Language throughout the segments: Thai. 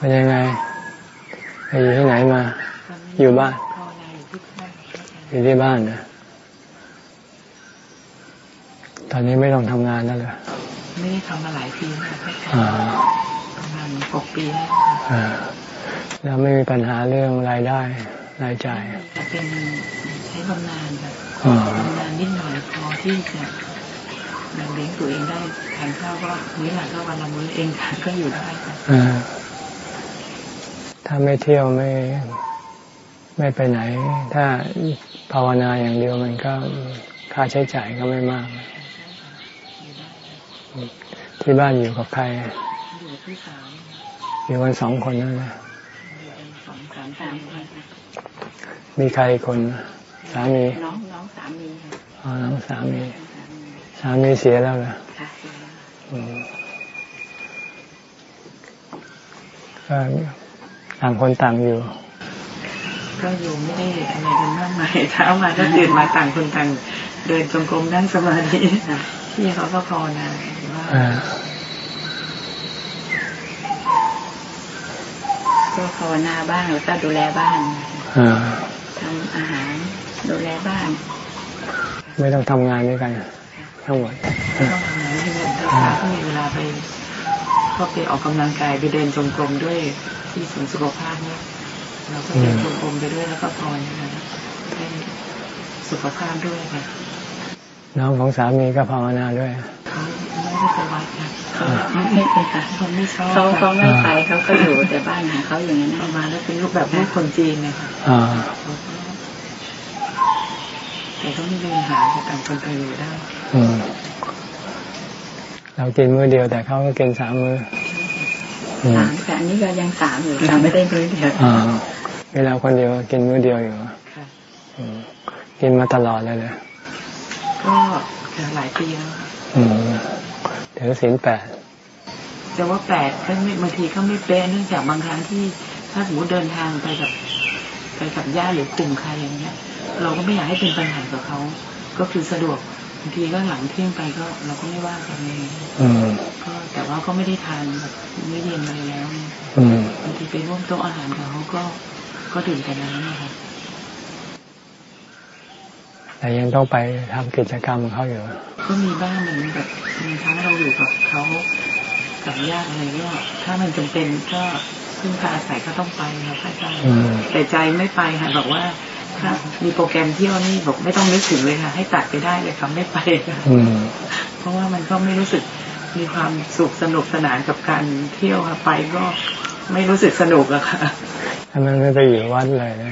เป็นยังไงไปอยู่ที่ไหนมา อยู่บ้าน อยู่ที่บ้านนะตอนนี้ไม่ต้องทำงานแล้วเหรอไม่ได้ทำมาหลายปีแล้วค่ะอ่าประมาณหกปีแล้วอ่าแล้วไม่มีปัญหาเรื่องรายได้รายจ่ายจะเป็นใช้บำนาญแบบอ่าบำนาญนิดหน่อยพอที่จะเลี้ยงตัวเองได้ทานข้าวก็มื้อหลังก็วันละมื้อเองทานก็อยู่ได้ค่ะอ่า ถ้าไม่เที่ยวไม่ไม่ไปไหน ถ้าภาวนาอย่างเดียวมันก็ค่าใช้จ่ายก็ไม่มาก ที่บ้านอยู่กับใคร อยู่ที่สามอยู่กันสองคนนั่นแหละอยู่กันสองสามสามคนมีใครอีกคนสามีน้องน้องสามีค่ะอ๋อน้องสามีสามี สามีเสียแล้วเหรอค่ะอืมก็ ต่างคนต่างอยู่ก็อยู่ไม่ได้อะไรกันมากมายเช้ามาก็ตื่นมาต่างคนต่างเดินจงกรมนั่งสมาธิพี่เขาก็ภาวนาว่าอ่าก็ภาวนาบ้างแล้วก็ดูแลบ้านอ่าทำอาหาร ดูแลบ้านไม่ต้องทำงานด้วยกันทั้งหมดไม่ต้องทำงานที่เงินเช้าก็มีเวลาไปก็ไปออกกำลังกายไปเดินจงกรมด้วย ที่สวนสุขภาพเนี่ยเราก็เดินจงกรมไปด้วยแล้วก็ภาวนาให้สุขภาพด้วยค่ะน้องของสามีก็ภาวนาด้วยเขาไม่ได้ไปวัดค่ะเขาไม่ไปค่ะเขาไม่ชอบเขาเขาไม่ไปเขาก็อยู่แต่บ้านของเขาอย่างนั้นประมาณแล้วเป็นรูปแบบลูกคนจีนนะคะอ่าแต่ก็ไม่มีปัญหาค่ะต่างคนต่างอยู่ได้อืมเรากินมื้อเดียวแต่เขาก็กินสามมื้ออืม สามแต่อันนี้ก็ยังสามอยู่ค่ะไม่ได้มื้อเดียวอ่าเวลาคนเดียวกินมื้อเดียวอยู่ค่ะอืมกินมาตลอดเลยเลยก็หลายปีแล้วค่ะอืมถือศีลแปดจะว่าแปดก็ไม่บางทีก็ไม่เป๊ะเนื่องจากบางครั้งที่ถ้าสมมติเดินทางไปกับไปกับญาติหรือกลุ่มใครอย่างเงี้ย เราก็ไม่อยากให้เป็นปัญหากับเขา ก็คือสะดวก บางทีก็หลังเที่ยงไปก็เราก็ไม่ว่ากันเลยอืมก็แต่ว่าก็ไม่ได้ทานแบบมื้อเย็นอะไรแล้วไงอืมบางทีไปร่วมโต๊ะอาหารกับเขาก็ก็ดื่มกันน้ำนะคะแต่ยังต้องไปทำกิจกรรมของเขาอยู่ ก็มีบ้างเหมือนแบบบางครั้งเราอยู่กับเขากับญาติอะไรก็ถ้ามันจำเป็นก็พึ่งพาอาศัยก็ต้องไปค่ะพระอาจารย์อืมแต่ใจไม่ไปค่ะบอกว่า ถ้ามีโปรแกรมเที่ยวนี่บอกไม่ต้องนึกถึงเลยค่ะ ให้ตัดไปได้เลยค่ะไม่ไปค่ะอืมเพราะว่ามันก็ไม่รู้สึกมีความสุขสนุกสนานกับการเที่ยวค่ะไปก็ไม่รู้สึกสนุกอะค่ะถ้ามันไม่ไปอยู่วัดเลยนะ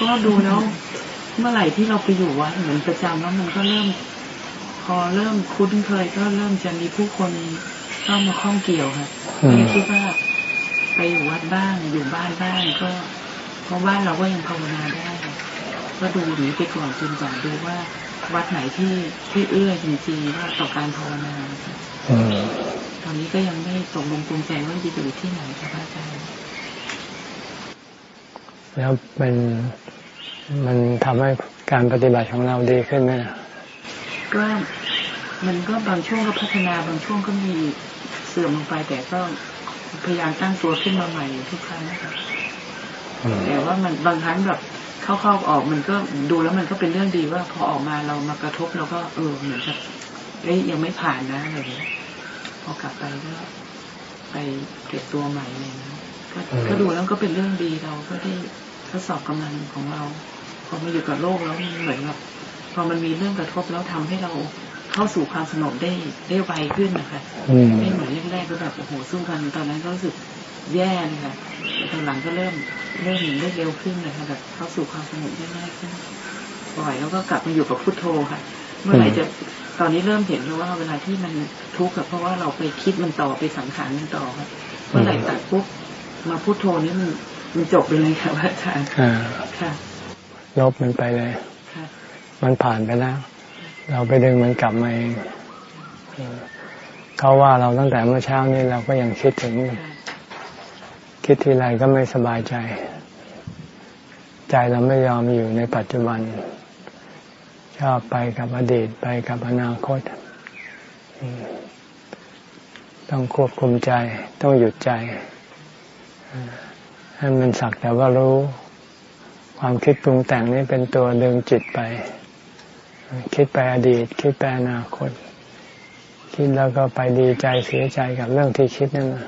ก็ดูแล้วเมื่อไหร่ที่เราไปอยู่วัดเหมือนประจำแล้วมันก็เริ่ม พอเริ่มคุ้นเคยก็เริ่มจะมีผู้คนเข้ามาข้องเกี่ยวค่ะอืมก็คิดว่าไปอยู่วัดบ้างอยู่บ้านบ้างก็เพ ราะบ้านเราก็ยังภาวนาได้ค่ะก็ดูหนีไปก่อนจนกว่าดูว่าวัดไหนที่ที่เอื้อจริงๆว่าต่อการภาวนาค่ะอืมตอนนี้ก็ยังไม่ตกลงปรุงใจว่าจะอยู่ที่ไหนค่ะพระอาจารย์แล้วเป็นมันทำให้การปฏิบัติของเราดีขึ้นไหมล่ะก็มันก็บางช่วงก็พัฒนาบางช่วงก็มีเสื่อมลงไปแต่ก็พยายามตั้งตัวขึ้นมาใหม่ทุกครั้งนะคะอืม แต่ว่ามันบางครั้งแบบเข้าๆออกมันก็ดูแล้วมันก็เป็นเรื่องดีว่าพอออกมาเรามากระทบเราก็เออเหมือนกับเอ้ยยังไม่ผ่านนะอะไรอย่างเงี้ยพอกลับไปก็ไปเก็บตัวใหม่อะไรอย่างเงี้ยก็ก็ดูแล้วก็เป็นเรื่องดีเราก็ได้ทดสอบกำลังของเราพอมาอยู่กับโลกแล้วมันเหมือนกับพอมันมีเรื่องกระทบแล้วทำให้เราเข้าสู่ความสงบได้ได้ไวขึ้นนะคะอืมไม่เหมือนแรกๆก็แบบโอ้โหสู้กันตอนนั้นก็รู้สึก แย่เลยค่ะแต่ตอนหลังก็เริ่มเริ่มได้เร็วขึ้นเลยค่ะแบบเข้าสู่ความสงบได้ง่ายขึ้นปล่อยแล้วก็กลับมาอยู่กับพุทโธค่ะ เมื่อไหร่จะตอนนี้เริ่มเห็นแล้วว่าเวลาที่มันทุกข์อะเพราะว่าเราไปคิดมันต่อไปสังขารมันต่อค่ะเมื่อไหร่ตัดปุ๊บมาพุทโธนี่มันมันจบไปเลยค่ะพระอาจารย์อ่าค่ะลบมันไปเลยค่ะมันผ่านไปแล้ว เราไปดึงมันกลับมาเองเออเขาว่าเราตั้งแต่เมื่อเช้านี้เราก็ยังคิดถึง คิดทีไรก็ไม่สบายใจ ใจเราไม่ยอมอยู่ในปัจจุบัน ชอบไปกับอดีตไปกับอนาคต ต้องควบคุมใจ ต้องหยุดใจ ให้มันสักแต่ว่ารู้ ความคิดปรุงแต่งนี้เป็นตัวดึงจิตไป คิดไปอดีต คิดไปอนาคต คิดแล้วก็ไปดีใจเสียใจกับเรื่องที่คิดนั่นแหละ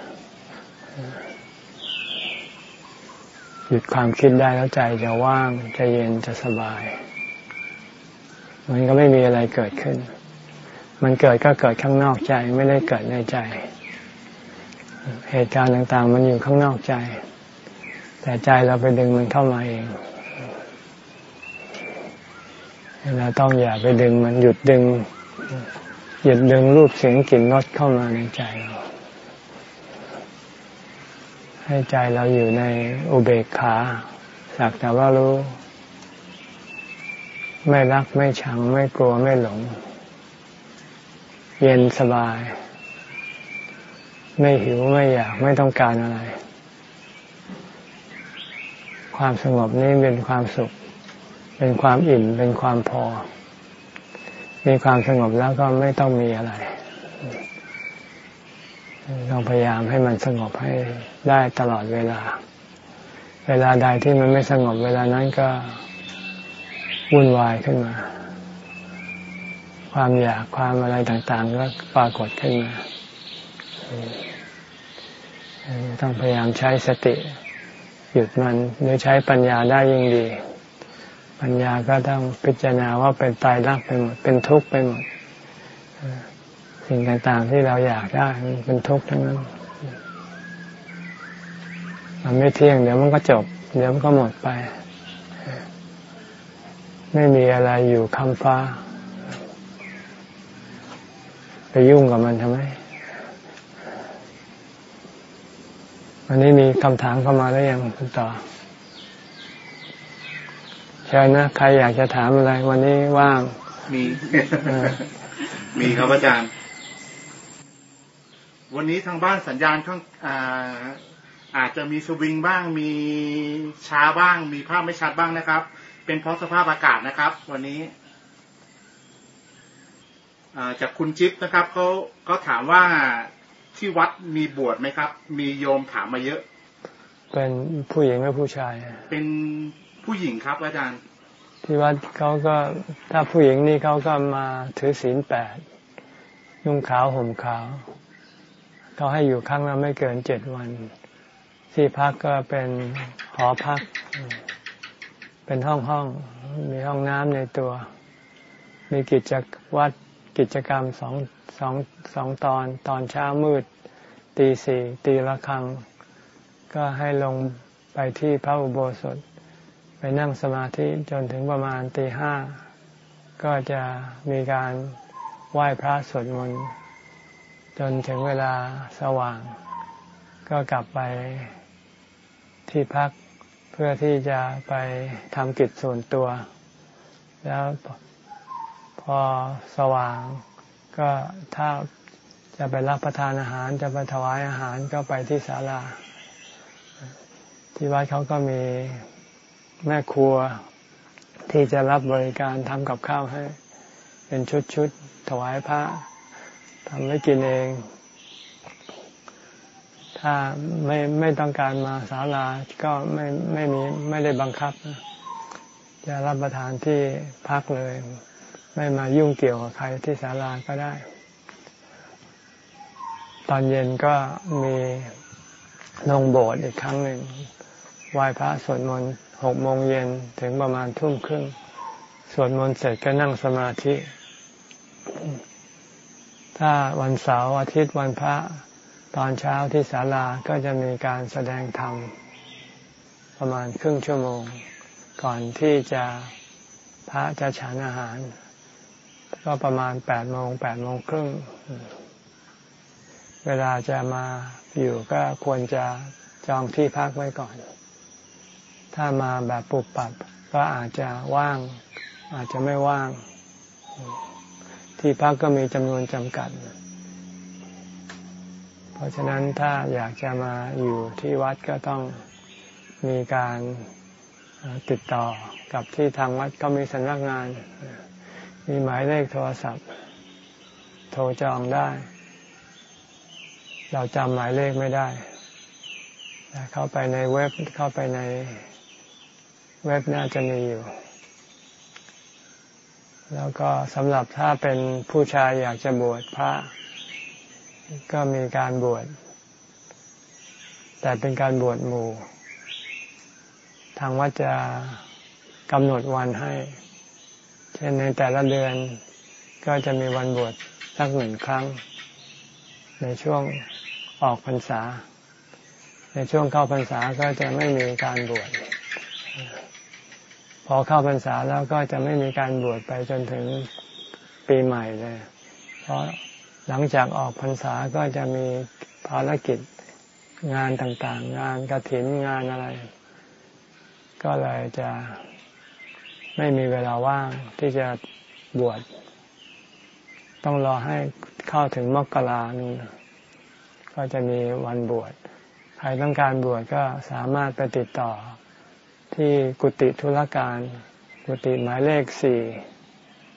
หยุดความคิดได้แล้วใจจะว่างจะเย็นจะสบาย มันก็ไม่มีอะไรเกิดขึ้น มันเกิดก็เกิดข้างนอกใจไม่ได้เกิดในใจ เหตุการณ์ต่างๆ มันอยู่ข้างนอกใจ แต่ใจเราไปดึงมันเข้ามาเองเราต้องอย่าไปดึงมันหยุดดึงหยุดดึงรูปเสียงกลิ่นรสเข้ามาในใจเรา ให้ใจเราอยู่ในอุเบกขาสักแต่ว่ารู้ ไม่รักไม่ชังไม่กลัวไม่หลง เย็นสบาย ไม่หิวไม่อยากไม่ต้องการอะไร ความสงบนี้เป็นความสุข เป็นความอิ่มเป็นความพอ มีความสงบแล้วก็ไม่ต้องมีอะไร ต้องพยายามให้มันสงบให้ได้ตลอดเวลา เวลาใดที่มันไม่สงบเวลานั้นก็วุ่นวายขึ้นมา ความอยากความอะไรต่างๆ ก็ปรากฏขึ้นมา ต้องพยายามใช้สติ หยุดมันหรือใช้ปัญญาได้ยิ่งดี ปัญญาก็ต้องพิจารณาว่าเป็นตายรักไปหมด เป็นทุกข์ไปหมด สิ่งต่างๆที่เราอยากได้มันเป็นทุกข์ทั้งนั้น มันไม่เที่ยง เดี๋ยวมันก็จบ เดี๋ยวมันก็หมดไป ไม่มีอะไรอยู่คำฟ้า ไปยุ่งกับมันทำไมวันนี้มีคำถามเข้ามาแล้วยังคุณต่อเชิญนะ ใครอยากจะถามอะไร วันนี้ว่าง มี มีครับอาจารย์ วันนี้ทางบ้านสัญญาณข้างอาอาจจะมีสวิงบ้างมีช้าบ้าง มีภาพไม่ชัดบ้างนะครับ เป็นเพราะสภาพอากาศนะครับ วันนี้จากคุณจิ๊บนะครับเขาเขาถามว่าที่วัดมีบวชไหมครับ มีโยมถามมาเยอะ เป็นผู้หญิงหรือผู้ชาย เป็นผู้หญิงครับอาจารย์ ที่วัดเขาก็ถ้าผู้หญิงนี่เขาก็มาถือศีลแปดนุ่งขาวห่มขาว เขาให้อยู่ครั้งละไม่เกินเจ็ดวัน ที่พักก็เป็นหอพัก เป็นห้องห้องมีห้องน้ำในตัว มีกิจวัตรกิจกรรมสองสองสองตอนตอนเช้ามืด ตีสี่ตีละครังก็ให้ลงไปที่พระอุโบสถ ไปนั่งสมาธิจนถึงประมาณตีห้าก็จะมีการไหว้พระสวดมนต์ จนถึงเวลาสว่าง ก็กลับไปที่พักเพื่อที่จะไปทำกิจส่วนตัว แล้วพอสว่างก็ถ้าจะไปรับประทานอาหารจะไปถวายอาหารก็ไปที่ศาลา ที่วัดเขาก็มีแม่ครัวที่จะรับบริการทำกับข้าวให้ เป็นชุดๆถวายพระ ทำให้กินเอง ถ้าไม่ไม่ต้องการมาศาลาก็ไม่ไม่มีไม่ได้บังคับ จะรับประทานที่พักเลย ไม่มายุ่งเกี่ยวกับใครที่ศาลาก็ได้ ตอนเย็นก็มีลงโบสถ์อีกครั้งหนึ่งไหว้พระสวดมนต์หกโมงเย็นถึงประมาณทุ่มครึ่งสวดมนต์เสร็จก็นั่งสมาธิ ถ้าวันเสาร์อาทิตย์วันพระตอนเช้าที่ศาลาก็จะมีการแสดงธรรม ประมาณครึ่งชั่วโมง ก่อนที่จะพระจะฉันอาหาร ก็ประมาณแปดโมงแปดโมงครึ่ง เวลาจะมาอยู่ก็ควรจะจองที่พักไว้ก่อน ถ้ามาแบบปุบปับก็อาจจะว่าง อาจจะไม่ว่าง ที่พักก็มีจำนวนจำกัด เพราะฉะนั้นถ้าอยากจะมาอยู่ที่วัดก็ต้องมีการติดต่อกับที่ทางวัดก็มีสำนักงาน มีหมายเลขโทรศัพท์ โทรจองได้ เราจำหมายเลขไม่ได้ เข้าไปในเว็บเข้าไปในเว็บน่าจะมีอยู่ แล้วก็สำหรับถ้าเป็นผู้ชายอยากจะบวชพระ ก็มีการบวชแต่เป็นการบวชหมู่ ทางวัดจะกำหนดวันให้ เช่นในแต่ละเดือนก็จะมีวันบวชสักหนึ่งครั้ง ในช่วงออกพรรษา ในช่วงเข้าพรรษาก็จะไม่มีการบวช พอเข้าพรรษาแล้วก็จะไม่มีการบวชไปจนถึงปีใหม่เลย เพราะหลังจากออกพรรษาก็จะมีภารกิจงานต่างๆ งานกระถินงานอะไร ก็เลยจะไม่มีเวลาว่างที่จะบวช ต้องรอให้เข้าถึงมกรานู่นก็จะมีวันบวช ใครต้องการบวชก็สามารถไปติดต่อ ที่กุฏิธุรการ กุฏิหมายเลขสี่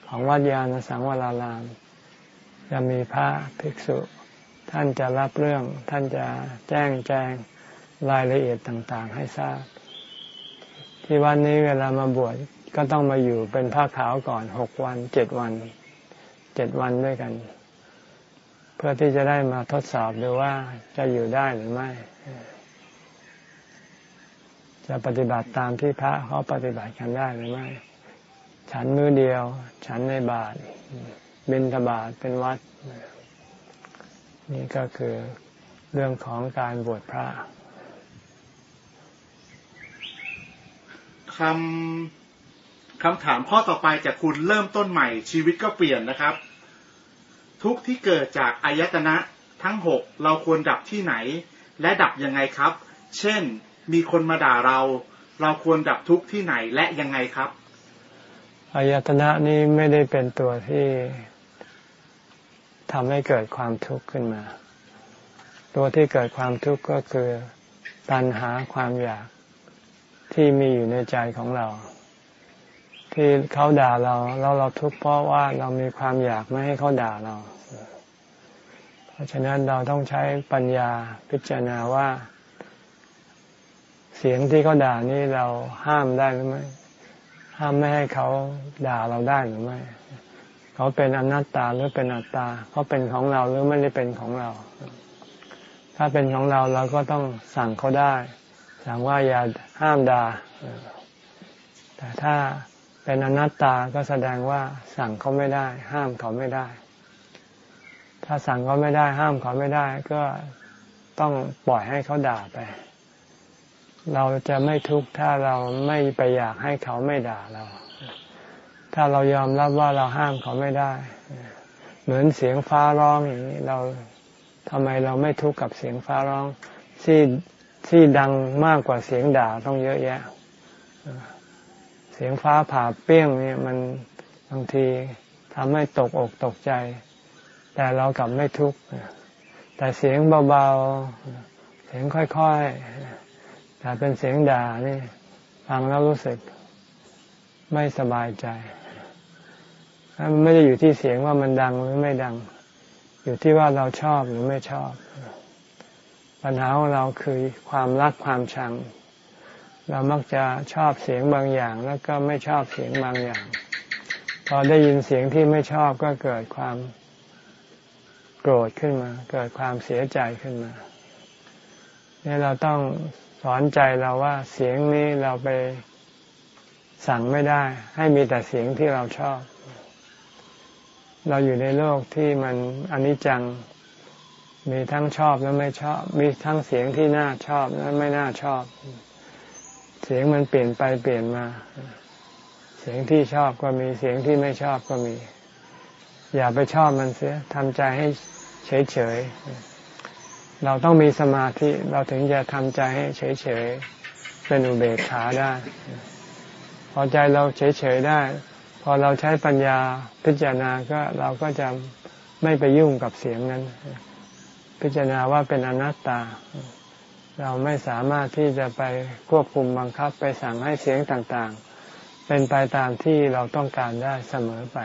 ของวัดยาณสังวราราม จะมีพระภิกษุ ท่านจะรับเรื่อง ท่านจะแจ้งแจงรายละเอียดต่างๆ ให้ทราบ ที่วันนี้เวลามาบวชก็ต้องมาอยู่เป็นผ้าขาวก่อนหกวันเจ็ดวันเจ็ดวันด้วยกัน เพื่อที่จะได้มาทดสอบดูว่าจะอยู่ได้หรือไม่ จะปฏิบัติตามที่พระเขาปฏิบัติกันได้หรือไม่ ฉันมือเดียว ฉันในบาทบินทบาทเป็นวัด นี่ก็คือเรื่องของการบวชพระคำคำถามข้อต่อไปจากคุณเริ่มต้นใหม่ ชีวิตก็เปลี่ยนนะครับ ทุกที่เกิดจากอายตนะทั้งหกเราควรดับที่ไหน และดับยังไงครับ เช่น มีคนมาด่าเรา เราควรดับทุกข์ที่ไหนและยังไงครับอายตนะนี้ไม่ได้เป็นตัวที่ทำให้เกิดความทุกข์ขึ้นมา ตัวที่เกิดความทุกข์ก็คือตัณหาความอยากที่มีอยู่ในใจของเรา ที่เขาด่าเราแล้วเราทุกข์เพราะว่าเรามีความอยากไม่ให้เขาด่าเรา เพราะฉะนั้นเราต้องใช้ปัญญาพิจารณาว่า เสียงที่เขาด่านี่เราห้ามได้หรือไม่ห้ามไม่ให้เขาด่าเราได้หรือไม่เขาเป็นอนัตตาหรือเป็นอัตตาเขาเป็นของเราหรือไม่ได้เป็นของเรา ถ้าเป็นของเราเราก็ต้องสั่งเขาได้ สั่งว่าอย่าห้ามด่าแต่ถ้าเป็นอนัตตาก็แสดงว่าสั่งเขาไม่ได้ ห้ามเขาไม่ได้ ถ้าสั่งเขาไม่ได้ ห้ามเขาไม่ได้ ก็ต้องปล่อยให้เขาด่าไป เราจะไม่ทุกข์ถ้าเราไม่ไปอยากให้เขาไม่ด่าเรา ถ้าเรายอมรับว่าเราห้ามเขาไม่ได้ เหมือนเสียงฟ้าร้องอย่างนี้เราทำไมเราไม่ทุกข์กับเสียงฟ้าร้องที่ที่ดังมากกว่าเสียงด่าต้องเยอะแยะ เสียงฟ้าผ่าเปี้ยงเนี่ยมันบางทีทำให้ตกอกตกใจ แต่เรากลับไม่ทุกข์แต่เสียงเบาๆเสียงค่อยๆ แต่เป็นเสียงด่านี่ฟังแล้วรู้สึกไม่สบายใจมันไม่ได้อยู่ที่เสียงว่ามันดังหรือไม่ดัง อยู่ที่ว่าเราชอบหรือไม่ชอบ ปัญหาของเราคือความรักความชัง เรามักจะชอบเสียงบางอย่าง แล้วก็ไม่ชอบเสียงบางอย่าง พอได้ยินเสียงที่ไม่ชอบก็เกิดความโกรธขึ้นมา เกิดความเสียใจขึ้นมาเนี่ยเราต้อง สอนใจเราว่าเสียงนี้เราไปสั่งไม่ได้ ให้มีแต่เสียงที่เราชอบ เราอยู่ในโลกที่มันอนิจจังมีทั้งชอบและไม่ชอบ มีทั้งเสียงที่น่าชอบและไม่น่าชอบ เสียงมันเปลี่ยนไปเปลี่ยนมา เสียงที่ชอบก็มีเสียงที่ไม่ชอบก็มี อย่าไปชอบมันเสียทำใจให้เฉยๆ เราต้องมีสมาธิเราถึงจะทำใจให้เฉยๆเป็นอุเบกขาได้ พอใจเราเฉยๆได้ พอเราใช้ปัญญาพิจารณาก็เราก็จะไม่ไปยุ่งกับเสียงนั้น พิจารณาว่าเป็นอนัตตา เราไม่สามารถที่จะไปควบคุมบังคับไปสั่งให้เสียงต่างๆ เป็นไปตามที่เราต้องการได้เสมอไป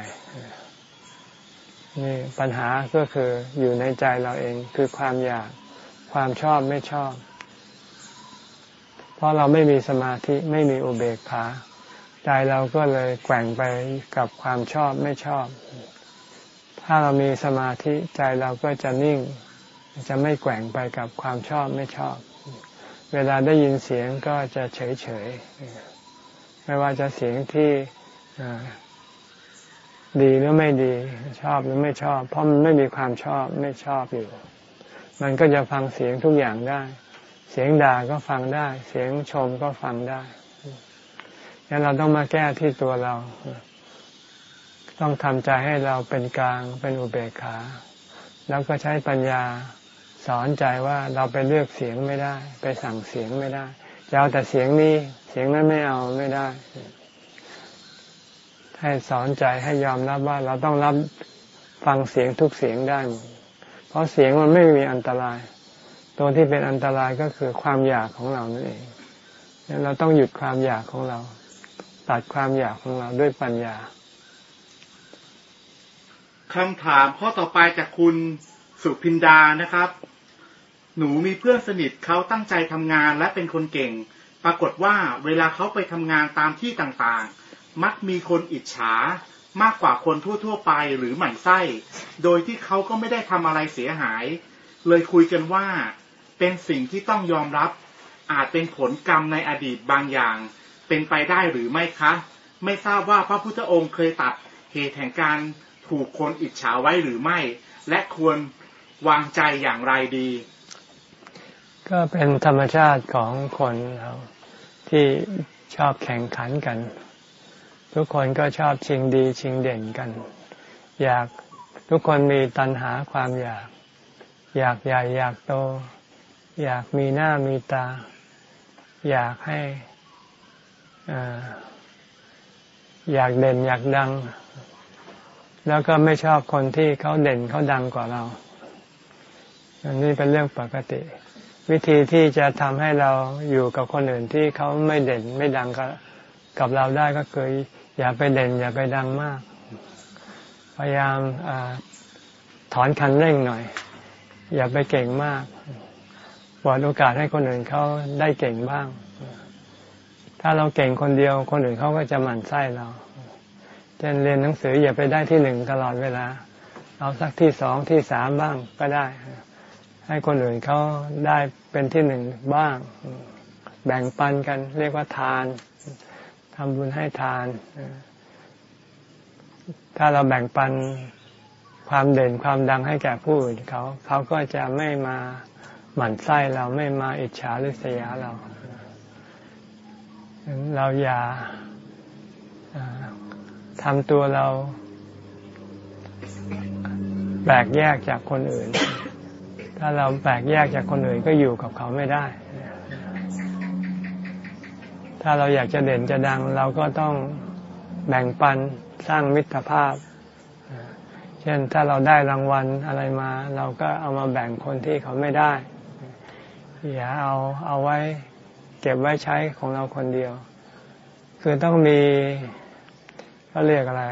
นี่ปัญหาก็คืออยู่ในใจเราเองคือความอยาก ความชอบไม่ชอบ เพราะเราไม่มีสมาธิไม่มีอุเบกขาใจเราก็เลยแกว่งไปกับความชอบไม่ชอบ ถ้าเรามีสมาธิใจเราก็จะนิ่ง จะไม่แกว่งไปกับความชอบไม่ชอบ เวลาได้ยินเสียงก็จะเฉยเฉยไม่ว่าจะเสียงที่ดีหรือไม่ดี ชอบหรือไม่ชอบ เพราะมันไม่มีความชอบไม่ชอบอยู่ มันก็จะฟังเสียงทุกอย่างได้ เสียงด่าก็ฟังได้ เสียงชมก็ฟังได้งั้นเราต้องมาแก้ที่ตัวเรา ต้องทำใจให้เราเป็นกลางเป็นอุเบกขา แล้วก็ใช้ปัญญาสอนใจว่าเราไปเลือกเสียงไม่ได้ ไปสั่งเสียงไม่ได้จะเอาแต่เสียงนี้เสียงนั้นไม่เอาไม่ได้ ให้สอนใจให้ยอมรับว่าเราต้องรับฟังเสียงทุกเสียงได้ เพราะเสียงมันไม่มีอันตราย ตัวที่เป็นอันตรายก็คือความอยากของเรานั่นเองเราต้องหยุดความอยากของเรา ตัดความอยากของเราด้วยปัญญาคำถามข้อต่อไปจากคุณสุพินดานะครับ หนูมีเพื่อนสนิทเขาตั้งใจทำงานและเป็นคนเก่ง ปรากฏว่าเวลาเขาไปทำงานตามที่ต่างๆ มักมีคนอิจฉา มากกว่าคนทั่วๆไปหรือหมั่นไส้ โดยที่เขาก็ไม่ได้ทำอะไรเสียหาย เลยคุยกันว่าเป็นสิ่งที่ต้องยอมรับ อาจเป็นผลกรรมในอดีตบางอย่าง เป็นไปได้หรือไม่คะ ไม่ทราบว่าพระพุทธองค์เคยตัดเหตุแห่งการถูกคนอิจฉาไว้หรือไม่ และควรวางใจอย่างไรดี ก็เป็นธรรมชาติของคนเราที่ชอบแข่งขันกัน ทุกคนก็ชอบชิงดีชิงเด่นกัน อยากทุกคนมีตัณหาความอยาก อยากใหญ่อยากโต อยากมีหน้ามีตา อยากให้อยากเด่นอยากดัง แล้วก็ไม่ชอบคนที่เขาเด่นเขาดังกว่าเราอันนี้เป็นเรื่องปกติ วิธีที่จะทำให้เราอยู่กับคนอื่นที่เขาไม่เด่นไม่ดังกับเราได้ก็คือ อย่าไปเด่น อย่าไปดังมาก พยายามอถอนคันเร่งหน่อย อย่าไปเก่งมากปล่อยโอกาสให้คนอื่นเขาได้เก่งบ้าง ถ้าเราเก่งคนเดียวคนอื่นเขาก็จะหมั่นไส้เราเช่นเรียนหนังสืออย่าไปได้ที่หนึ่งตลอดเวลา เอาสักที่สองที่สามบ้างก็ได้ ให้คนอื่นเขาได้เป็นที่หนึ่งบ้าง แบ่งปันกันเรียกว่าทาน ทำบุญให้ทาน ถ้าเราแบ่งปันความเด่นความดังให้แก่ผู้อื่นเขา เขาก็จะไม่มาหมั่นไส้เราไม่มาอิจฉาหรือเสียเรา เราอย่าทำตัวเราแบกแยกจากคนอื่น ถ้าเราแบกแยกจากคนอื่นก็อยู่กับเขาไม่ได้ ถ้าเราอยากจะเด่นจะดัง เราก็ต้องแบ่งปันสร้างมิตรภาพ เช่นถ้าเราได้รางวัลอะไรมา เราก็เอามาแบ่งคนที่เขาไม่ได้ อย่าเอาเอาไว้เก็บไว้ใช้ของเราคนเดียว คือต้องมีก็เรียกอะไร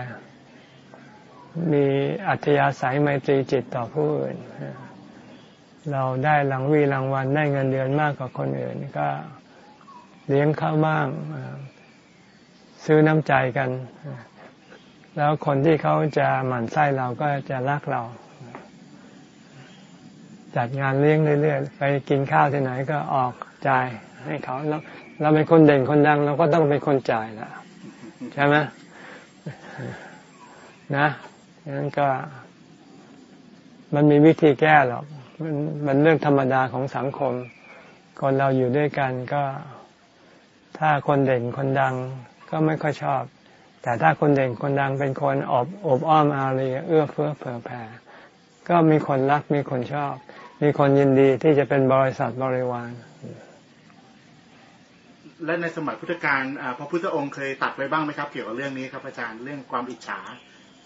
มีอัธยาศัยไมตรีจิตต่อผู้อื่น เราได้รางวีรางวัลได้เงินเดือนมากกว่าคนอื่น ก็ เลี้ยงข้าวบ้างซื้อน้ำใจกัน แล้วคนที่เขาจะหมั่นไส้เราก็จะรักเรา จัดงานเลี้ยงเรื่อยๆไปกินข้าวที่ไหนก็ออกจ่ายให้เขาแล้วเราเป็นคนเด่นคนดัง เราก็ต้องเป็นคนจ่ายละใช่ไหมนะงั้นก็ มันมีวิธีแก้หรอกมันมันเรื่องธรรมดาของสังคมคนเราอยู่ด้วยกันก็ ถ้าคนเด่นคนดังก็ไม่ค่อยชอบ แต่ถ้าคนเด่นคนดังเป็นคนอบอบอ้อมอารีเอื้อเฟื้อเผื่อแผ่ก็มีคนรักมีคนชอบ มีคนยินดีที่จะเป็นบริษัทบริวาร และในสมัยพุทธกาลพระพุทธองค์เคยตัดไว้บ้างไหมครับ เกี่ยวกับเรื่องนี้ครับอาจารย์เรื่องความอิจฉา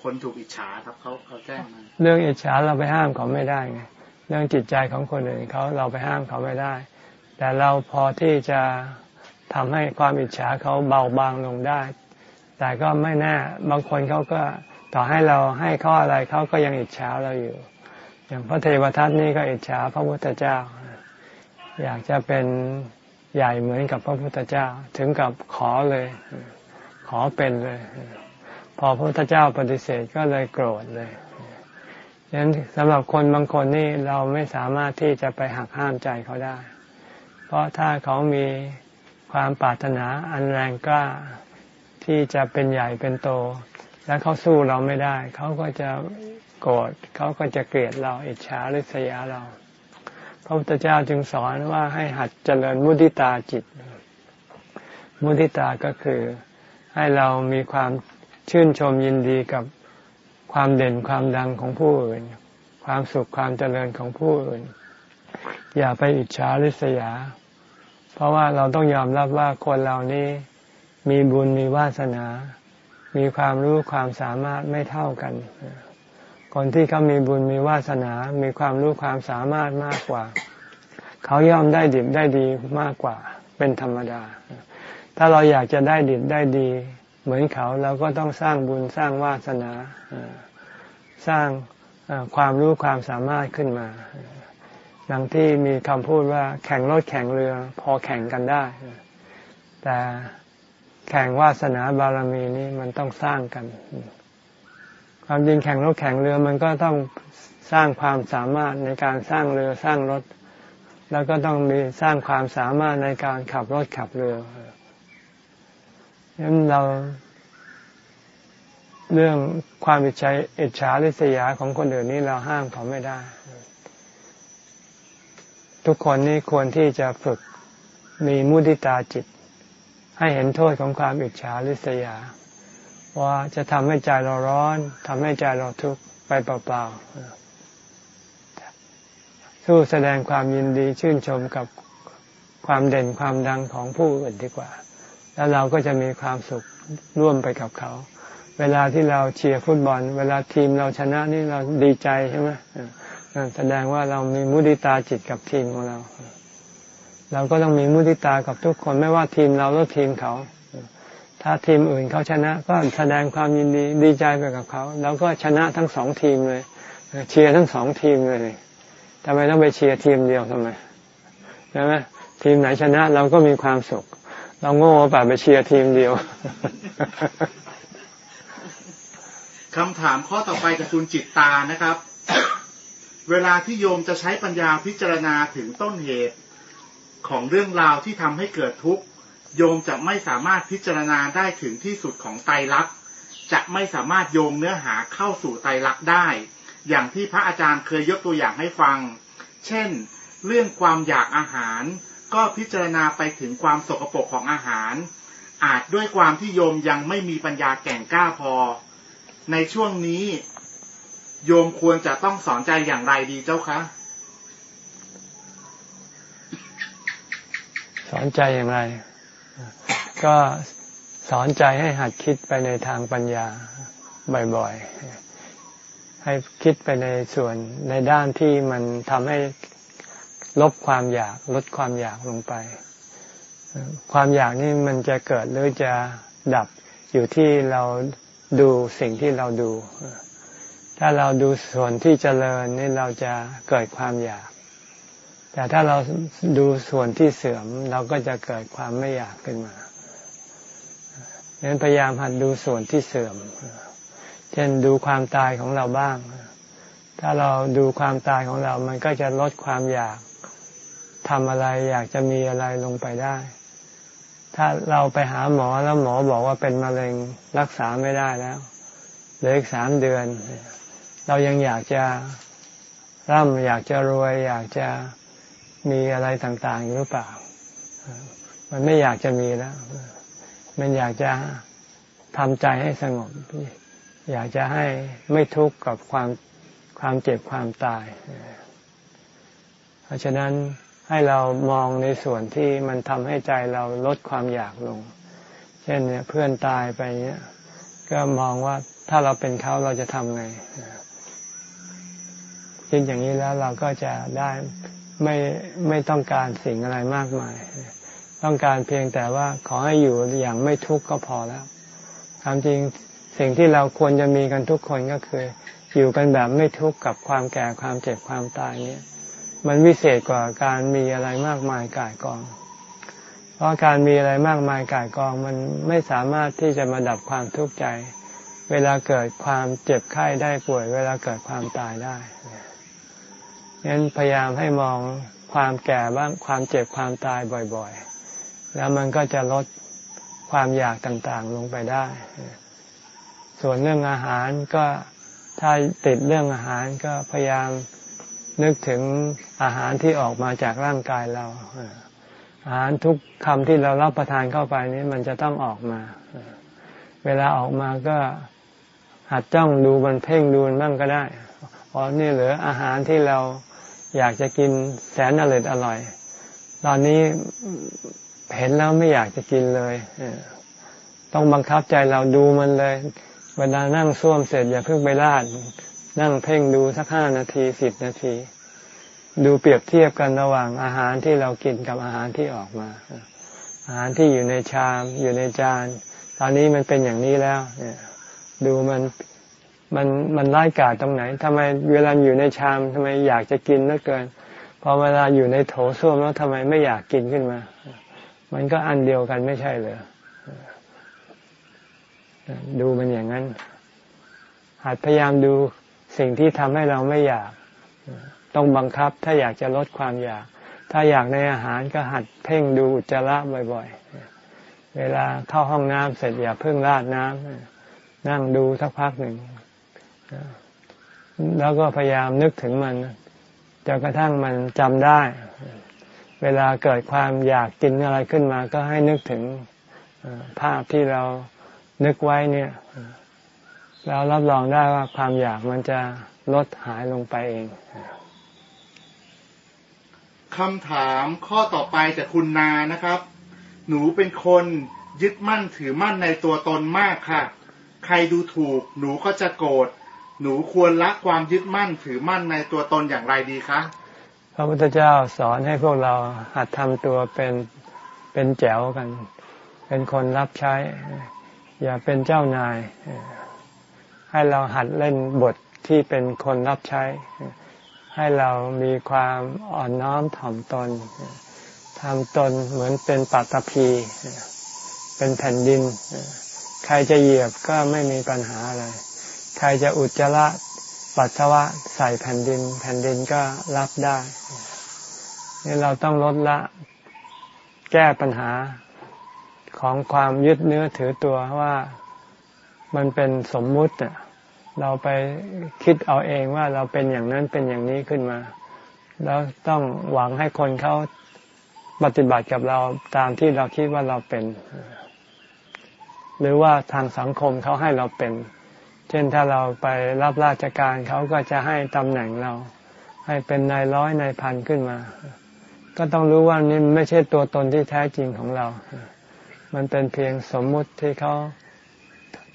คนถูกอิจฉาครับเขาเขาแจ้งมาเรื่องอิจฉาเราไปห้ามเขาไม่ได้ไงเรื่องจิตใจของคนอื่นเขาเราไปห้ามเขาไม่ได้ แต่เราพอที่จะ ทำให้ความอิจฉาเขาเบาบางลงได้ แต่ก็ไม่แน่บางคนเขาก็ต่อให้เราให้ข้ออะไรเขาก็ยังอิจฉาเราอยู่ อย่างพระเทวทัตนี่ก็อิจฉาพระพุทธเจ้า อยากจะเป็นใหญ่เหมือนกับพระพุทธเจ้า ถึงกับขอเลย ขอเป็นเลย พอพระพุทธเจ้าปฏิเสธก็เลยโกรธเลยฉะนั้นสำหรับคนบางคนนี่เราไม่สามารถที่จะไปหักห้ามใจเขาได้ เพราะถ้าเขามี ความปรารถนาอันแรงกล้าที่จะเป็นใหญ่เป็นโต แล้วเขาสู้เราไม่ได้ เขาก็จะโกรธเขาก็จะเกลียดเราอิจฉาหริษยาเรา พระพุทธเจ้าจึงสอนว่าให้หัดเจริญมุติตาจิต มุติตาก็คือให้เรามีความชื่นชมยินดีกับความเด่นความดังของผู้อื่น ความสุขความเจริญของผู้อื่น อย่าไปอิจฉาริษยา เพราะว่าเราต้องยอมรับว่าคนเหล่านี้มีบุญมีวาสนา มีความรู้ความสามารถไม่เท่ากัน คนที่เขามีบุญมีวาสนา มีความรู้ความสามารถมากกว่า เขาย่อมได้ดิบได้ดีมากกว่า เป็นธรรมดา ถ้าเราอยากจะได้ดิบได้ดี เหมือนเขาเราก็ต้องสร้างบุญสร้างวาสนา สร้างความรู้ความสามารถขึ้นมา ดังที่มีคำพูดว่าแข่งรถแข่งเรือ พอแข่งกันได้ แต่แข่งวาสนาบารมีนี้มันต้องสร้างกัน ความจริงแข่งรถแข่งเรือมันก็ต้องสร้างความสามารถในการสร้างเรือสร้างรถ แล้วก็ต้องมีสร้างความสามารถในการขับรถขับเรือดังนั้นเรา เรื่องความอิจฉาอิจฉาริษยาของคนอื่นนี้เราห้ามเขาไม่ได้ ทุกคนนี่ควรที่จะฝึกมีมุติตาจิต ให้เห็นโทษของความอิจฉาริษยา ว่าจะทำให้ใจเราร้อนทำให้ใจเราทุกข์ไปเปล่าๆสู้แสดงความยินดีชื่นชมกับความเด่นความดังของผู้อื่นดีกว่า แล้วเราก็จะมีความสุขร่วมไปกับเขา เวลาที่เราเชียร์ฟุตบอล เวลาทีมเราชนะนี่เราดีใจใช่ไหม แสดงว่าเรามีมุติตาจิตกับทีมของเรา เราก็ต้องมีมุติตากับทุกคนไม่ว่าทีมเราหรือทีมเขา ถ้าทีมอื่นเขาชนะ ก็แสดงความยินดีดีใจไปกับเขาแล้วก็ชนะทั้งสองทีมเลยเชียร์ทั้งสองทีมเลยทำไมต้องไปเชียร์ทีมเดียวทำไมใช่ไหมทีมไหนชนะเราก็มีความสุข เราโง่ป่ะไปเชียร์ทีมเดียวคำถามข้อต่อไปจากคุณจิตตานะครับ เวลาที่โยมจะใช้ปัญญาพิจารณาถึงต้นเหตุของเรื่องราวที่ทำให้เกิดทุกข์โยมจะไม่สามารถพิจารณาได้ถึงที่สุดของไตรลักษณ์จะไม่สามารถโยงเนื้อหาเข้าสู่ไตรลักษณ์ได้ อย่างที่พระอาจารย์เคยยกตัวอย่างให้ฟัง เช่น เรื่องความอยากอาหาร ก็พิจารณาไปถึงความสกปรกของอาหาร อาจด้วยความที่โยมยังไม่มีปัญญาแก่งกล้าพอ ในช่วงนี้ โยมควรจะต้องสอนใจอย่างไรดีเจ้าคะ สอนใจอย่างไร ก็สอนใจให้หัดคิดไปในทางปัญญาบ่อยๆ ให้คิดไปในส่วนในด้านที่มันทำให้ลบความอยากลดความอยากลงไป ความอยากนี่มันจะเกิดหรือจะดับอยู่ที่เราดูสิ่งที่เราดู ถ้าเราดูส่วนที่เจริญนี่เราจะเกิดความอยาก แต่ถ้าเราดูส่วนที่เสื่อมเราก็จะเกิดความไม่อยากขึ้นมาดังนั้นพยายามหัดดูส่วนที่เสื่อม เช่นดูความตายของเราบ้าง ถ้าเราดูความตายของเรา มันก็จะลดความอยากทำอะไรอยากจะมีอะไรลงไปได้ ถ้าเราไปหาหมอแล้วหมอบอกว่าเป็นมะเร็งรักษาไม่ได้แล้วเหลืออีกสามเดือน เรายังอยากจะร่ำอยากจะรวย อยากจะมีอะไรต่างๆอยู่หรือเปล่า มันไม่อยากจะมีแล้ว มันอยากจะทำใจให้สงบ อยากจะให้ไม่ทุกข์กับความความเจ็บความตาย เพราะฉะนั้นให้เรามองในส่วนที่มันทำให้ใจเราลดความอยากลง เช่นเนี่ยเพื่อนตายไปเนี้ยก็มองว่าถ้าเราเป็นเขาเราจะทำไง คิดอย่างนี้แล้วเราก็จะได้ไม่ไม่ต้องการสิ่งอะไรมากมาย ต้องการเพียงแต่ว่าขอให้อยู่อย่างไม่ทุกข์ก็พอแล้วความจริงสิ่งที่เราควรจะมีกันทุกคนก็คือ อยู่กันแบบไม่ทุกข์กับความแก่ความเจ็บความตายเนี้มันวิเศษกว่าการมีอะไรมากมายกายกอง เพราะการมีอะไรมากมายกายกอง มันไม่สามารถที่จะมาดับความทุกข์ใจ เวลาเกิดความเจ็บไข้ได้ป่วย เวลาเกิดความตายได้ งั้นพยายามให้มองความแก่บ้างความเจ็บความตายบ่อยๆ แล้วมันก็จะลดความอยากต่างๆลงไปได้ ส่วนเรื่องอาหารก็ถ้าติดเรื่องอาหารก็พยายามนึกถึงอาหารที่ออกมาจากร่างกายเราอาหารทุกคำที่เรารับประทานเข้าไปนี้มันจะต้องออกมา เวลาออกมาก็หัดจ้องดูมันเพ่งดูมันบ้างก็ได้อ๋อนี่เหลืออาหารที่เรา อยากจะกินแสนอร่อยอร่อย ตอนนี้เห็นแล้วไม่อยากจะกินเลยต้องบังคับใจเราดูมันเลยเวลานั่งส้วมเสร็จอย่าเพิ่งไปลาด นั่งเพ่งดูสักห้านาทีสิบนาที ดูเปรียบเทียบกันระหว่างอาหารที่เรากินกับอาหารที่ออกมา อาหารที่อยู่ในชามอยู่ในจาน ตอนนี้มันเป็นอย่างนี้แล้วดูมัน มันมันไล่กาดตรงไหนทำไมเวลาอยู่ในชามทำไมอยากจะกินเหลือเกิน พอเวลาอยู่ในโถส้วมแล้วทำไมไม่อยากกินขึ้นมา มันก็อันเดียวกันไม่ใช่เหรอดูมันอย่างนั้น หัดพยายามดูสิ่งที่ทำให้เราไม่อยาก ต้องบังคับถ้าอยากจะลดความอยาก ถ้าอยากในอาหารก็หัดเพ่งดูอุจจาระบ่อยๆ เวลาเข้าห้องน้ำเสร็จอย่าเพิ่งราดน้ำนั่งดูสักพักหนึ่ง แล้วก็พยายามนึกถึงมันจนกระทั่งมันจำได้ เวลาเกิดความอยากกินอะไรขึ้นมา ก็ให้นึกถึงภาพที่เรานึกไว้เนี่ยแล้วรับรองได้ว่าความอยากมันจะลดหายลงไปเองคำถามข้อต่อไปจากคุณนานะครับ หนูเป็นคนยึดมั่นถือมั่นในตัวตนมากค่ะ ใครดูถูกหนูก็จะโกรธ หนูควรละความยึดมั่นถือมั่นในตัวตนอย่างไรดีคะพระพุทธเจ้าสอนให้พวกเราหัดทำตัวเป็นเป็นแจ๋วกัน เป็นคนรับใช้ อย่าเป็นเจ้านาย ให้เราหัดเล่นบทที่เป็นคนรับใช้ ให้เรามีความอ่อนน้อมถ่อมตนทำตนเหมือนเป็นปัตตภีเป็นแผ่นดิน ใครจะเหยียบก็ไม่มีปัญหาอะไร ใครจะอุจจาระปัสสาวะใส่แผ่นดิน แผ่นดินก็รับได้นี่เราต้องลดละ แก้ปัญหาของความยึดเนื้อถือตัวว่ามันเป็นสมมุติเราไปคิดเอาเองว่าเราเป็นอย่างนั้นเป็นอย่างนี้ขึ้นมา แล้วต้องหวังให้คนเขาปฏิบัติกับเราตามที่เราคิดว่าเราเป็น หรือว่าทางสังคมเขาให้เราเป็น เช่นถ้าเราไปรับราชการเขาก็จะให้ตำแหน่งเรา ให้เป็นนายร้อยนายพันขึ้นมา ก็ต้องรู้ว่านี่ไม่ใช่ตัวตนที่แท้จริงของเรา มันเป็นเพียงสมมุติที่เขา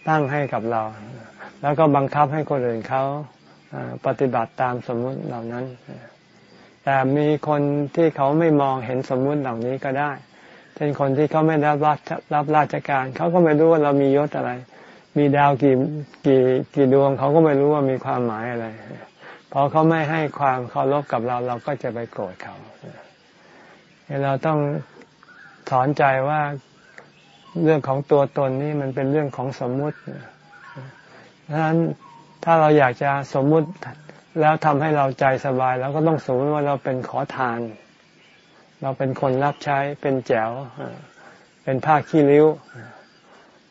ตั้งให้กับเรา แล้วก็บังคับให้คนอื่นเขาปฏิบัติตามสมมุติเหล่านั้น แต่มีคนที่เขาไม่มองเห็นสมมุติเหล่านี้ก็ได้ เช่นคนที่เขาไม่รับรับราชการ เขาก็ไม่รู้ว่าเรามียศอะไร มีดาวกี่กี่กี่ดวงเขาก็ไม่รู้ว่ามีความหมายอะไรพอเขาไม่ให้ความเคารพกับเราเราก็จะไปโกรธเขาเราต้องถอนใจว่าเรื่องของตัวตนนี่มันเป็นเรื่องของสมมุติดังนั้นถ้าเราอยากจะสมมุติแล้วทำให้เราใจสบายเราก็ต้องสมมติว่าเราเป็นขอทาน เราเป็นคนรับใช้เป็นแจ๋วเป็นผ้าขี้ริ้ว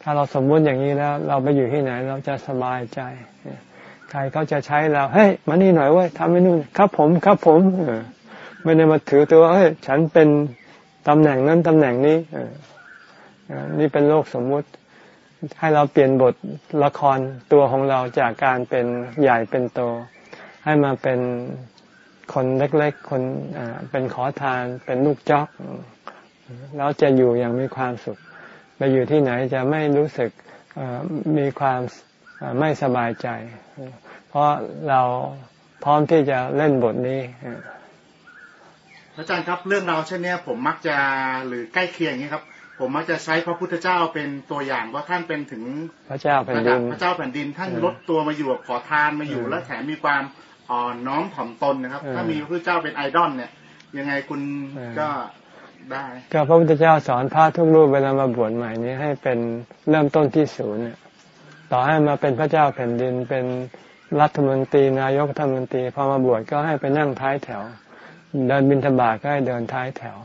าเราสมมุติอย่างนี้แล้ว เราไปอยู่ที่ไหนเราจะสบายใจใครเขาจะใช้เราเฮ้ยมานี่หน่อยเว้ยทำไม่นู่นครับผมครับผมไม่ได้มาถือตัวเฮ้ยฉันเป็นตำแหน่งนั้นตำแหน่งนี้นี่เป็นโลกสมมุติ ให้เราเปลี่ยนบทละครตัวของเราจากการเป็นใหญ่เป็นโต ให้มาเป็นคนเล็กๆ คนเป็นขอทานเป็นลูกจอกแล้วจะอยู่อย่างมีความสุข ไปอยู่ที่ไหนจะไม่รู้สึกมีความไม่สบายใจ เพราะเราพร้อมที่จะเล่นบทนี้อาจารย์ครับเรื่องราวเช่นนี้ผมมักจะหรือใกล้เคียงอย่างนี้ครับ ผมมักจะใช้พระพุทธเจ้าเป็นตัวอย่างว่าท่านเป็นถึงพระเจ้าแผ่นดินพระเจ้าแผ่นดินท่านลดตัวมาอยู่ขอทานมาอยู่ และแถมมีความอ่อนน้อมถ่อมตนนะครับ ถ้ามีพระเจ้าเป็นไอดอลเนี่ยยังไงคุณก็ ได้ก็พระพุทธเจ้าสอนพระทุกรูปเวลามาบวชใหม่นี้ให้เป็นเริ่มต้นที่ศูนย์ต่อให้มาเป็นพระเจ้าแผ่นดินเป็นรัฐมนตรีนายกรัฐมนตรีพอมาบวชก็ให้ไปนั่งท้ายแถว เดินบิณฑบาตก็ให้เดินท้ายแถว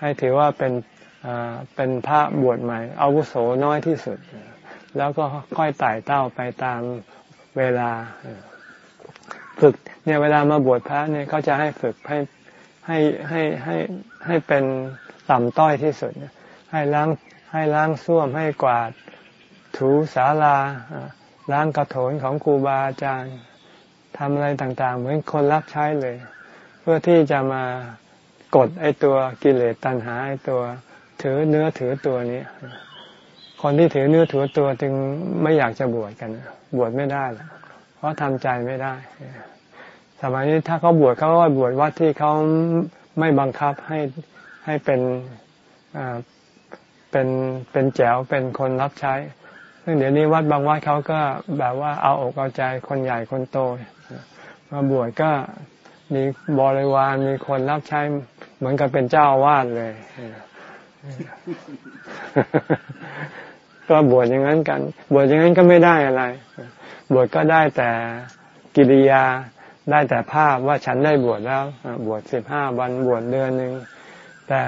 ให้ถือว่าเป็นเป็นพระบวชใหม่อาวุโสน้อยที่สุด แล้วก็ค่อยไต่เต้าไปตามเวลาฝึกเนี่ยเวลามาบวชพระเนี่ยเขาจะให้ฝึกให้ ให้ให้ให้ให้เป็นต่ำต้อยที่สุด ให้ล้างให้ล้างส้วมให้กวาดถูศาลาล้างกระโถนของครูบาอาจารย์ทำอะไรต่างๆ เหมือนคนรับใช้เลย เพื่อที่จะมากดไอตัวกิเลสตัณหาไอตัวถือเนื้อถือตัวนี้ คนที่ถือเนื้อถือตัวจึงไม่อยากจะบวชกัน บวชไม่ได้เพราะทำใจไม่ได้ สมัยนี้ถ้าเขาบวชเขาก็บวชวัดที่เขาไม่บังคับให้ให้เป็นเป็นเป็นแจวเป็นคนรับใช้ซึ่งเดี๋ยวนี้วัดบางวัดเขาก็แบบว่าเอาอกเอาใจคนใหญ่คนโตมาบวชก็มีบริวารมีคนรับใช้เหมือนกับเป็นเจ้าอาวาสเลยก็บวชอย่างนั้นกัน บวชอย่างนั้นก็ไม่ได้อะไร บวชก็ได้แต่กิริยา ได้แต่ภาพว่าฉันได้บวชแล้ว บวชสิบห้าวันบวชเดือนหนึ่งแต่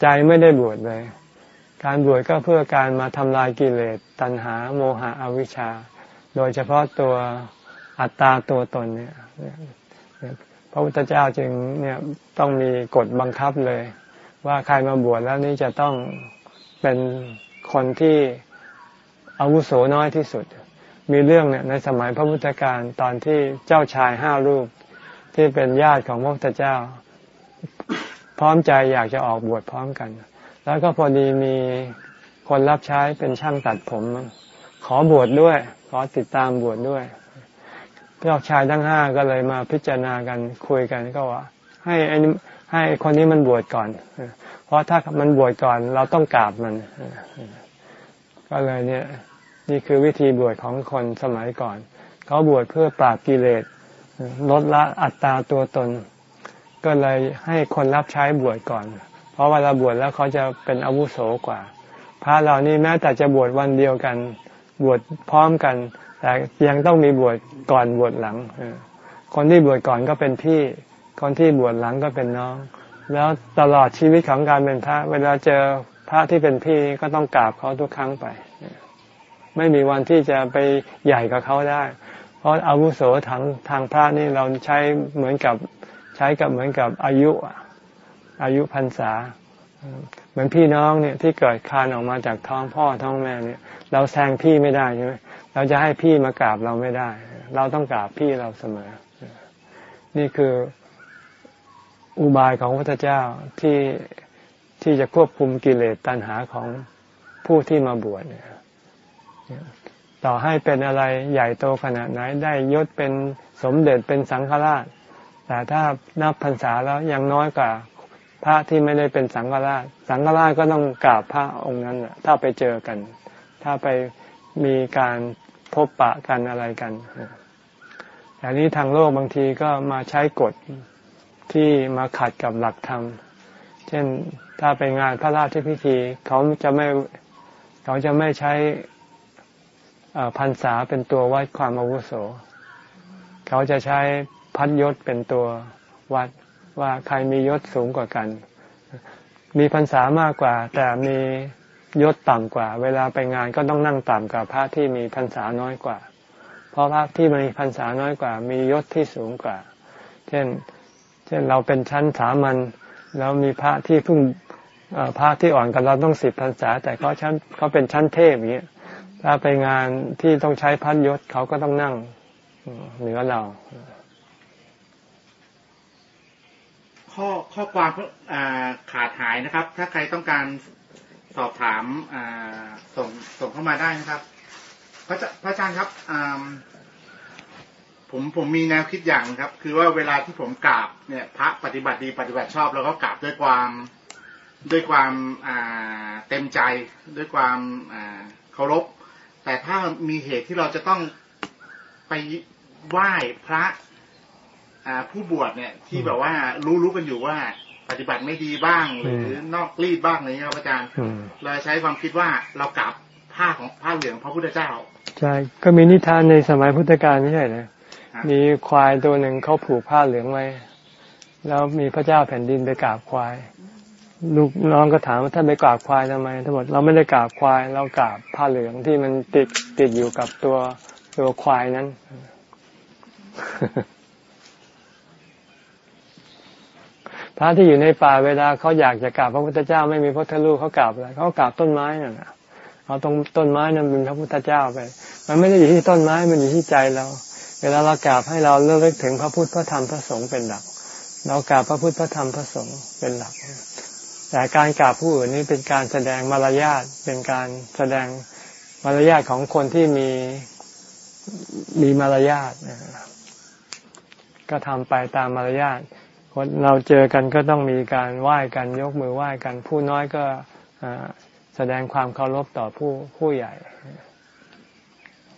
ใจไม่ได้บวชเลย การบวชก็เพื่อการมาทำลายกิเลสตัณหาโมหะอวิชชา โดยเฉพาะตัวอัตตาตัวตนเนี่ยพระพุทธเจ้าจึงเนี่ยต้องมีกฎบังคับเลย ว่าใครมาบวชแล้วนี่จะต้องเป็นคนที่อาวุโสน้อยที่สุด มีเรื่องเนี่ยในสมัยพระพุทธการตอนที่เจ้าชายห้ารูป ที่เป็นญาติของพระพุทธเจ้า พร้อมใจอยากจะออกบวชพร้อมกัน แล้วก็พอดีมีคนรับใช้เป็นช่างตัดผม ขอบวชดด้วย ขอติดตามบวชดด้วยพวกชายทั้งห้าก็เลยมาพิจารณากันคุยกันก็ว่า ให้ไอ้ให้คนนี้มันบวชก่อน เพราะถ้ามันบวชก่อน เราต้องกราบมันก็เลยเนี่ย นี่คือวิธีบวชของคนสมัยก่อน เขาบวชเพื่อปราบกิเลสลดละอัตตาตัวตน ก็เลยให้คนรับใช้บวชก่อน เพราะเวลาบวชแล้วเขาจะเป็นอาวุโสกว่า พระเหล่านี้แม้แต่จะบวชวันเดียวกัน บวชพร้อมกัน แต่ยังต้องมีบวชก่อนบวชหลัง คนที่บวชก่อนก็เป็นพี่ คนที่บวชหลังก็เป็นน้อง แล้วตลอดชีวิตของการเป็นพระ เวลาเจอพระที่เป็นพี่ก็ต้องกราบเขาทุกครั้งไป ไม่มีวันที่จะไปใหญ่กับเขาได้ เพราะอาวุโสทางทางพระนี่เราใช้เหมือนกับใช้กับเหมือนกับอายุอายุพรรษา เหมือนพี่น้องเนี่ยที่เกิดคานออกมาจากท้องพ่อท้องแม่เนี่ย เราแซงพี่ไม่ได้ใช่ไหมเราจะให้พี่มากราบเราไม่ได้ เราต้องกราบพี่เราเสมอ นี่คืออุบายของพระเจ้าที่ที่จะควบคุมกิเลสตัณหาของผู้ที่มาบวชเนี่ย ต่อให้เป็นอะไรใหญ่โตขนาดไหนได้ยศเป็นสมเด็จเป็นสังฆราช แต่ถ้านับพรรษาแล้วยังน้อยกว่าพระที่ไม่ได้เป็นสังฆราช สังฆราชก็ต้องกราบพระองค์นั้นถ้าไปเจอกัน ถ้าไปมีการพบปะกันอะไรกันอย่างนี้ทางโลกบางทีก็มาใช้กฎที่มาขัดกับหลักธรรม เช่นถ้าไปงานพระราชพิธี เขาจะไม่เขาจะไม่ใช้ พรรษาเป็นตัววัดความอาวุโส เขาจะใช้พัดยศเป็นตัววัดว่าใครมียศสูงกว่ากัน มีพรรษามากกว่า แต่มียศต่ำกว่า เวลาไปงานก็ต้องนั่งต่ำกว่าพระที่มีพรรษาน้อยกว่า เพราะพระที่มีพรรษาน้อยกว่า มียศที่สูงกว่า เช่น เช่นเราเป็นชั้นสามัญแล้วมีพระที่เพิ่งพระที่อ่อนกับเราต้องสิบพรรษา แต่เขาชั้นเขาเป็นชั้นเทพอย่างเงี้ย ถ้าไปงานที่ต้องใช้พัดยศเขาก็ต้องนั่งเหนือเรา ข้อข้อความขาดหายนะครับ ถ้าใครต้องการสอบถามส่งส่งเข้ามาได้นะครับ พระพระอาจารย์ครับผมผมมีแนวคิดอย่างครับ คือว่าเวลาที่ผมกราบเนี่ย พระปฏิบัติดีปฏิบัติชอบแล้วก็กราบด้วยความด้วยความเต็มใจด้วยความเคารพ แต่ถ้ามีเหตุที่เราจะต้องไปไหว้พระอ่าผู้บวชเนี่ย ที่แบบว่ารู้รู้กันอยู่ว่า ปฏิบัติไม่ดีบ้าง หรือนอกรีดบ้างอะไรเงี้ยครับอาจารย์อืมเราใช้ความคิดว่าเรากราบผ้าของผ้าเหลืองพระพุทธเจ้าใช่ก็มีนิทานในสมัยพุทธกาลไม่ใช่เหรอครับมีควายตัวหนึ่งเขาผูกผ้าเหลืองไว้ แล้วมีพระเจ้าแผ่นดินไปกราบควาย ลูกน้องก็ถามว่าท่านไปกราบควายทำไมทั้งหมดเราไม่ได้กราบควาย เรากราบผ้าเหลืองที่มันติดติดอยู่กับตัวตัวควายนั้น พระที่อยู่ในป่าเวลาเขาอยากจะกราบพระพุทธเจ้าไม่มีพระพุทธรูปเขากราบอะไรเขากราบต้นไม้น่ะเอาตรงต้นไม้นั้นเป็นพระพุทธเจ้าไป มันไม่ได้อยู่ที่ต้นไม้มันอยู่ที่ใจเรา เวลาเรากราบให้เราเลิกถึงพระพุทธพระธรรมพระสงฆ์เป็นหลัก เรากราบพระพุทธพระธรรมพระสงฆ์เป็นหลัก แต่การกราบผู้อื่นนี่เป็นการแสดงมารยาทเป็นการแสดงมารยาทของคนที่มีมีมารยาทก็ทำไปตามมารยาทคนเราเจอกันก็ต้องมีการไหว้กันยกมือไหว้กัน ผู้น้อยก็แสดงความเคารพต่อผู้ผู้ใหญ่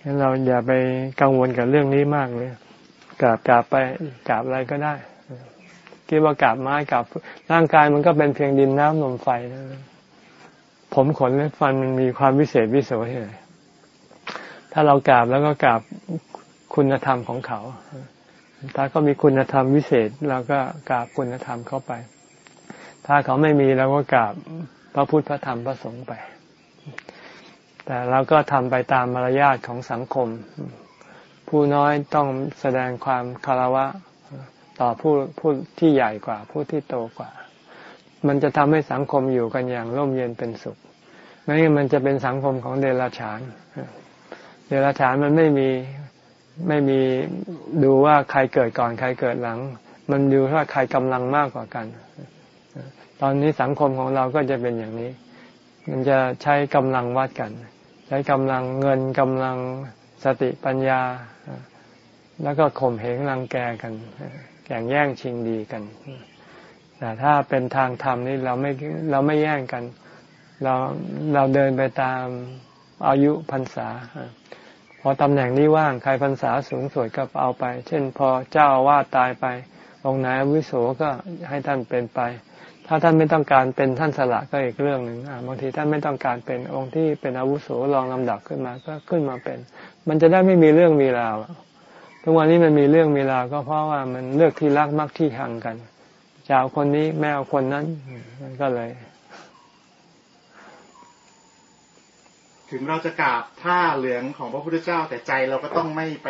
งั้นเราอย่าไปกังวลกับเรื่องนี้มากเลยกราบกราบไปกราบอะไรก็ได้ คิดว่ากาบไม้กาบร่างกายมันก็เป็นเพียงดินน้ำลมไฟนะผมขนเล็บฟันมันมีความวิเศษวิโสที่ไหนถ้าเรากราบแล้วก็กราบคุณธรรมของเขา ถ้าเขามีคุณธรรมวิเศษเราก็กราบคุณธรรมเข้าไป ถ้าเขาไม่มีเราก็กราบพระพุทธพระธรรมพระสงฆ์ไป แต่เราก็ทำไปตามมารยาทของสังคม ผู้น้อยต้องแสดงความคารวะ ต่อผู้ผู้ที่ใหญ่กว่า ผู้ที่โตกว่า มันจะทำให้สังคมอยู่กันอย่างร่มเย็นเป็นสุขไม่งั้นมันจะเป็นสังคมของเดรัจฉาน เดรัจฉานมันไม่มีไม่มีดูว่าใครเกิดก่อนใครเกิดหลัง มันดูว่าใครกำลังมากกว่ากัน ตอนนี้สังคมของเราก็จะเป็นอย่างนี้ มันจะใช้กำลังวัดกัน ใช้กำลังเงินกำลังสติปัญญา แล้วก็ข่มเหงรังแกกัน แข่งแย่งชิงดีกัน แต่ถ้าเป็นทางธรรมนี่เราไม่เราไม่แย่งกัน เราเราเดินไปตามอายุพรรษา พอตำแหน่งนี้ว่างใครพรรษาสูงสุดก็เอาไป เช่น พอเจ้าอาวาสตายไป องค์ไหนวุโสก็ให้ท่านเป็นไป ถ้าท่านไม่ต้องการเป็นท่านสละก็อีกเรื่องหนึ่งบางทีท่านไม่ต้องการเป็นองค์ที่เป็นอาวุโสรองลำดับขึ้นมาก็ขึ้นมาเป็น มันจะได้ไม่มีเรื่องมีราว ทุกวันนี้มันมีเรื่องมีราวก็เพราะว่ามันเลือกที่รักมักที่ชังกันจะเอาคนนี้ไม่เอาคนนั้นมันก็เลย ถึงเราจะกราบผ้าเหลืองของพระพุทธเจ้า แต่ใจเราก็ต้องไม่ไป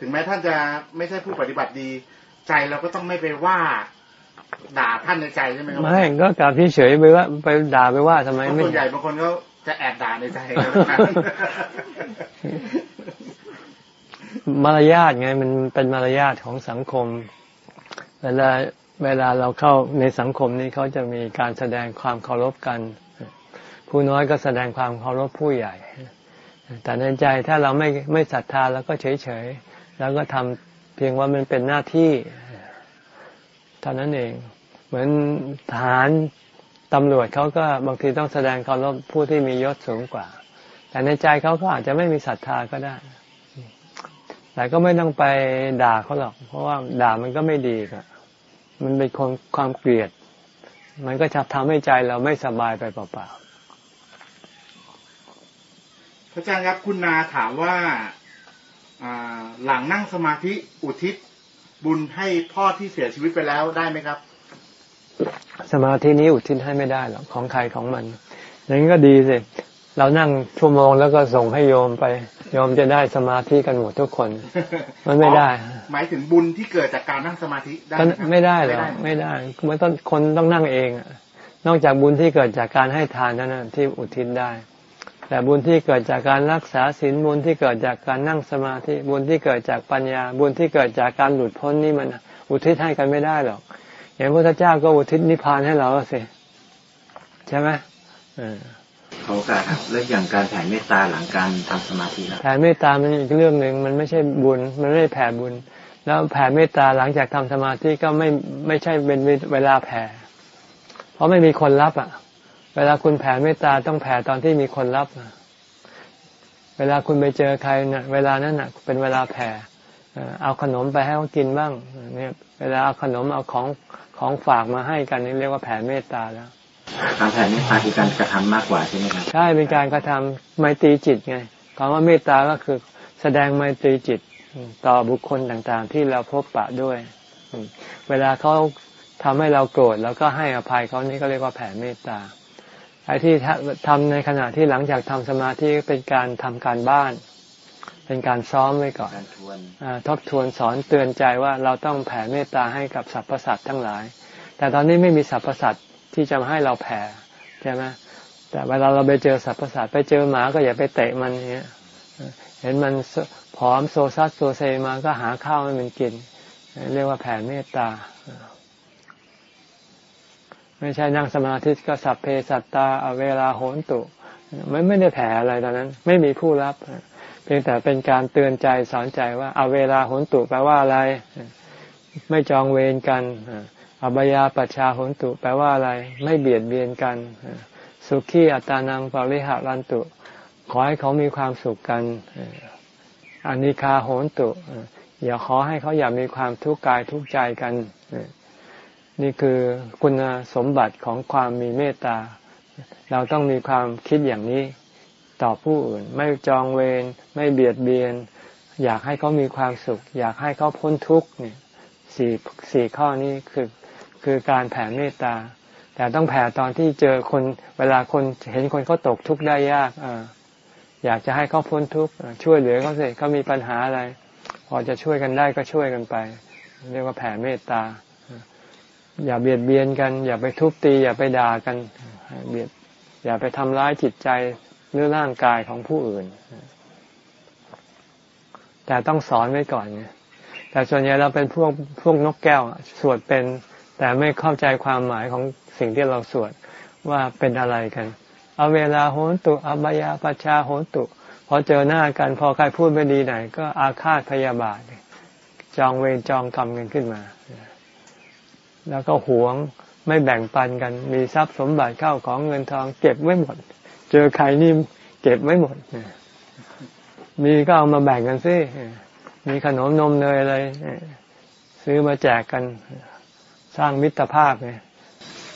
ถึงแม้ท่านจะไม่ใช่ผู้ปฏิบัติดี ใจเราก็ต้องไม่ไปว่าด่าท่านในใจใช่ไหมครับไม่ก็กราบเฉยๆไปว่าไปด่าไปว่าทำไมเพราะไม่ส่วนใหญ่บางคนก็จะแอบด่าในใจนะ มารยาทไงมันเป็นมารยาทของสังคม เวลาเวลาเราเข้าในสังคมนี้เขาจะมีการแสดงความเคารพกัน ผู้น้อยก็แสดงความเคารพผู้ใหญ่ แต่ในใจถ้าเราไม่ไม่ศรัทธาแล้วก็เฉยเฉยแล้วก็ทำเพียงว่ามันเป็นหน้าที่เท่านั้นเอง เหมือนทหารตำรวจเขาก็บางทีต้องแสดงเคารพผู้ที่มียศสูงกว่า แต่ในใจเขาก็อาจจะไม่มีศรัทธาก็ได้ แต่ก็ไม่ต้องไปด่าเขาหรอก เพราะว่าด่ามันก็ไม่ดีอะมันเป็นความความเกลียด มันก็จะทำให้ใจเราไม่สบายไปเปล่าพระอาจารย์ครับคุณนาถามว่าอ่าหลังนั่งสมาธิอุทิศบุญให้พ่อที่เสียชีวิตไปแล้วได้ไหมครับๆสมาธินี้อุทิศให้ไม่ได้หรอกของใครของมันอย่างนี้ก็ดีสิ เรานั่งชั่วโมงแล้วก็ส่งให้โยมไป โยมจะได้สมาธิกันหมดทุกคน มันไม่ได้อ๋อหมายถึงบุญที่เกิดจากการนั่งสมาธิได้ก็หครับไม่ได้หรอกไม่ไม่ได้มันต้องคนต้องนั่งเองอะนอกจากบุญที่เกิดจากการให้ทานเท่านั้นที่อุทิศได้ แต่บุญที่เกิดจากการรักษาศีลบุญที่เกิดจากการนั่งสมาธิบุญที่เกิดจากปัญญา บุญที่เกิดจากการหลุดพ้นนี่มันอุทิศให้กันไม่ได้หรอกอย่างพระพุทธเจ้าก็อุทิศนิพพานให้เราสิใช่ไหมเออ เขาการครับแล้วอย่างการแผ่เมตตาหลังการทำสมาธิแล้วแผ่เมตตามันอีกเรื่องหนึ่งมันไม่ใช่บุญ มันไม่ได้แผ่บุญ แล้วแผ่เมตตาหลังจากทำสมาธิก็ไม่ไม่ใช่เป็นเวลาแผ่ เพราะไม่มีคนรับอะ เวลาคุณแผ่เมตตาต้องแผ่ตอนที่มีคนรับเวลาคุณไปเจอใครเนะ่ะ เวลานั้นน่ะ เป็นเวลาแผ่เอาขนมไปให้เขากินบ้างเนี่ย เวลาเอาขนมเอาของของฝากมาให้กันนี่เรียกว่าแผ่เมตตาแล้ว การแผ่เมตตาคือการกระทำมากกว่าใช่ไหมครับใช่เป็นการกระทำไมตรีจิตไงคำว่าเมตตาก็คือแสดงไมตรีจิตต่อบุคคลต่างๆ ที่เราพบปะด้วยอืมเวลาเขาทำให้เราโกรธแล้วก็ให้อภัยเขานี่ก็เรียกว่าแผ่เมตตาไอ้ที่ทำในขณะที่หลังจากทำสมาธิเป็นการทำการบ้าน เป็นการซ้อมไว้ก่อนการทวนอาทบทวนสอนเตือนใจว่าเราต้องแผ่เมตตาให้กับสรรพสัตว์ทั้งหลาย แต่ตอนนี้ไม่มีสรรพสัตว์ ที่จะมาให้เราแผ่ใช่ไหมแต่เวลาเราไปเจอสรรพสัตว์ไปเจอหมาก็อย่าไปเตะมันอย่างเงี้ยเห็นมันผอมโซซัสโซเซมาก็หาข้าวให้มันกิน เรียกว่าแผ่เมตตา ไม่ใช่นั่งสมาธิก็สัพเพสัตตาเอาเวลาโหนตุไม่ไม่ได้แผ่อะไรตอนนั้น ไม่มีผู้รับ เพียงแต่เป็นการเตือนใจสอนใจว่าเอาเวลาโหนตุแปลว่าอะไร ไม่จองเวรกัน อบายาปัชชาโหนตุแปลว่าอะไร ไม่เบียดเบียนกัน สุขีอัตานังปริหารันตุ ขอให้เขามีความสุขกันอานิคาโหนตุอย่าขอให้เขาอย่ามีความทุกข์กายทุกข์ใจกัน นี่คือคุณสมบัติของความมีเมตตา เราต้องมีความคิดอย่างนี้ต่อผู้อื่น ไม่จองเวรไม่เบียดเบียน อยากให้เขามีความสุข อยากให้เขาพ้นทุกข์เนี่ยสี่สี่ข้อนี้คือ คือการแผ่เมตตา แต่ต้องแผ่ตอนที่เจอคนเวลาคนเห็นคนเขาตกทุกข์ได้ยากออยากจะให้เขาพ้นทุกข์ช่วยเหลือเขาสิเขามีปัญหาอะไร พอจะช่วยกันได้ก็ช่วยกันไป เรียกว่าแผ่เมตตา อย่าเบียดเบียนกัน อย่าไปทุบตี อย่าไปด่ากันเบียดอย่าไปทำร้ายจิตใจหรือร่างกายของผู้อื่น แต่ต้องสอนไว้ก่อนไงแต่ส่วนใหญ่เราเป็นพวกพวกนกแก้ว สวดเป็น แต่ไม่เข้าใจความหมายของสิ่งที่เราสวดว่าเป็นอะไรกันเอาเวลาโหนตุอบายาปชาโหนตุ พอเจอหน้ากันพอใครพูดไม่ดีไหน ก็อาฆาตพยาบาทจองเวรจองกรรมกันขึ้นมา แล้วก็หวงไม่แบ่งปันกัน มีทรัพย์สมบัติเข้าของเงินทองเก็บไว้หมด เจอใครนี่เก็บไว้หมด มีก็เอามาแบ่งกันซิมีขนมนมเนยอะไรซื้อมาแจกกัน สร้างมิตรภาพไง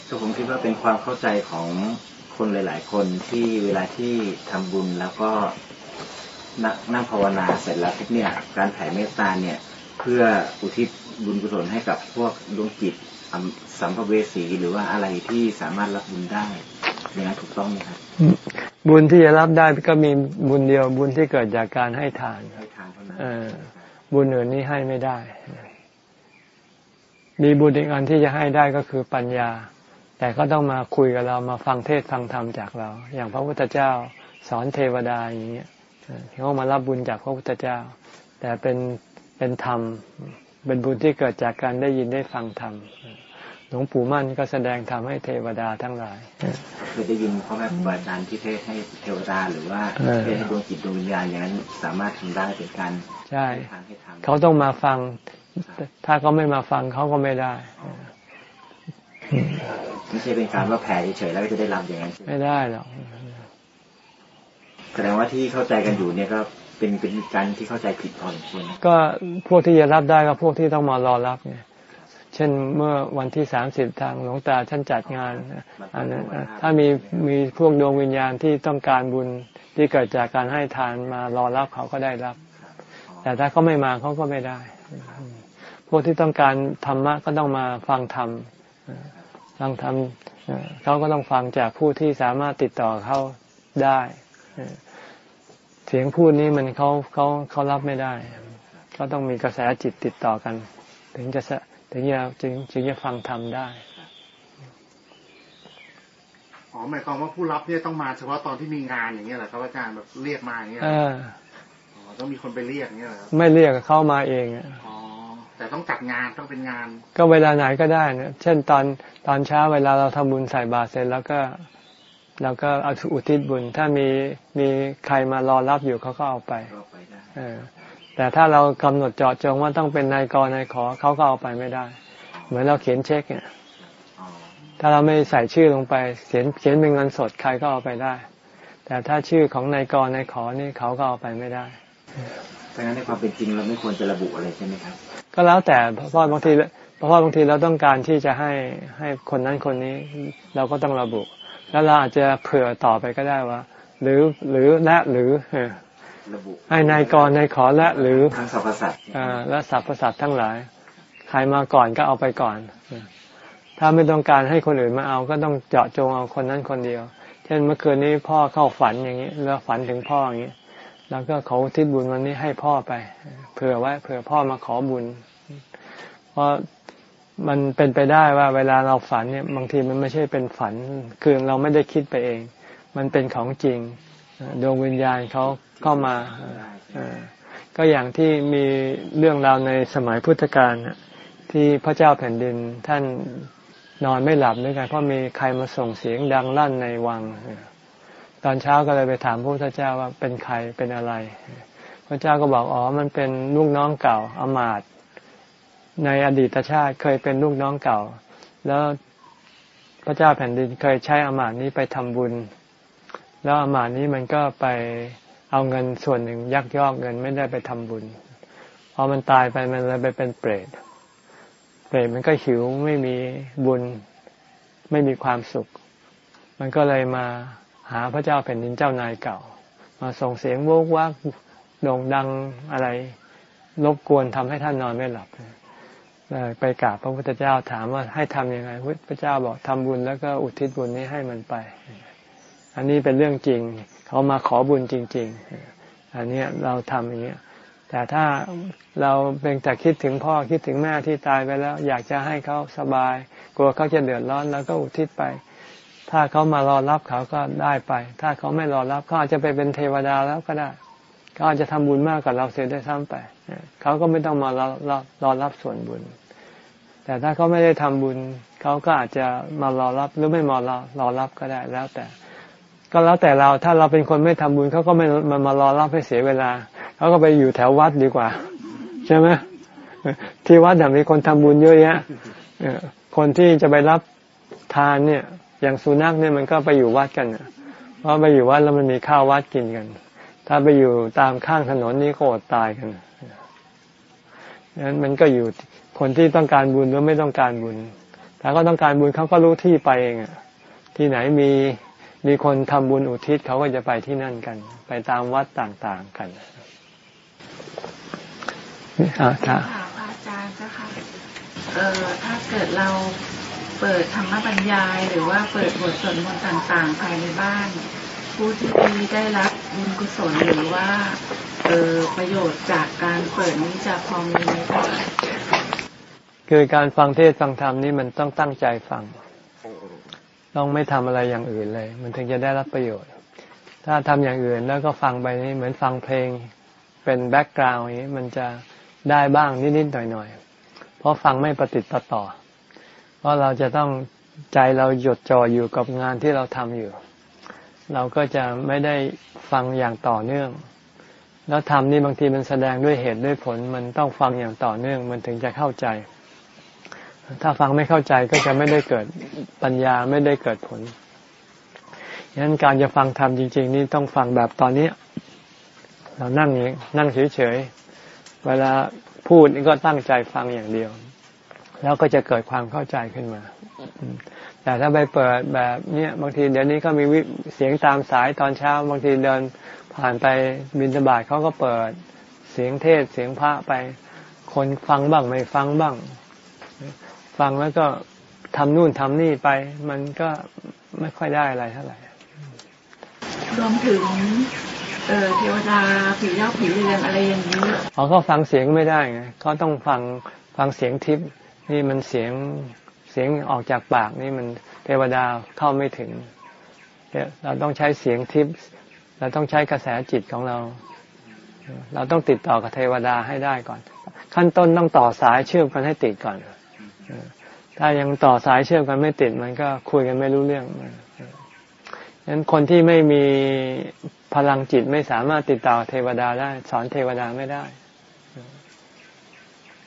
ก็ผมคิดว่าเป็นความเข้าใจของคนหลาย ๆ คนที่เวลาที่ทำบุญแล้วก็นั่งภาวนาเสร็จแล้วเนี่ยการแผ่เมตตาเนี่ย เพื่ออุทิศบุญกุศลให้กับพวกดวงจิตสัมภเวสีหรือว่าอะไรที่สามารถรับบุญได้อย่างนั้นถูกต้องไหมครับบุญที่จะรับได้ก็มีบุญเดียวบุญที่เกิดจากการให้ทานให้ทานเท่านั้นเออบุญอื่นนี้ให้ไม่ได้ มีบุญอีกอันที่จะให้ได้ก็คือปัญญา แต่ก็ต้องมาคุยกับเรามาฟังเทศฟังธรรมจากเรา อย่างพระพุทธเจ้าสอนเทวดาอย่างเงี้ยเขามารับบุญจากพระพุทธเจ้า แต่เป็นเป็นธรรม เป็นบุญที่เกิดจากการได้ยินได้ฟังธรรมหลวงปู่มั่นก็แสดงธรรมให้เทวดาทั้งหลายเคยได้ยินพ่อแม่ครูบาอาจารย์ที่เทศให้เทวดาหรือว่าเทศให้ดวงจิตดวงวิญญาณอย่างนั้นสามารถทำได้เป็นการใช่ทางให้ทำเขาต้องมาฟัง ถ้าเขาไม่มาฟังเขาก็ไม่ได้ไม่ใช่เป็นการว่าแผ่เฉยๆแล้วก็จะได้รับอย่างนั้นใช่ไหมไม่ได้หรอกแสดงว่าที่เข้าใจกันอยู่เนี่ยก็เป็นเป็นการที่เข้าใจผิดพอสมควรนะก็พวกที่จะรับได้ก็พวกที่ต้องมารอรับไงเช่นเมื่อวันที่สามสิบทางหลวงตาท่านจัดงานอันนั้นถ้ามีมีพวกดวงวิญญาณที่ต้องการบุญที่เกิดจากการให้ทานมารอรับเขาก็ได้รับ แต่ถ้าเขาไม่มาเขาก็ไม่ได้ พวกที่ต้องการธรรมะก็ต้องมาฟังธรรมฟังธรรมเขาก็ต้องฟังจากผู้ที่สามารถติดต่อเขาได้ เสียงพูดนี้มันเขาเขาเขารับไม่ได้ ก็ต้องมีกระแสจิตติดต่อกัน ถึงจะถึงจะจึงจึงจะฟังธรรมได้อ๋อหมายความว่าผู้รับเนี่ยต้องมาเฉพาะตอนที่มีงานอย่างเงี้ยเหรอครับอาจารย์แบบเรียกมาอย่างเงี้ยเอเหรอออ๋อต้องมีคนไปเรียกอย่างเงี้ยเหรอครับไม่เรียกเข้ามาเองอะอ๋อ แต่ต้องจัดงานต้องเป็นงาน ก็เวลาไหนก็ได้นะเช่นตอนตอนเช้าเวลาเราทำบุญใส่บาตรเสร็จแล้วก็เราก็เอาอุทิศบุญ ถ้ามีมีใครมารอรับอยู่เขาก็เอาไปก็ไปได้เออแต่ถ้าเรากำหนดเจาะจงว่าต้องเป็นนายกนายขอเขาก็เอาไปไม่ได้ เหมือนเราเขียนเช็คเนี่ยอ๋อถ้าเราไม่ใส่ชื่อลงไปเขียนเขียนเป็นเงินสดใครก็เอาไปได้ แต่ถ้าชื่อของนายกนายขอนี่เขาก็เอาไปไม่ได้แดังนั้นในความเป็นจริงเราไม่ควรจะระบุอะไรใช่ไหมครับ ก็แล้วแต่เพราะบางทีเพราะบางทีเราต้องการที่จะให้ให้คนนั้นคนนี้ เราก็ต้องระบุ แล้วเราอาจจะเผื่อต่อไปก็ได้ว่า หรือหรือและหรือระบุให้นายกรนายขอและหรือทั้งสรรพสัตว์และสรรพสัตว์ทั้งหลาย ใครมาก่อนก็เอาไปก่อน ถ้าไม่ต้องการให้คนอื่นมาเอาก็ต้องเจาะจงเอาคนนั้นคนเดียว เช่นเมื่อคืนนี้พ่อเข้าฝันอย่างนี้แล้วฝันถึงพ่ออย่างนี้ แล้วก็เขาทิศบุญวันนี้ให้พ่อไป เผื่อไว้เผื่อพ่อมาขอบุญเพ ราะมันเป็นไปได้ว่าเวลาเราฝันเนี่ยบางทีมันไม่ใช่เป็นฝัน คือเราไม่ได้คิดไปเอง มันเป็นของจริงดวงวิญญาณเขาเข้ามาก็อย่างที่มีเรื่องราวในสมัยพุทธกาลที่พระเจ้าแผ่นดินท่านนอนไม่หลับด้วยกันเพราะมีใครมาส่งเสียงดังลั่นในวัง ตอนเช้าก็เลยไปถามพระพุทธเจ้าว่าเป็นใครเป็นอะไร พระเจ้าก็บอกอ๋อมันเป็นลูกน้องเก่าอมาต ในอดีตชาติเคยเป็นลูกน้องเก่า แล้วพระเจ้าแผ่นดินเคยใช้อามาตนี้ไปทำบุญ แล้วอามาตนี้มันก็ไปเอาเงินส่วนหนึ่งยักยอกเงินไม่ได้ไปทำบุญพอมันตายไปมันเลยไปเป็นเปรตเปรตมันก็หิวไม่มีบุญไม่มีความสุข มันก็เลยมาหาพระเจ้าแผ่นดินเจ้านายเก่า มาส่งเสียงโวกวักโด่งดังอะไรรบกวนทำให้ท่านนอนไม่หลับ ไปกราบพระพุทธเจ้าถามว่าให้ทํำยังไงพระเจ้าบอกทำบุญแล้วก็อุทิศบุญนี้ให้มันไป อันนี้เป็นเรื่องจริง เขามาขอบุญจริง ๆ อันนี้เราทำอย่างนี้แต่ถ้าเราเป็นแต่คิดถึงพ่อคิดถึงแม่ที่ตายไปแล้ว อยากจะให้เขาสบาย กลัวเขาจะเดือดร้อนแล้วก็อุทิศไป ถ้าเขามารอรับเขาก็ได้ไป ถ้าเขาไม่รอรับเขาอาจจะไปเป็นเทวดาแล้วก็ได้ เขาอาจจะทำบุญมากกว่าเราเสียได้ซ้ำไปเขาก็ไม่ต้องมารอรอรับส่วนบุญ แต่ถ้าเขาไม่ได้ทำบุญ เขาก็อาจจะมารอรับหรือไม่มารอรอรับก็ได้แล้วแต่ ก็แล้วแต่เราถ้าเราเป็นคนไม่ทำบุญเขาก็ไม่มามารอรับให้เสียเวลาเขาก็ไปอยู่แถววัดดีกว่า ใช่ไหมที่วัดมีคนทำบุญเยอะแยะคนที่จะไปรับทานเนี่ย อย่างสุนัขเนี่ยมันก็ไปอยู่วัดกันเพราะไปอยู่วัดแล้วมันมีข้าววัดกินกัน ถ้าไปอยู่ตามข้างถนนนี่ก็อดตายกันนั้นมันก็อยู่คนที่ต้องการบุญหรือไม่ต้องการบุญถ้าก็ต้องการบุญเขาก็รู้ที่ไปเองอะที่ไหนมีมีคนทำบุญอุทิศเขาก็จะไปที่นั่นกัน ไปตามวัดต่างๆกันนี่ค่ะอาจารย์เจ้าค่ะเอ่อถ้าเกิดเราเปิดธรรมบรรยาย หรือว่าเปิดบทสวดมนต์ต่าง ๆ ภายในบ้าน ผู้ที่ได้รับบุญกุศลหรือว่าเออประโยชน์จากการเปิดนี้จะพอมีไหมคะคือการฟังเทศฟังธรรมนี่มันต้องตั้งใจฟัง ต้องไม่ทำอะไรอย่างอื่นเลย มันถึงจะได้รับประโยชน์ ถ้าทำอย่างอื่นแล้วก็ฟังไปนี่เหมือนฟังเพลงเป็นแบ็กกราวน์อย่างนี้มันจะได้บ้างนิดๆหน่อยๆ เพราะฟังไม่ประติดประต่อ เพราะเราจะต้องใจเราหยดจ่ออยู่กับงานที่เราทำอยู่ เราก็จะไม่ได้ฟังอย่างต่อเนื่อง แล้วทำนี่บางทีมันแสดงด้วยเหตุด้วยผล มันต้องฟังอย่างต่อเนื่อง มันถึงจะเข้าใจ ถ้าฟังไม่เข้าใจก็จะไม่ได้เกิดปัญญาไม่ได้เกิดผลฉะนั้นการจะฟังธรรมจริง ๆ นี่ต้องฟังแบบตอนนี้ เรานั่งนี้นั่งเฉยๆเวลาพูดนี่ก็ตั้งใจฟังอย่างเดียว แล้วก็จะเกิดความเข้าใจขึ้นมา แต่ถ้าไปเปิดแบบเนี้ยบางทีเดี๋ยวนี้ก็มีเสียงตามสายตอนเช้า บางทีเดินผ่านไปบินสบายเขาก็เปิดเสียงเทศเสียงพระไป คนฟังบ้างไม่ฟังบ้าง ฟังแล้วก็ทำนู่นทำนี่ไป มันก็ไม่ค่อยได้อะไรเท่าไหร่รวมถึงเออเทวดาผีเจ้าผีเรือนอะไรอย่างนี้เขาก็ฟังเสียงไม่ได้ไงเขาต้องฟังฟังเสียงทิพย์นี่มันเสียงเสียงออกจากปากนี่มันเทวดาเข้าไม่ถึง เราต้องใช้เสียงทิพย์เราต้องใช้กระแสจิตของเรา เราต้องติดต่อกับเทวดาให้ได้ก่อน ขั้นต้นต้องต่อสายเชื่อมกันให้ติดก่อน ถ้ายังต่อสายเชื่อมกันไม่ติด มันก็คุยกันไม่รู้เรื่องฉะนั้นคนที่ไม่มีพลังจิตไม่สามารถติดต่อเทวดาได้ สอนเทวดาไม่ได้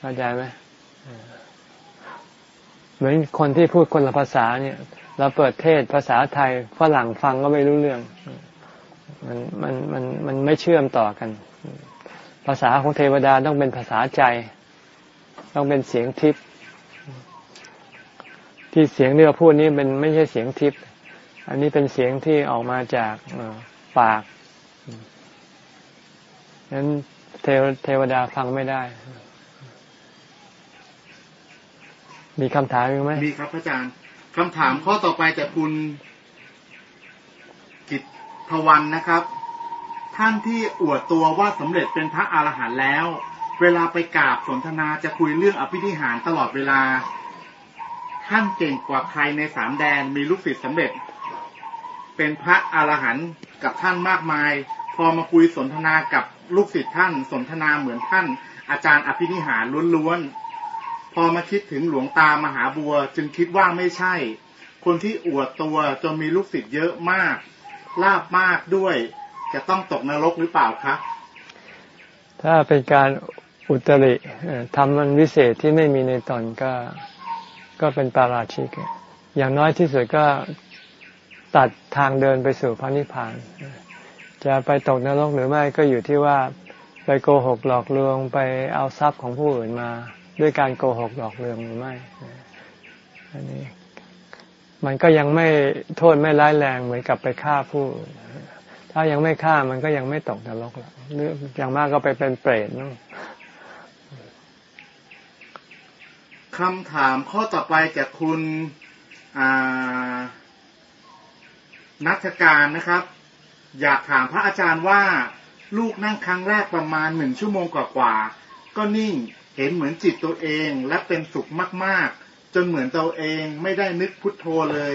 เข้าใจไหม เหมือนคนที่พูดคนละภาษาเนี่ย เราเปิดเทศภาษาไทยฝรั่งฟังก็ไม่รู้เรื่อง มันมันมันมันไม่เชื่อมต่อกัน ภาษาของเทวดาต้องเป็นภาษาใจ ต้องเป็นเสียงทิพย์ที่เสียงที่เราพูดนี้เป็นไม่ใช่เสียงทิพย์อันนี้เป็นเสียงที่ออกมาจากปากนั้นเทวเทวดาฟังไม่ได้ มีคำถามไหมมีครับอาจารย์คำถามข้อต่อไปจากคุณกิตทวันนะครับ ท่านที่อวดตัวว่าสำเร็จเป็นพระอรหันต์แล้ว เวลาไปกราบสนทนาจะคุยเรื่องอภิธิหารตลอดเวลา ท่านเก่งกว่าใครในสามแดนมีลูกศิษย์สำเร็จ เป็นพระอรหันต์กับท่านมากมาย พอมาคุยสนทนากับลูกศิษย์ท่านสนทนาเหมือนท่าน อาจารย์อภินิหารล้วนๆ พอมาคิดถึงหลวงตามหาบัว จึงคิดว่าไม่ใช่ คนที่อวดตัวจนมีลูกศิษย์เยอะมาก ลาบมากด้วย จะต้องตกนรกหรือเปล่าครับถ้าเป็นการอุตริทำมันวิเศษที่ไม่มีในตนก็ก็เป็นปาราชิก อย่างน้อยที่สุดก็ตัดทางเดินไปสู่พระนิพพาน จะไปตกนรกหรือไม่ก็อยู่ที่ว่าไปโกหกหลอกลวงไปเอาทรัพย์ของผู้อื่นมา ด้วยการโกหกหลอกลวงหรือไม่อันนี้มันก็ยังไม่โทษไม่ร้ายแรงเหมือนกับไปฆ่าผู้ ถ้ายังไม่ฆ่ามันก็ยังไม่ตกนรกหรอกหรืออย่างมากก็ไปเป็นเปรตนั่งคำถามข้อต่อไปจากคุณนักการนะครับ อยากถามพระอาจารย์ว่า ลูกนั่งครั้งแรกประมาณหนึ่งชั่วโมงกว่าๆก็นิ่ง เห็นเหมือนจิตตัวเองและเป็นสุขมาก ๆ จนเหมือนตัวเองไม่ได้นึกพุทโธเลย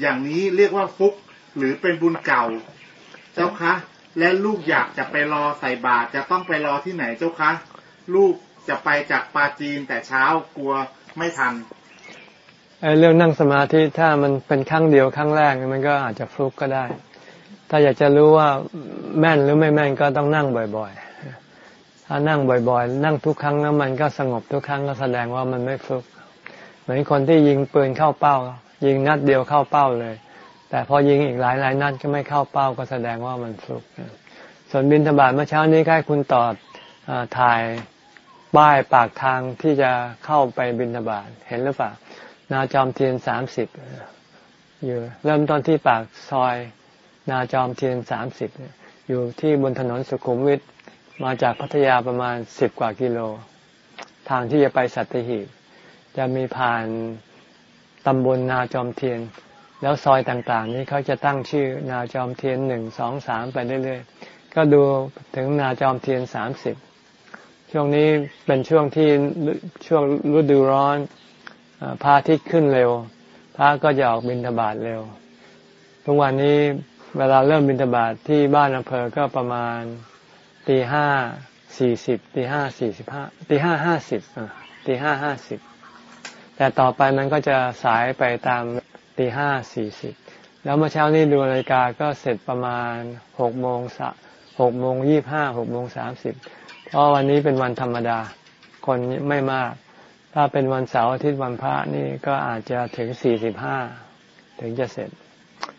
อย่างนี้เรียกว่าฟุกหรือเป็นบุญเก่า เจ้าคะ และลูกอยากจะไปรอใส่บาตรจะต้องไปรอที่ไหนเจ้าคะ ลูกจะไปจากปาจีนแต่เช้ากลัวไม่ทันไอ้เรื่องนั่งสมาธิถ้ามันเป็นครั้งเดียวครั้งแรกมันก็อาจจะฟลุกก็ได้ ถ้าอยากจะรู้ว่าแม่นหรือไม่แม่นก็ต้องนั่งบ่อย ๆ ถ้านั่งบ่อยๆ นั่งทุกครั้งแล้วมันก็สงบทุกครั้งก็แสดงว่ามันไม่ฟลุกเหมือนคนที่ยิงปืนเข้าเป้า ยิงนัดเดียวเข้าเป้าเลย แต่พอยิงอีกหลายหลายนัดก็ไม่เข้าเป้าก็แสดงว่ามันฟลุกส่วนบินธบาตเมื่อเช้านี้ใกล้คุณตอดถ่ายป้ายปากทางที่จะเข้าไปบิณฑบาตเห็นหรือเปล่านาจอมเทียนสามสิบอยู่เริ่มต้นที่ปากซอยนาจอมเทียนสามสิบอยู่ที่บนถนนสุขุมวิท มาจากพัทยาประมาณสิบกว่ากิโล ทางที่จะไปสัตหีบ จะมีผ่านตำบลนาจอมเทียน แล้วซอยต่างๆ นี้เขาจะตั้งชื่อนาจอมเทียนหนึ่งสองสามไปเรื่อยๆ ก็ดูถึงนาจอมเทียนสามสิบช่วงนี้เป็นช่วงที่ช่วงฤดูร้อนพระอาทิตย์ขึ้นเร็ว พระก็จะออกบินทบาทเร็ว ทุกวันนี้เวลาเริ่มบินทบาทที่บ้านอำเภอก็ประมาณ ตีห้าสี่สิบตีห้าสี่สิบห้าตีห้าห้าสิบตีห้าห้าสิบแต่ต่อไปมันก็จะสายไปตามตีห้าสี่สิบแล้วเมื่อเช้านี้ดูนาฬิกาก็เสร็จประมาณหกโมงสหกโมงยี่ห้าหกโมงสามสิบเพราะวันนี้เป็นวันธรรมดา คนไม่มาก ถ้าเป็นวันเสาร์อาทิตย์วันพระนี่ก็อาจจะถึงสี่สิบห้าถึงจะเสร็จ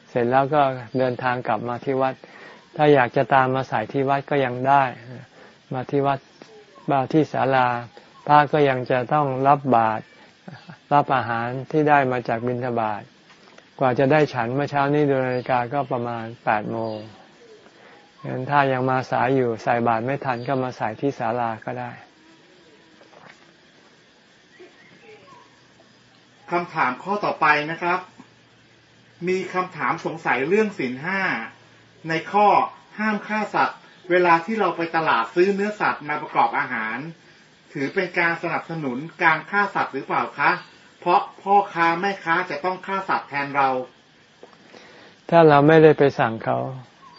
เสร็จแล้วก็เดินทางกลับมาที่วัด ถ้าอยากจะตามมาใส่ที่วัดก็ยังได้ มาที่วัดมาที่ศาลาพระก็ยังจะต้องรับบาตรรับอาหารที่ได้มาจากบิณฑบาตกว่าจะได้ฉันเมื่อเช้านี้ดูนาฬิกาก็ประมาณแปดโมงงั้นถ้ายังมาสายอยู่ใส่บาตรไม่ทันก็มาใส่ที่ศาลาก็ได้คำถามข้อต่อไปนะครับ มีคำถามสงสัยเรื่องสินห้า ในข้อห้ามฆ่าสัตว์ เวลาที่เราไปตลาดซื้อเนื้อสัตว์มาประกอบอาหาร ถือเป็นการสนับสนุนการฆ่าสัตว์หรือเปล่าคะ เพราะพ่อค้าแม่ค้าจะต้องฆ่าสัตว์แทนเรา ถ้าเราไม่ได้ไปสั่งเขา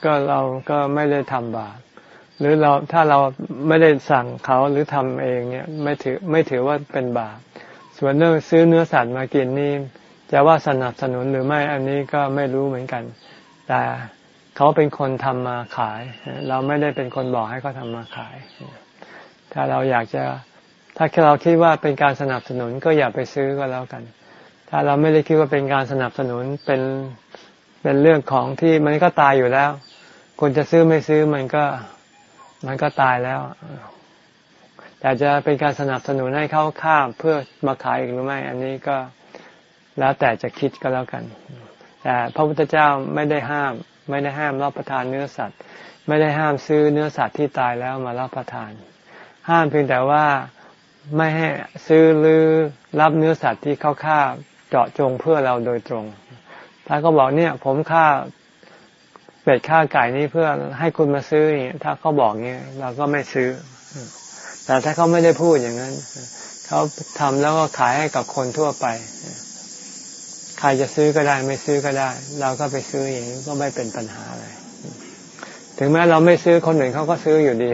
ก็เราก็ไม่ได้ทำบาปหรือเราถ้าเราไม่ได้สั่งเขาหรือทำเองเนี่ยไม่ถือไม่ถือว่าเป็นบาปส่วนเรื่องซื้อเนื้อสัตว์มากินนี่จะว่าสนับสนุนหรือไม่อันนี้ก็ไม่รู้เหมือนกัน แต่ เขาเป็นคนทำมาขาย เราไม่ได้เป็นคนบอกให้เขาทามาขาย ถ้าเราอยากจะ ถ้าเราคิดว่าเป็นการสนับสนุนก็อย่าไปซื้อก็แล้วกัน ถ้าเราไม่ได้คิดว่าเป็นการสนับสนุนเป็นเป็นเรื่องของที่มันก็ตายอยู่แล้วคนจะซื้อไม่ซื้อมันก็มันก็ตายแล้วแต่จะเป็นการสนับสนุนให้เขาข้ามเพื่อมาขายอีกหรือไม่ อันนี้ก็แล้วแต่จะคิดก็แล้วกัน แต่พระพุทธเจ้าไม่ได้ห้าม ไม่ได้ห้ามรับประทานเนื้อสัตว์ ไม่ได้ห้ามซื้อเนื้อสัตว์ที่ตายแล้วมารับประทาน ห้ามเพียงแต่ว่าไม่ให้ซื้อหรือรับเนื้อสัตว์ที่เขาฆ่าเจาะจงเพื่อเราโดยตรง ถ้าก็บอกเนี่ย ผมฆ่าเป็ดฆ่าไก่นี้เพื่อให้คุณมาซื้ออย่างถ้าเขาบอกเงี้ยเราก็ไม่ซื้อ แต่ถ้าเขาไม่ได้พูดอย่างนั้น เขาทำแล้วก็ขายให้กับคนทั่วไป ใครจะซื้อก็ได้ไม่ซื้อก็ได้ เราก็ไปซื้ออย่างนี้ก็ไม่เป็นปัญหาอะไรถึงแม้เราไม่ซื้อคนอื่นเขาก็ซื้ออยู่ดี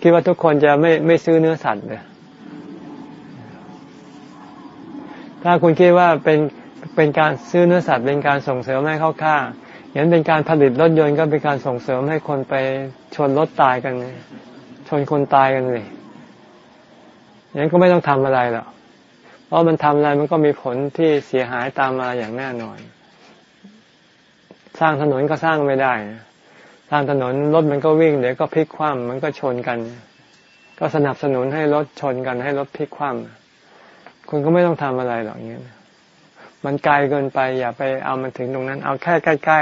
คิดว่าทุกคนจะไม่ไม่ซื้อเนื้อสัตว์เลยถ้าคุณคิดว่าเป็นเป็นการซื้อเนื้อสัตว์เป็นการส่งเสริมให้เขาฆ่าอย่างเป็นการผลิตรถยนต์ก็เป็นการส่งเสริมให้คนไปชนรถตายกันชนคนตายกันเลยอย่างนั้นก็ไม่ต้องทำอะไรหรอก ราะมันทำอะไรมันก็มีผลที่เสียหายตามมาอย่างแน่นอน สร้างถนนก็สร้างไม่ได้ สร้างถนนรถมันก็วิ่งเดี๋ยวก็พลิกคว่ำมันก็ชนกัน ก็สนับสนุนให้รถชนกันให้รถพลิกคว่ำคุณก็ไม่ต้องทำอะไรหรอกอย่างนี้มันไกลเกินไป อย่าไปเอามันถึงตรงนั้น เอาแค่ใกล้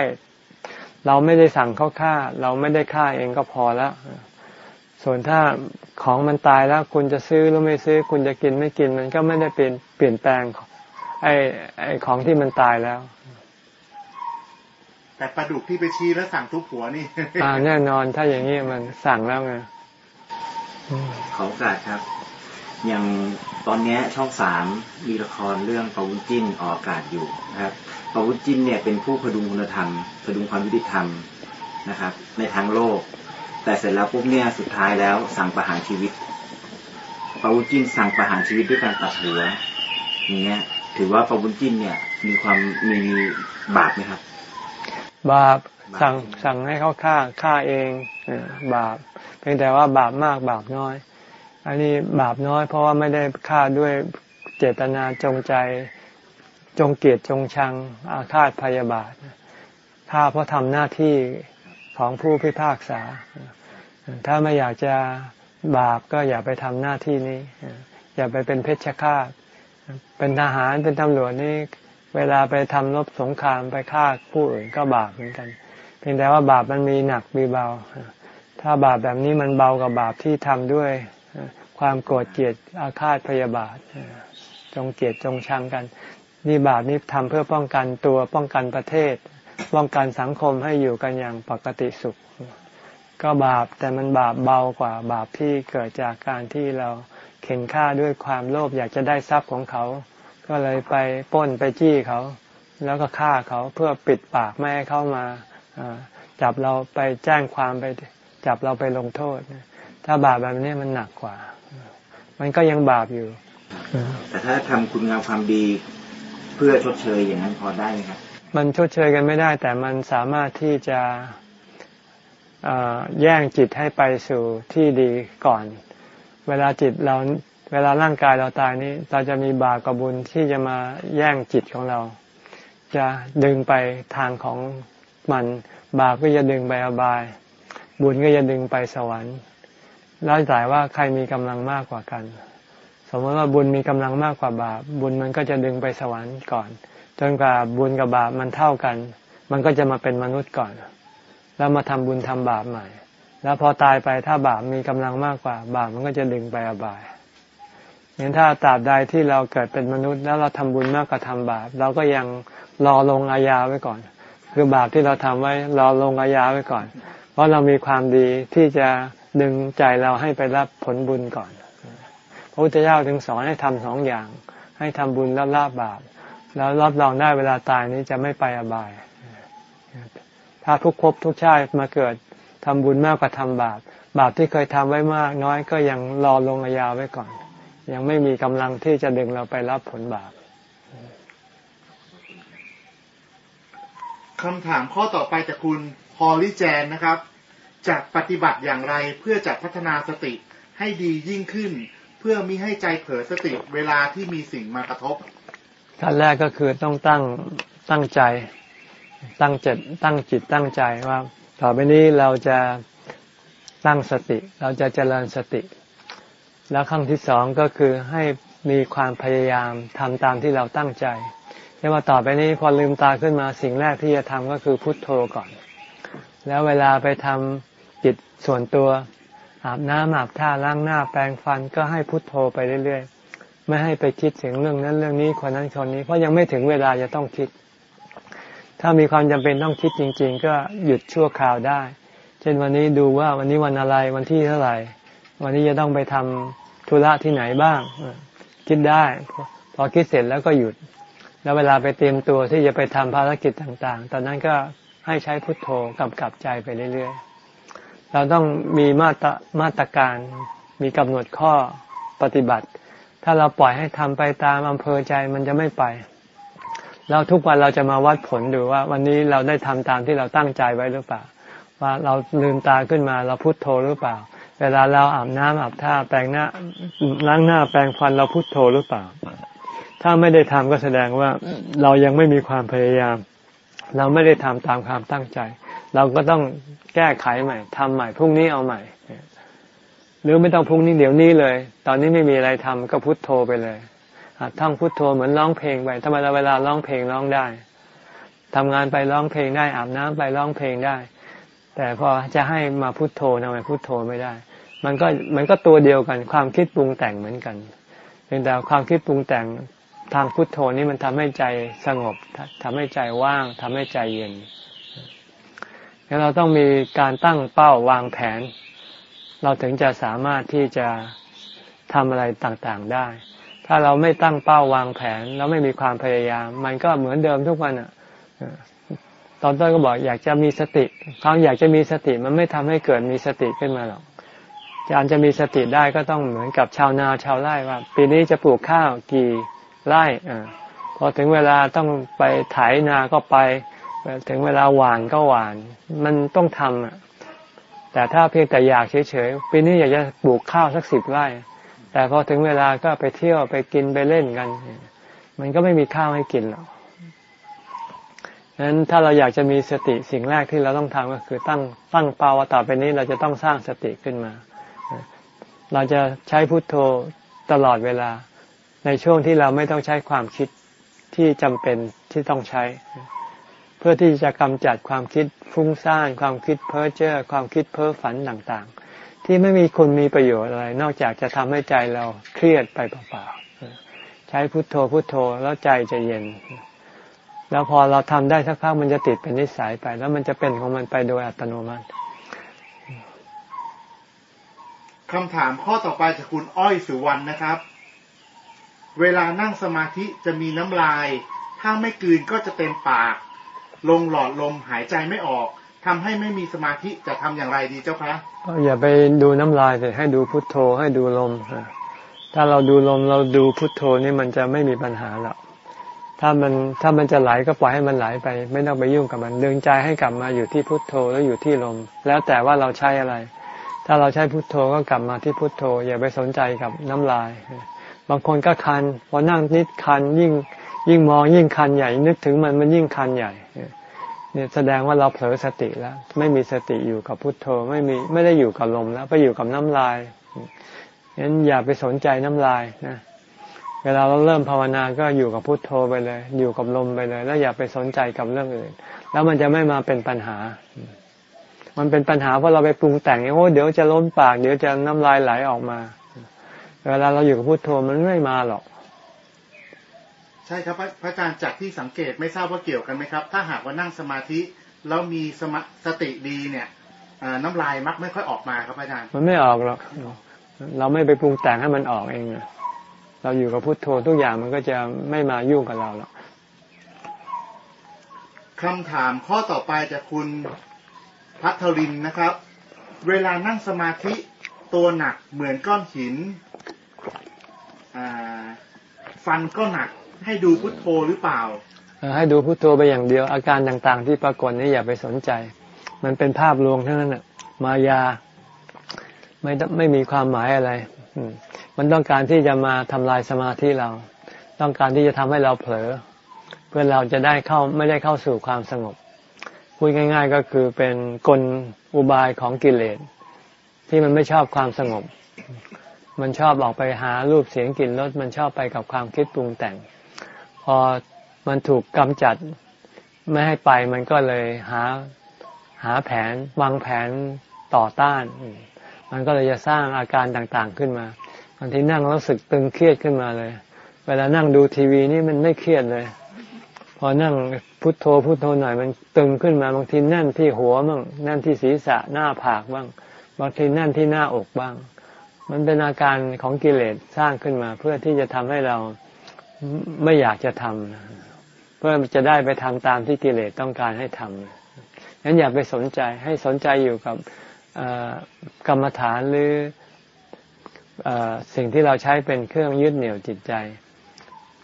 ๆ เราไม่ได้สั่งเขาฆ่า เราไม่ได้ฆ่าเองก็พอแล้ว ส่วนถ้าของมันตายแล้วคุณจะซื้อหรือไม่ซื้อ คุณจะกินไม่กิน มันก็ไม่ได้เปลี่ยนเปลี่ยนแปลงไอ้ไอ้ของที่มันตายแล้ว แต่ปลาดุกที่ไปชี้แล้วสั่งทุบหัวนี่อ่าแน่นอนถ้าอย่างนี้มันสั่งแล้วไงขอโอกาสครับ อย่างตอนนี้ช่องสามมีละครเรื่องปาวุ้นจิ้นออกอากาศอยู่นะครับปาวุ้นจิ้นเนี่ยเป็นผู้พดุงคุณธรรมพดุงความยุติธรรมนะครับ ในทางโลก แต่เสร็จแล้วปุ๊บเนี่ยสุดท้ายแล้วสั่งประหารชีวิตปาวุ้นจิ้นสั่งประหารชีวิตด้วยการตัดหัวอย่างเงี้ย ถือว่าปาวุ้นจิ้นเนี่ย มีความมีบาปไหมครับ บาปสั่งสั่งให้เขาฆ่าฆ่าเองบาปเพียงแต่ว่าบาปมากบาปน้อย อันนี้บาปน้อย เพราะว่าไม่ได้ฆ่าด้วยเจตนาจงใจจงเกลียดจงชังอาฆาตพยาบาทฆ่าเพราะทำหน้าที่ ของผู้พิพากษา ถ้าไม่อยากจะบาปก็อย่าไปทำหน้าที่นี้ อย่าไปเป็นเพชฌฆาต เป็นทหารเป็นตำรวจนี่เวลาไปทำรบสงครามไปฆ่าผู้อื่นก็บาปเหมือนกัน เพียงแต่ว่าบาปมันมีหนักมีเบา ถ้าบาปแบบนี้มันเบากว่าบาปที่ทำด้วยความโกรธเกลียดอาฆาตพยาบาทจงเกลียดจงชังกัน นี่บาปนี้ทำเพื่อป้องกันตัวป้องกันประเทศ ป้องกันสังคมให้อยู่กันอย่างปกติสุข ก็บาปแต่มันบาปเบากว่าบาปที่เกิดจากการที่เราเข็นฆ่าด้วยความโลภอยากจะได้ทรัพย์ของเขา ก็เลยไปป้นไปจี้เขา แล้วก็ฆ่าเขาเพื่อปิดปากไม่ให้เข้ามาจับเราไปแจ้งความไปจับเราไปลงโทษ ถ้าบาปแบบนี้มันหนักกว่า มันก็ยังบาปอยู่ แต่ถ้าทำคุณงามความดีเพื่อชดเชยอย่างนั้นพอได้ไหมครับ มันชดเชยกันไม่ได้ แต่มันสามารถที่จะแย่งจิตให้ไปสู่ที่ดีก่อน เวลาจิตเราเวลาร่างกายเราตายนี้ เราจะมีบาปกับบุญที่จะมาแย่งจิตของเรา จะดึงไปทางของมัน บาปก็จะดึงไปอบาย บุญก็จะดึงไปสวรรค์แล้วแต่ว่าใครมีกำลังมากกว่ากัน สมมติว่าบุญมีกำลังมากกว่าบาป บุญมันก็จะดึงไปสวรรค์ก่อน จนกว่าบุญกับบาปมันเท่ากัน มันก็จะมาเป็นมนุษย์ก่อน แล้วมาทำบุญทำบาปใหม่ แล้วพอตายไปถ้าบาปมีกำลังมากกว่า บาปมันก็จะดึงไปอบายเห็นถ้าตราบใดที่เราเกิดเป็นมนุษย์ แล้วเราทำบุญมากกว่าทำบาป เราก็ยังรอลงอาญาไว้ก่อน คือบาปที่เราทำไว้รอลงอาญาไว้ก่อน เพราะเรามีความดีที่จะดึงใจเราให้ไปรับผลบุญก่อน พระพุทธเจ้าถึงสอนให้ทำสองอย่าง ให้ทำบุญแล้วละบาป แล้วรับรองได้เวลาตายนี้จะไม่ไปอบาย ถ้าทุกภพทุกชาติมาเกิดทำบุญมากกว่าทำบาป บาปที่เคยทำไว้มากน้อยก็ยังรอลงอาญาไว้ก่อน ยังไม่มีกำลังที่จะดึงเราไปรับผลบาปคำถามข้อต่อไปจากคุณพอลิแจนนะครับจะปฏิบัติอย่างไรเพื่อจะพัฒนาสติให้ดียิ่งขึ้น เพื่อมิให้ใจเผลอสติเวลาที่มีสิ่งมากระทบ ขั้นแรกก็คือต้องตั้งตั้งใจ ตั้งจิตตั้งจิตตั้งใจว่า ต่อไปนี้เราจะตั้งสติ เราจะเจริญสติ แล้วขั้งที่สองก็คือให้มีความพยายามทำตามที่เราตั้งใจเรียกว่าต่อไปนี้พอลืมตาขึ้นมาสิ่งแรกที่จะทำก็คือพุทโธก่อน แล้วเวลาไปทำจิตส่วนตัวอาบน้ำอาบท่าล้างหน้าแปรงฟันก็ให้พุทโธไปเรื่อยๆ ไม่ให้ไปคิดถึงเรื่องนั้นเรื่องนี้คนนั้นคนนี้ เพราะยังไม่ถึงเวลาจะต้องคิด ถ้ามีความจำเป็นต้องคิดจริง ๆ ก็หยุดชั่วคราวได้ เช่นวันนี้ดูว่าวันนี้วันอะไรวันที่เท่าไหร่ วันนี้จะต้องไปทำธุระที่ไหนบ้าง คิดได้พอคิดเสร็จแล้วก็หยุด แล้วเวลาไปเตรียมตัวที่จะไปทำภารกิจต่าง ๆ ตอนนั้นก็ให้ใช้พุทโธกำกับใจไปเรื่อยๆ เราต้องมีมาตรมาตรการมีกำหนดข้อปฏิบัติ ถ้าเราปล่อยให้ทำไปตามอำเภอใจมันจะไม่ไป แล้วทุกวันเราจะมาวัดผลดูว่า วันนี้เราได้ทำตามที่เราตั้งใจไว้หรือเปล่า ว่าเราลืมตาขึ้นมาเราพุโทโธหรือเปล่า เวลาเราอาบน้ำอาบท่าแปรงหน้าล้างหน้าแปรงฟันเราพุโทโธหรือเปล่า ถ้าไม่ได้ทำก็แสดงว่าเรายังไม่มีความพยายาม เราไม่ได้ทำตามความตั้งใจ เราก็ต้องแก้ไขใหม่ทำใหม่พรุ่งนี้เอาใหม่ หรือไม่ต้องพรุ่งนี้เดี๋ยวนี้เลย ตอนนี้ไม่มีอะไรทำก็พุโทโธไปเลยท่องพุโทโธเหมือนร้องเพลงไปทำไมเราเวลาร้องเพลงร้องได้ทำงานไปร้องเพลงได้อาบน้ำไปร้องเพลงได้ แต่พอจะให้มาพุโทโธทำไมพุโทโธไม่ได้ มันก็มันก็ตัวเดียวกัน ความคิดปรุงแต่งเหมือนกันเพียงแต่ความคิดปรุงแต่งทางพุทโธนี่มันทำให้ใจสงบทำให้ใจว่างทำให้ใจเย็นงั้นเราต้องมีการตั้งเป้าวางแผน เราถึงจะสามารถที่จะทำอะไรต่างๆได้ ถ้าเราไม่ตั้งเป้าวางแผน แล้วไม่มีความพยายาม มันก็เหมือนเดิมทุกวันอะตอนต้นก็บอกอยากจะมีสติความอยากจะมีสติมันไม่ทำให้เกิดมีสติขึ้นมาหรอกการจะมีสติได้ก็ต้องเหมือนกับชาวนาชาวไร่ว่า ปีนี้จะปลูกข้าวกี่ไล่อพอถึงเวลาต้องไปไถนาก็ไป ถึงเวลาหวานก็หวาน มันต้องทำอะ แต่ถ้าเพียงแต่อยากเฉยๆปีนี้อยากจะปลูกข้าวสักสิบไร่ แต่พอถึงเวลาก็ไปเที่ยวไปกินไปเล่นกัน มันก็ไม่มีข้าวให้กินหรอกนั้นถ้าเราอยากจะมีสติสิ่งแรกที่เราต้องทำก็คือตั้งตั้งเป้าว่าต่อไปนี้เราจะต้องสร้างสติขึ้นมา เราจะใช้พุทโธตลอดเวลา ในช่วงที่เราไม่ต้องใช้ความคิดที่จำเป็นที่ต้องใช้ เพื่อที่จะกำจัดความคิดฟุ้งซ่านความคิดเพ้อเจ้อความคิดเพ้อฝันต่างๆ ที่ไม่มีคุณมีประโยชน์อะไร นอกจากจะทำให้ใจเราเครียดไปเปล่าๆใช้พุทโธพุทโธแล้วใจจะเย็น แล้วพอเราทำได้สักพักมันจะติดเป็นนิสัยไป แล้วมันจะเป็นของมันไปโดยอัตโนมัติคำถามข้อต่อไปจากคุณอ้อยสุวรรณนะครับ เวลานั่งสมาธิจะมีน้ำลาย ถ้าไม่กืนก็จะเต็มปาก ลงหลอดลมหายใจไม่ออกทำให้ไม่มีสมาธิจะทำอย่างไรดีเจ้าคะอย่าไปดูน้ำลายแต่ให้ดูพุทโธให้ดูลมถ้าเราดูลมเราดูพุทโธนี่มันจะไม่มีปัญหาหรอกถ้ามันถ้ามันจะไหลก็ปล่อยให้มันไหลไป ไม่ต้องไปยุ่งกับมันดึงใจให้กลับมาอยู่ที่พุทโธแล้วอยู่ที่ลม แล้วแต่ว่าเราใช้อะไร ถ้าเราใช้พุทโธก็กลับมาที่พุทโธ อย่าไปสนใจกับน้ำลาย บางคนก็คันพอนั่งนิดคันยิ่ง ยิ่งมองยิ่งคันใหญ่ นึกถึงมันมันยิ่งคันใหญ่เนี่ยแสดงว่าเราเผลอสติแล้ว ไม่มีสติอยู่กับพุทโธไม่มีไม่ได้อยู่กับลมแล้ว ไปอยู่กับน้ำลายงั้นอย่าไปสนใจน้ำลายนะเวลาเราเริ่มภาวนาก็อยู่กับพุทโธไปเลย อยู่กับลมไปเลย แล้วอย่าไปสนใจกับเรื่องอื่น แล้วมันจะไม่มาเป็นปัญหา มันเป็นปัญหาเพราะเราไปปรุงแต่งโอ้เดี๋ยวจะล้มปาก เดี๋ยวจะน้ำลายไหลออกมา เวลาเราอยู่กับพุทโธมันไม่มาหรอก ใช่ครับพระอาจารย์จากที่สังเกตไม่ทราบว่าเกี่ยวกันไหมครับ ถ้าหากว่านั่งสมาธิแล้วมีสมาสติดีเนี่ยน้ำลายมักไม่ค่อยออกมาครับอาจารย์ มันไม่ออกหรอกเราไม่ไปปรุงแต่งให้มันออกเองเราอยู่กับพุทโธทุกอย่างมันก็จะไม่มายุ่งกับเราหรอกคำถามข้อต่อไปจากคุณพัทรินนะครับ เวลานั่งสมาธิตัวหนักเหมือนก้อนหินฟันก็หนัก ให้ดูพุทโธหรือเปล่าให้ดูพุทโธไปอย่างเดียว อาการต่างๆ ที่ปรากฏนี่อย่าไปสนใจ มันเป็นภาพลวงเท่านั้นน่ะ มายาไม่ไม่มีความหมายอะไรมันต้องการที่จะมาทำลายสมาธิเรา ต้องการที่จะทำให้เราเผลอ เพื่อเราจะได้เข้าไม่ได้เข้าสู่ความสงบพูดง่าย ๆ ก็คือเป็นกลอุบายของกิเลสที่มันไม่ชอบความสงบ มันชอบออกไปหารูปเสียงกลิ่นรสมันชอบไปกับความคิดปรุงแต่ง พอมันถูกกำจัดไม่ให้ไปมันก็เลยหาหาแผนวางแผนต่อต้าน มันก็เลยจะสร้างอาการต่างๆขึ้นมาบางทีนั่งรู้สึกตึงเครียดขึ้นมาเลย เวลานั่งดูทีวีนี่มันไม่เครียดเลย พอนั่งพุทโธพุทโธหน่อยมันตึงขึ้นมาบางทีแน่นที่หัวบ้างแน่นที่ศีรษะหน้าผากบ้าง บางทีแน่นที่หน้าอกบ้าง มันเป็นอาการของกิเลสสร้างขึ้นมา เพื่อที่จะทำให้เรา ไม่อยากจะทำเพื่อจะได้ไปทำตามที่กิเลสต้องการให้ทำงั้นอย่าไปสนใจให้สนใจอยู่กับกรรมฐานหรืออสิ่งที่เราใช้เป็นเครื่องยึดเหนี่ยวจิตใจ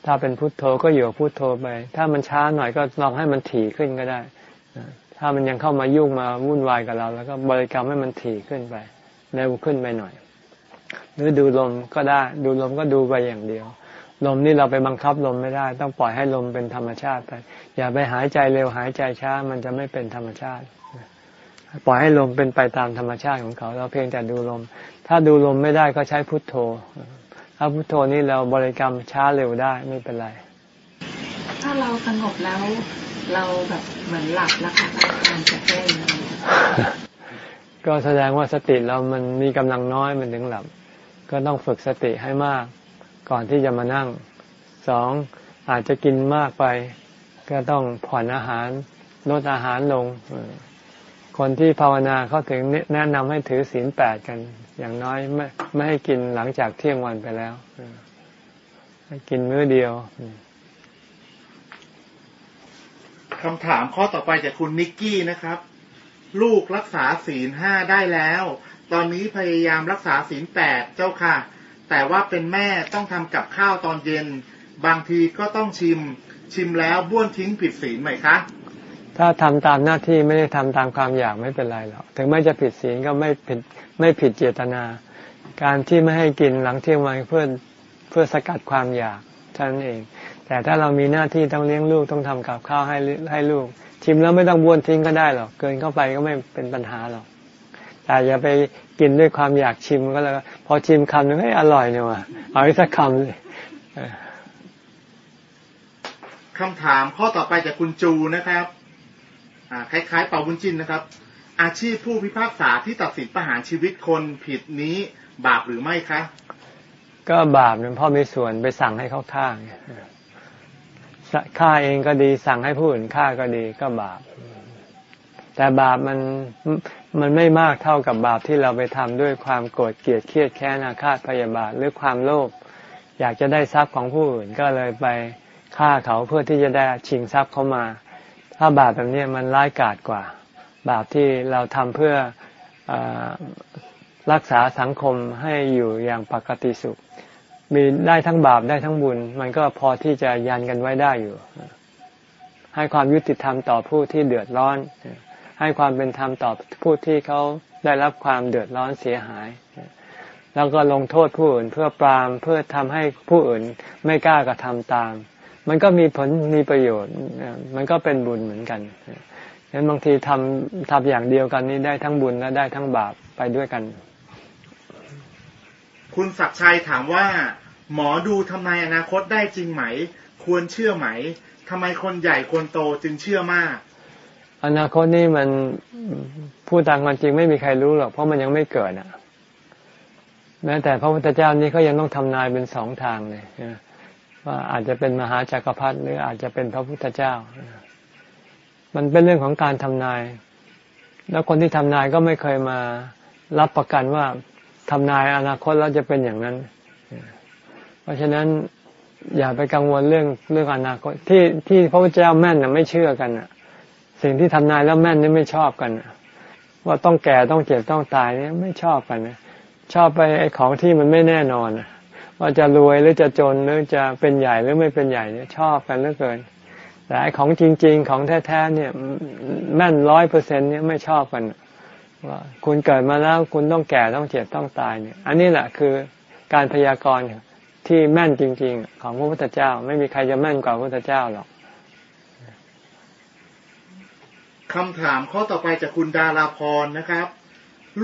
ถ้าเป็นพุทโธก็อยู่พุทโธไป ถ้ามันช้าหน่อยก็ลองให้มันถี่ขึ้นก็ได้ ถ้ามันยังเข้ามายุ่งมาวุ่นวายกับเรา แล้วก็บริกรรมให้มันถี่ขึ้นไปเร็วขึ้นไปหน่อย หรือดูลมก็ได้ ดูลมก็ดูไปอย่างเดียว ลมนี่เราไปบังคับลมไม่ได้ ต้องปล่อยให้ลมเป็นธรรมชาติไป อย่าไปหายใจเร็วหายใจช้า มันจะไม่เป็นธรรมชาติ ปล่อยให้ลมเป็นไปตามธรรมชาติของเขา เราเพียงแต่ดูลม ถ้าดูลมไม่ได้ก็ใช้พุทโธ ถ้าพุทโธนี่เราบริกรรมช้าเร็วได้ไม่เป็นไร ถ้าเราสงบแล้วเราแบบเหมือนหลับแล้วค่ะการจะแก้ก็แสดงว่าสติเรามันมีกำลังน้อยมันถึงหลับ ก็ต้องฝึกสติให้มาก ก่อนที่จะมานั่งสองอาจจะกินมากไป ก็ต้องผ่อนอาหารลดอาหารลง คนที่ภาวนาเขาถึงแนะนำให้ถือศีลแปดกัน อย่างน้อยไม่ไม่ให้กินหลังจากเที่ยงวันไปแล้วให้กินมื้อเดียวคำถามข้อต่อไปจากคุณนิกกี้นะครับ ลูกรักษาศีลห้าได้แล้ว ตอนนี้พยายามรักษาศีลแปดเจ้าค่ะ แต่ว่าเป็นแม่ต้องทำกับข้าวตอนเย็น บางทีก็ต้องชิมชิมแล้วบ้วนทิ้งผิดศีลไหมคะ ถ้าทำตามหน้าที่ไม่ได้ทำตามความอยากไม่เป็นไรหรอกถึงแม้จะผิดศีลก็ไม่ผิดไม่ผิดเจตนา การที่ไม่ให้กินหลังเที่ยงวันเพื่อเพื่อสกัดความอยากเท่านั้นเอง แต่ถ้าเรามีหน้าที่ต้องเลี้ยงลูกต้องทำกับข้าวให้ให้ลูก ชิมแล้วไม่ต้องบ้วนทิ้งก็ได้หรอกเกินเข้าไปก็ไม่เป็นปัญหาหรอก แต่อย่าไปกินด้วยความอยากชิมก็แล้วพอชิมคำนึงให้อร่อยเนี่ยว่ะเอาอีกสักคำเลยคำถามข้อต่อไปจากคุณจูนะครับคล้ายๆเป่าบุญจินนะครับ อาชีพผู้พิพากษาที่ตัดสินประหารชีวิตคนผิดนี้บาปหรือไม่คะก็บาปเนี่ยพ่อมีส่วนไปสั่งให้เขาฆ่าฆ่าเองก็ดีสั่งให้ผู้อื่นฆ่าก็ดีก็บาป แต่บาปมันมันไม่มากเท่ากับบาปที่เราไปทำด้วยความโกรธเกลียดเครียดแค้นอาฆาตพยาบาทหรือความโลภอยากจะได้ทรัพย์ของผู้อื่นก็เลยไปฆ่าเขาเพื่อที่จะได้ชิงทรัพย์เขามา ถ้าบาปแบบนี้มันร้ายกาจกว่า บาปที่เราทำเพื่ออรักษาสังคมให้อยู่อย่างปกติสุข มีได้ทั้งบาปได้ทั้งบุญ มันก็พอที่จะยันกันไว้ได้อยู่ ให้ความยุติธรรมต่อผู้ที่เดือดร้อน ให้ความเป็นธรรมต่อผู้ที่เขาได้รับความเดือดร้อนเสียหาย แล้วก็ลงโทษผู้อื่นเพื่อปรามเพื่อทำให้ผู้อื่นไม่กล้ากระทำตาม มันก็มีผลมีประโยชน์ มันก็เป็นบุญเหมือนกันฉะนั้นบางทีทำทำอย่างเดียวกันนี้ได้ทั้งบุญและได้ทั้งบาปไปด้วยกัน คุณศักชัยถามว่า หมอดูทำนายอนาคตได้จริงไหม ควรเชื่อไหมทำไมคนใหญ่คนโตจึงเชื่อมาก อนาคตนี่มันพูดตามความจริงไม่มีใครรู้หรอกเพราะมันยังไม่เกิดอะแม้แต่พระพุทธเจ้านี่เขายังต้องทำนายเป็นสองทางเลยว่าอาจจะเป็นมหาจากักรพรรดิหรืออาจจะเป็นพระพุทธเจ้า มันเป็นเรื่องของการทำนาย แล้วคนที่ทำนายก็ไม่เคยมารับประกันว่าทำนายอนาคตแล้วจะเป็นอย่างนั้น เพราะฉะนั้นอย่าไปกังวลเรื่องเรื่องอนาคต ที่ที่พระพุทธเจ้าแม่นนะไม่เชื่อกันอะ สิ่งที่ทำนายแล้วแม่นนี่ไม่ชอบกัน ว่าต้องแก่ต้องเจ็บต้องตายนี่ไม่ชอบกันชอบไปไอ้ของที่มันไม่แน่นอนว่าจะรวยหรือจะจนหรือจะเป็นใหญ่หรือไม่เป็นใหญ่เนี่ยชอบกันเหลือเกิน แต่ไอ้ของจริง ๆ ของแท้ๆเนี่ยแม่นร้อยเปอร์เซ็นเนี่ยไม่ชอบกันว่าคุณเกิดมาแล้วคุณต้องแก่ต้องเจ็บต้องตายเนี่ย อันนี้แหละคือการพยากรณ์ที่แม่นจริง ๆ ของพระพุทธเจ้า ไม่มีใครจะแม่นกว่าพระพุทธเจ้าหรอก คำถามข้อต่อไปจากคุณดาราพรนะครับ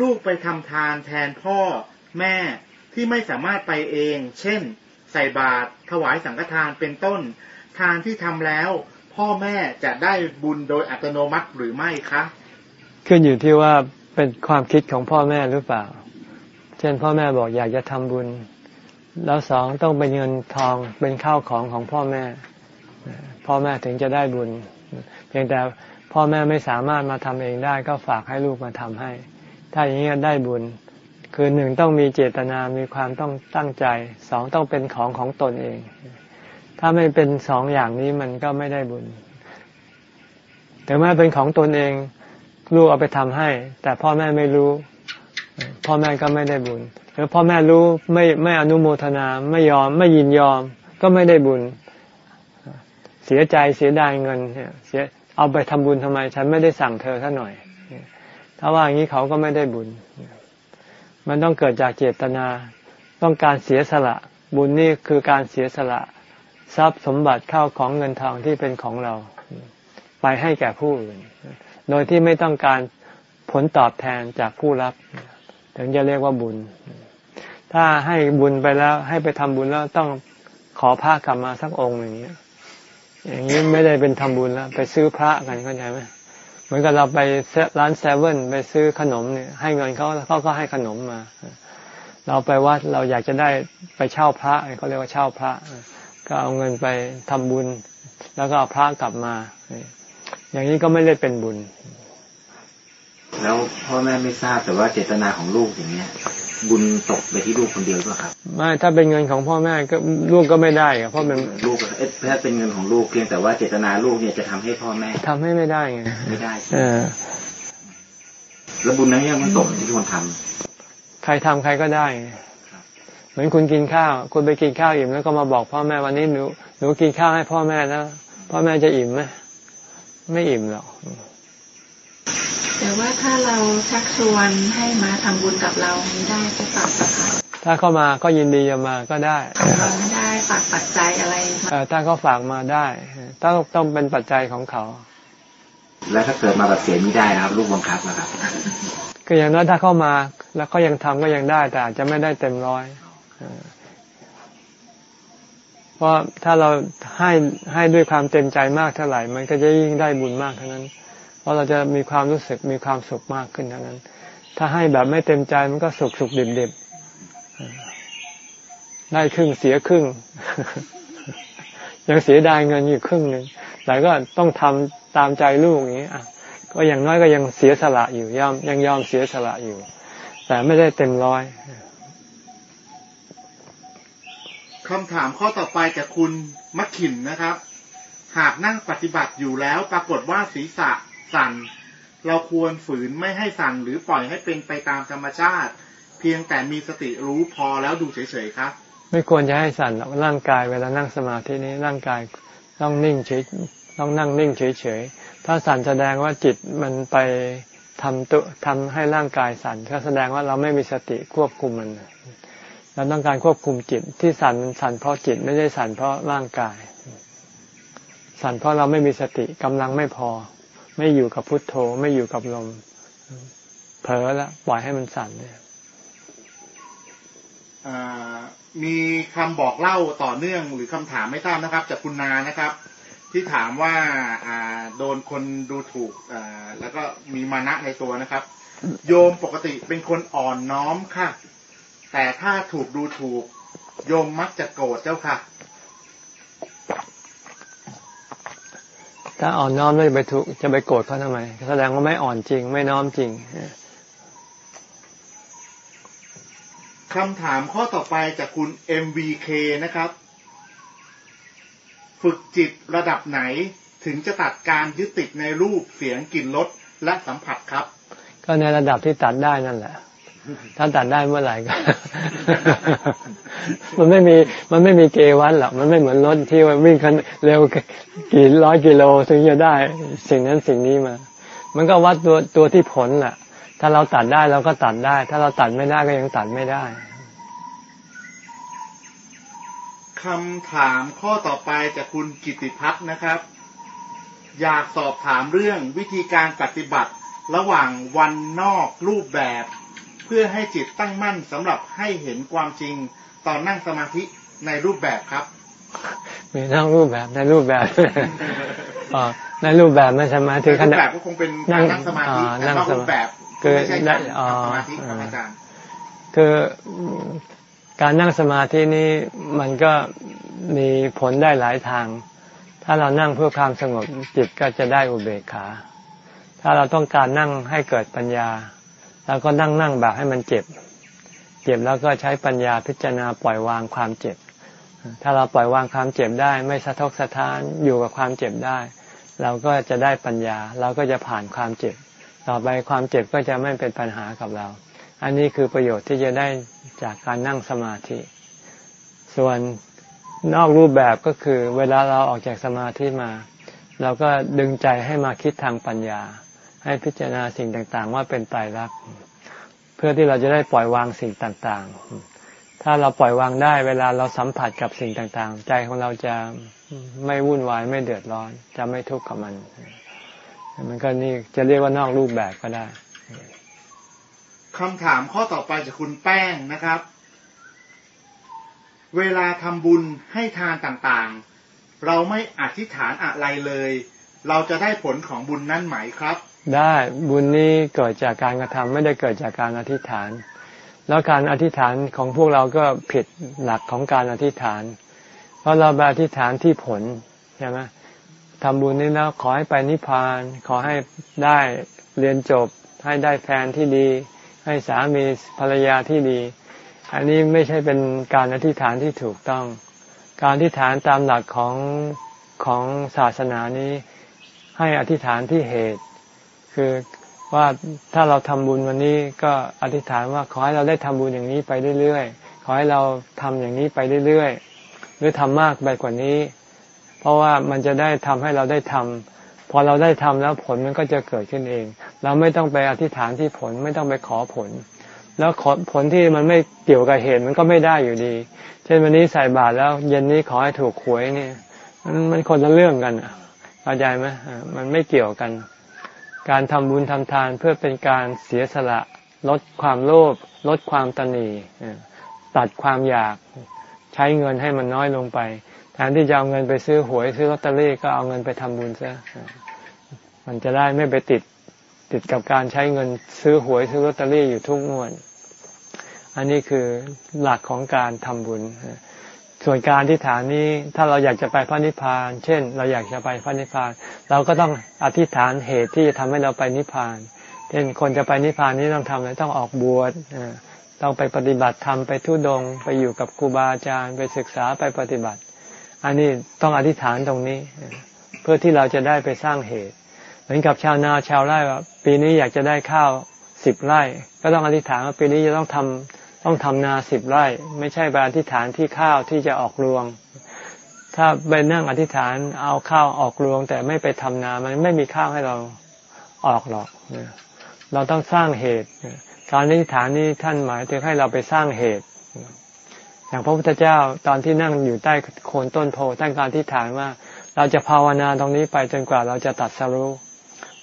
ลูกไปทำทานแทนพ่อแม่ที่ไม่สามารถไปเอง เช่น ใส่บาตรถวายสังฆทานเป็นต้น ทานที่ทำแล้ว พ่อแม่จะได้บุญโดยอัตโนมัติหรือไม่คะขึ้นอยู่ที่ว่าเป็นความคิดของพ่อแม่หรือเปล่า เช่นพ่อแม่บอกอยากจะทำบุญ แล้วสองต้องเป็นเงินทองเป็นข้าวของของพ่อแม่ พ่อแม่ถึงจะได้บุญ เพียงแต่ พ่อแม่ไม่สามารถมาทำเองได้ก็ฝากให้ลูกมาทำให้ ถ้าอย่างนี้ได้บุญ คือหนึ่งต้องมีเจตนา มีความต้องตั้งใจ สองต้องเป็นของของตนเอง ถ้าไม่เป็นสองอย่างนี้มันก็ไม่ได้บุญ แต่เมื่เป็นของตนเอง ลูกเอาไปทำให้ แต่พ่อแม่ไม่รู้ พ่อแม่ก็ไม่ได้บุญหรือพ่อแม่รู้ไม่ไม่อนุโมทนาไม่ยอมไม่ยินยอม ก็ไม่ได้บุญ เสียใจเสียดายเงินเสีย เอาไปทำบุญทำไม ฉันไม่ได้สั่งเธอซะหน่อย ถ้าว่าอย่างนี้เขาก็ไม่ได้บุญ มันต้องเกิดจากเจตนา ต้องการเสียสละ บุญนี่คือการเสียสละ ทรัพย์สมบัติเข้าของเงินทองที่เป็นของเรา ไปให้แก่ผู้อื่น โดยที่ไม่ต้องการผลตอบแทนจากผู้รับ ถึงจะเรียกว่าบุญ ถ้าให้บุญไปแล้วให้ไปทำบุญแล้วต้องขอพระกลับมาสักองค์อย่างนี้ อย่างนี้ไม่ได้เป็นทำบุญแล้วไปซื้อพระกันเข้าใจไหมเหมือนกับเราไปร้านเซเว่นไปซื้อขนมเนี่ย ให้เงินเขาเขาก็ให้ขนมมา เราไปวัดเราอยากจะได้ไปเช่าพระเขาเรียกว่าเช่าพระ ก็เอาเงินไปทำบุญ แล้วก็เอาพระกลับมา อย่างนี้ก็ไม่ได้เป็นบุญ แล้วพ่อแม่ไม่ทราบแต่ว่าเจตนาของลูกอย่างเนี้ย บุญตกไปที่ลูกคนเดียวหรือครับไม่ถ้าเป็นเงินของพ่อแม่ก็ลูกก็ไม่ได้เพราะเป็นลูกเอ๊ะถ้าเป็นเงินของลูกเพียงแต่ว่าเจตนาลูกเนี่ยจะทำให้พ่อแม่ทำให้ไม่ได้ไงไม่ได้เออแล้วบุญนั้นยังมันตกที่คนทำใครทำใครก็ได้เหมือนคุณกินข้าว คุณไปกินข้าวอิ่มแล้วก็มาบอกพ่อแม่วันนี้หนูหนูกินข้าวให้พ่อแม่แล้วพ่อแม่จะอิ่มไหมไม่อิ่มหรอก แต่ว่าถ้าเราชักชวนให้มาทำบุญกับเราไม่ได้ก็ฝากสักถ้าเข้ามาก็ยินดีจะมาก็ได้ไม่ได้ฝากปัจจัยอะไรถ้าเขาฝากมาได้ต้องต้องเป็นปัจจัยของเขา แล้วถ้าเกิดมาแบบเสียไม่ได้นะครับลูกบังคับนะครับก็อย่างนั้นถ้าเข้ามาแล้วเขายังทำก็ยังได้ แต่อาจจะไม่ได้เต็มร้อยพราะถ้าเราให้ให้ด้วยความเต็มใจมากเท่าไหร่ มันก็จะยิ่งได้บุญมากเท่านั้น เพราะเราจะมีความรู้สึกมีความสุขมากขึ้นเท่านั้น ถ้าให้แบบไม่เต็มใจมันก็สุขสุขดิบดิบได้ครึ่งเสียครึ่ง ยังเสียดายเงินอยู่ครึ่งหนึ่งแต่ก็ต้องทำตามใจลูกอย่างนี้อะก็อย่างน้อยก็ยังเสียสละอยู่ยอมยังยอมเสียสละอยู่ แต่ไม่ได้เต็มร้อยคำถามข้อต่อไปจากคุณมักขินนะครับ หากนั่งปฏิบัติอยู่แล้วปรากฏว่าศีรษะ สั่นเราควรฝืนไม่ให้สั่นหรือปล่อยให้เป็นไปตามธรรมชาติ เพียงแต่มีสติรู้พอแล้วดูเฉยๆครับ ไม่ควรจะให้สั่นร่างกายเวลานั่งสมาธินี้ร่างกายต้องนิ่งเฉยต้องนั่งนิ่งเฉยๆถ้าสั่นแสดงว่าจิตมันไปทำตัวทำให้ร่างกายสั่นก็แสดงว่าเราไม่มีสติควบคุมมันเราต้องการควบคุมจิตที่สั่นมันสั่นเพราะจิตไม่ได้สั่นเพราะร่างกาย สั่นเพราะเราไม่มีสติกำลังไม่พอ ไม่อยู่กับพุทโธ ไม่อยู่กับลม เผลอแล้วปล่อยให้มันสั่นเนี่ยมีคำบอกเล่าต่อเนื่องหรือคำถามไม่ทราบนะครับ จากคุณนานะครับ ที่ถามว่าโดนคนดูถูกแล้วก็มีมานะในตัวนะครับ โยมปกติเป็นคนอ่อนน้อมค่ะ แต่ถ้าถูกดูถูก โยมมักจะโกรธเจ้าค่ะ ถ้าอ่อนน้อมไม่ไปถูกจะไปโกรธเขาทำไมแสดงว่าไม่อ่อนจริง ไม่น้อมจริงคำถามข้อต่อไปจากคุณ MVK นะครับ ฝึกจิตระดับไหนถึงจะตัดการยึดติดในรูปเสียงกลิ่นรสและสัมผัสครับ ก็ในระดับที่ตัดได้นั่นแหละ ถ้าตัดได้เมื่อไหร่ก็ มันไม่มีมันไม่มีเกวันหรอกมันไม่เหมือนรถที่วิ่งคันเร็วกี่ร้อยกิโลถึงจะได้ สิ่งนั้นสิ่งนี้มา มันก็วัดตัวตัวที่ผลแหละถ้าเราตัดได้เราก็ตัดได้ ถ้าเราตัดไม่ได้ก็ยังตัดไม่ได้คำถามข้อต่อไปจากคุณกิติพัฒน์นะครับ อยากสอบถามเรื่องวิธีการปฏิบัติระหว่างวันนอกรูปแบบ พื่อให้จิตตั้งมั่นสำหรับให้เห็นความจริงตอนนั่งสมาธิในรูปแบบครับมีนั่งรูปแบบในรูปแบบอ๋อในรูปแบบไม่สมาธิขรูปณะแบบก็คงเป็นการนั่งสมาธิอ่าแต่นั่งนอกสรูมาปแบบคือไม่ใช่การอ๋อสมาธิครับอาจารย์คือการนั่งสมาธินี้มันก็มีผลได้หลายทาง ถ้าเรานั่งเพื่อความสงบจิตก็จะได้อุเบกขา ถ้าเราต้องการนั่งให้เกิดปัญญา เราก็นั่งนั่งแบบให้มันเจ็บ เจ็บแล้วก็ใช้ปัญญาพิจารณาปล่อยวางความเจ็บ ถ้าเราปล่อยวางความเจ็บได้ไม่สะทกสะท้านอยู่กับความเจ็บได้ เราก็จะได้ปัญญา เราก็จะผ่านความเจ็บ ต่อไปความเจ็บก็จะไม่เป็นปัญหากับเรา อันนี้คือประโยชน์ที่จะได้จากการนั่งสมาธิ ส่วนนอกรูปแบบก็คือ เวลาเราออกจากสมาธิมา เราก็ดึงใจให้มาคิดทางปัญญา ให้พิจารณาสิ่งต่างๆ ว่าเป็นไตรลักเพื่อที่เราจะได้ปล่อยวางสิ่งต่างๆ ถ้าเราปล่อยวางได้เวลาเราสัมผัสกับสิ่งต่างๆ ใจของเราจะไม่วุ่นวายไม่เดือดร้อน จะไม่ทุกข์กับมัน มันก็นี่จะเรียกว่านอกรูปแบบก็ได้คำถามข้อต่อไปจากคุณแป้งนะครับ เวลาทำบุญให้ทานต่างๆ เราไม่อธิษฐานอะไรเลย เราจะได้ผลของบุญนั้นไหมครับ ได้บุญนี้เกิดจากการกระทำไม่ได้เกิดจากการอธิษฐาน แล้วการอธิษฐานของพวกเราก็ผิดหลักของการอธิษฐาน เพราะเราไปอธิษฐานที่ผลใช่ไหมทำบุญนี้แล้วขอให้ไปนิพพาน ขอให้ได้เรียนจบ ให้ได้แฟนที่ดี ให้สามีภรรยาที่ดี อันนี้ไม่ใช่เป็นการอธิษฐานที่ถูกต้อง การอธิษฐานตามหลักของของศาสนานี้ให้อธิษฐานที่เหตุ คือว่าถ้าเราทำบุญวันนี้ก็อธิษฐานว่าขอให้เราได้ทำบุญอย่างนี้ไปเรื่อยๆ ขอให้เราทำอย่างนี้ไปเรื่อยๆ หรือทำมากไปกว่านี้ เพราะว่ามันจะได้ทำให้เราได้ทำพอเราได้ทำแล้วผลมันก็จะเกิดขึ้นเอง เราไม่ต้องไปอธิษฐานที่ผลไม่ต้องไปขอผล แล้วขอผลที่มันไม่เกี่ยวกับเหตุมันก็ไม่ได้อยู่ดี เช่นวันนี้ใส่บาตรแล้ว เย็นนี้ขอให้ถูกหวยนี่มันมันคนละเรื่องกันอะเข้าใจไหมมันไม่เกี่ยวกัน การทำบุญทำทานเพื่อเป็นการเสียสละ ลดความโลภลดความตนีตัดความอยากใช้เงินให้มันน้อยลงไปแทนที่จะเอาเงินไปซื้อหวยซื้อลอตเตอรี่ก็เอาเงินไปทำบุญซะมันจะได้ไม่ไปติดติดกับการใช้เงินซื้อหวยซื้อลอตเตอรี่อยู่ทุกงวดอันนี้คือหลักของการทำบุญ ส่วนการที่ฐานนี้ถ้าเราอยากจะไปพระนิพพาน เช่น เราอยากจะไปพระนิพพาน เราก็ต้องอธิษฐานเหตุที่จะทำให้เราไปนิพพาน เช่นคนจะไปนิพพานนี้ต้องทำอะไรต้องออกบวชต้องไปปฏิบัติธรรมไปทุดง ไปอยู่กับครูบาอาจารย์ ไปศึกษาไปปฏิบัติ อันนี้ต้องอธิษฐานตรงนี้ เพื่อที่เราจะได้ไปสร้างเหตุ เหมือนกับชาวนาชาวไร่ว่าปีนี้อยากจะได้ข้าวสิบไร่ ก็ต้องอธิษฐานว่าปีนี้จะต้องทำ ต้องทำนาสิบไร่ ไม่ใช่ไปอธิษฐานที่ข้าวที่จะออกรวง ถ้าไปนั่งอธิษฐานเอาข้าวออกรวง แต่ไม่ไปทำนามันไม่มีข้าวให้เราออกหรอกเราต้องสร้างเหตุ การอธิษฐานนี้ท่านหมายถึงให้เราไปสร้างเหตุ อย่างพระพุทธเจ้าตอนที่นั่งอยู่ใต้โคนต้นโพท่านการอธิษฐานว่า เราจะภาวนาตรงนี้ไปจนกว่าเราจะตัดสรู้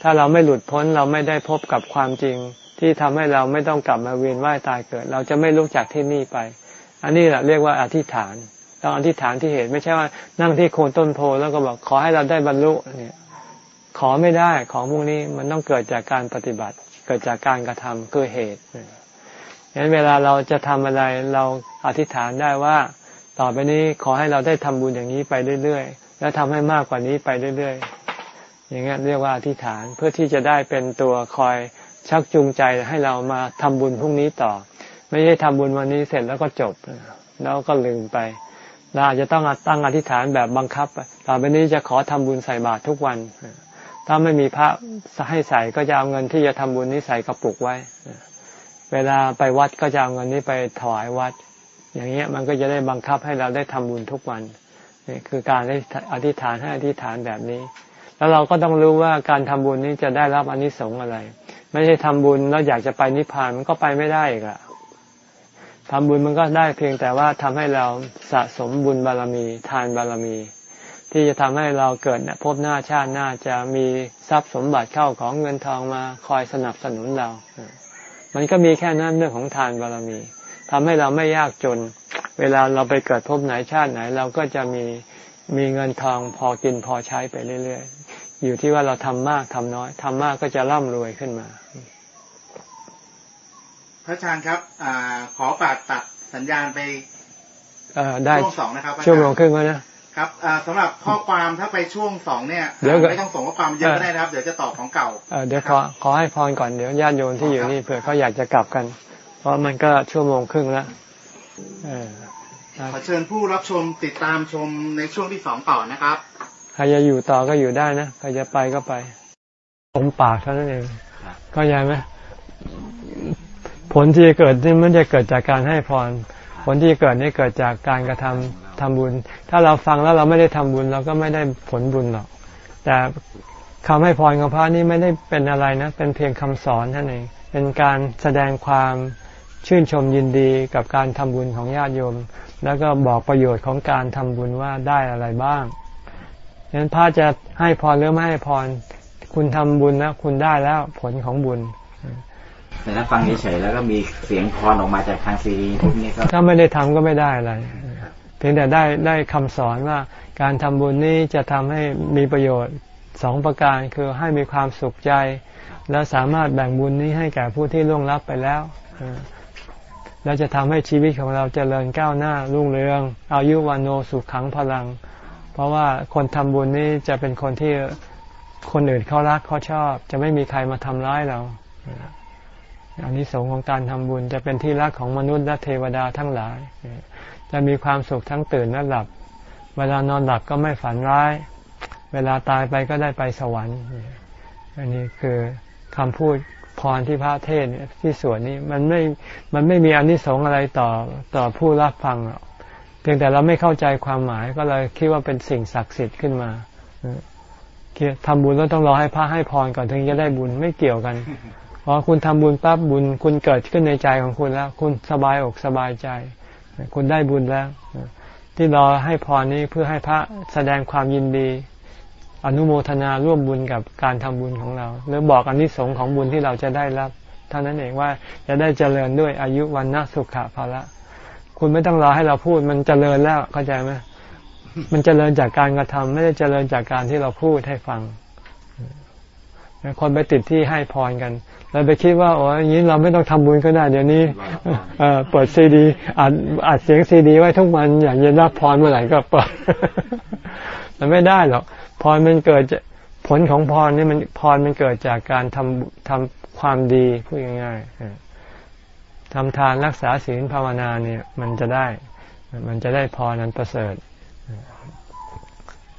ถ้าเราไม่หลุดพ้นเราไม่ได้พบกับความจริง ที่ทำให้เราไม่ต้องกลับมาเวียนว่ายตายเกิด เราจะไม่ลุกจากที่นี่ไป อันนี้แหละเรียกว่าอธิษฐานต้องอธิษฐานที่เหตุไม่ใช่ว่านั่งที่โคนต้นโพแล้วก็บอกขอให้เราได้บรรลุเนี่ยขอไม่ได้ของพวกนี้มันต้องเกิดจากการปฏิบัติ เกิดจากการกระทำคือเหตุฉะนั้นเวลาเราจะทำอะไรเราอธิษฐานได้ว่า ต่อไปนี้ขอให้เราได้ทำบุญอย่างนี้ไปเรื่อยๆ แล้วทำให้มากกว่านี้ไปเรื่อยๆ อย่างเงี้ยเรียกว่าอธิษฐานเพื่อที่จะได้เป็นตัวคอย ชักจูงใจให้เรามาทำบุญพรุ่งนี้ต่อ ไม่ใช่ทำบุญวันนี้เสร็จแล้วก็จบ แล้วก็ลืมไปเราอาจจะต้องตั้งอธิษฐานแบบบังคับต่อไปนี้จะขอทำบุญใส่บาตรทุกวัน ถ้าไม่มีพระให้ใส่ก็จะเอาเงินที่จะทำบุญนี้ใส่กระปุกไว้ เวลาไปวัดก็จะเอาเงินนี้ไปถวายวัด อย่างเงี้ยมันก็จะได้บังคับให้เราได้ทำบุญทุกวันนี่คือการได้อธิษฐานให้อธิษฐานแบบนี้ แล้วเราก็ต้องรู้ว่าการทำบุญนี้จะได้รับอนิสงส์อะไร ไม่ใช่ทำบุญแล้วอยากจะไปนิพพานมันก็ไปไม่ได้อีกอะทำบุญมันก็ได้เพียงแต่ว่าทำให้เราสะสมบุญบารมี ทานบารมี ที่จะทำให้เราเกิดพบหน้าชาติหน้าจะมีทรัพย์สมบัติเข้าของเงินทองมาคอยสนับสนุนเรา มันก็มีแค่นั้นเรื่องของทานบารมีทำให้เราไม่ยากจน เวลาเราไปเกิดพบไหนชาติไหน เราก็จะมีมีเงินทองพอกินพอใช้ไปเรื่อย ๆ อยู่ที่ว่าเราทำมากทำน้อยทำมากก็จะร่ำรวยขึ้นมา พระอาจารย์ครับอ่าขอฝากตัดสัญญาณไปเออได้ช่วงสองนะครับอาจารย์ชั่วโมงครึ่งแล้วนะครับอ่าสำหรับข้อความถ้าไปช่วงสองเนี่ยเดี๋ยวก่อนไม่ต้องส่งข้อความเยอะก็ได้นะครับ เดี๋ยวจะตอบของเก่าเออเดี๋ยวขอขอให้พรก่อนเดี๋ยวญาติโยมที่อยู่นี่เผื่อเขาอยากจะกลับกัน เพราะมันก็ชั่วโมงครึ่งแล้วเออขอเชิญผู้รับชมติดตามชมในช่วงที่สองต่อนะครับใครจะอยู่ต่อก็อยู่ได้นะใครจะไปก็ไปอมปากเท่านั้นเองเข้าใจไหมผลที่จะเกิดนี่มันจะเกิดจากการให้พร ผลที่จะเกิดนี่เกิดจากการกระทำทำบุญ ถ้าเราฟังแล้วเราไม่ได้ทำบุญ เราก็ไม่ได้ผลบุญหรอก แต่คำให้พรของพระนี่ไม่ได้เป็นอะไรนะ เป็นเพียงคำสอนเท่านั้นเอง เป็นการแสดงความชื่นชมยินดีกับการทำบุญของญาติโยม แล้วก็บอกประโยชน์ของการทำบุญว่าได้อะไรบ้าง ฉะนั้นพระจะให้พรหรือไม่ให้พร คุณทำบุญแล้วคุณได้แล้วผลของบุญแต่ถ้าฟังเฉยๆแล้วก็มีเสียงพรออกมาจากทางซีดีพวกนี้ก็ถ้าไม่ได้ทำก็ไม่ได้อะไรเพียงแต่ได้ได้คำสอนว่าการทำบุญนี้จะทำให้มีประโยชน์สองประการคือให้มีความสุขใจ และสามารถแบ่งบุญนี้ให้แก่ผู้ที่ล่วงลับไปแล้วเออและจะทำให้ชีวิตของเราเจริญก้าวหน้ารุ่งเรือง อายุวันโนสุขขังพลังเพ ราะว่าคนทำบุญนี้จะเป็นคนที่คนอื่นเขารักเขาชอบ จะไม่มีใครมาทำร้ายเราอันนี้สงของการทำบุญจะเป็นที่รักของมนุษย์และเทวดาทั้งหลาย จะมีความสุขทั้งตื่นและหลับ เวลานอนหลับก็ไม่ฝันร้าย เวลาตายไปก็ได้ไปสวรรค์ อันนี้คือคำพูดพรที่พระเทศน์ที่สวดนี้มันไม่ มันไม่มีอนนิสงส์อะไรต่อต่อผู้รับฟังหรอก พียงแต่เราไม่เข้าใจความหมายก็เลยคิดว่าเป็นสิ่งศักดิ์สิทธิ์ขึ้นมาคิดทำบุญแล้วต้องรอให้พระให้พรก่อนถึงจะได้บุญไม่เกี่ยวกันพอคุณทำบุญปั๊บบุญ คุณเกิดขึ้นในใจของคุณแล้ว คุณสบายอกสบายใจ คุณได้บุญแล้ว ที่รอให้พรนี้เพื่อให้พระแสดงความยินดี อนุโมทนาร่วมบุญกับการทำบุญของเรา หรือบอกอนนิสงส์ของบุญที่เราจะได้รับเท่านั้นเองว่าจะได้เจริญด้วยอายุวันนะสุขะภาละ คุณไม่ต้องรอให้เราพูด มันเจริญแล้วเข้าใจไหมมันเจริญจากการกระทำไม่ได้เจริญจากการที่เราพูดให้ฟังคนไปติดที่ให้พรกันเราไปคิดว่าโอ้ยอย่างนี้เราไม่ต้องทำบุญก็ได้เดี๋ยวนี้เอเปิดซีดีอัดอัดเสียงซีดี ไว้ทุกวันอยากจะรับพรเมื่อไหร่ก็เปิดมันไม่ได้หรอกพรมันเกิดจผลของพรนี่มันพรมันเกิดจากการทำทำความดีพูดง่ายๆ ทำทานรักษาศีลภาวนาเนี่ยมันจะได้ มันจะได้พรนั้นประเสริฐ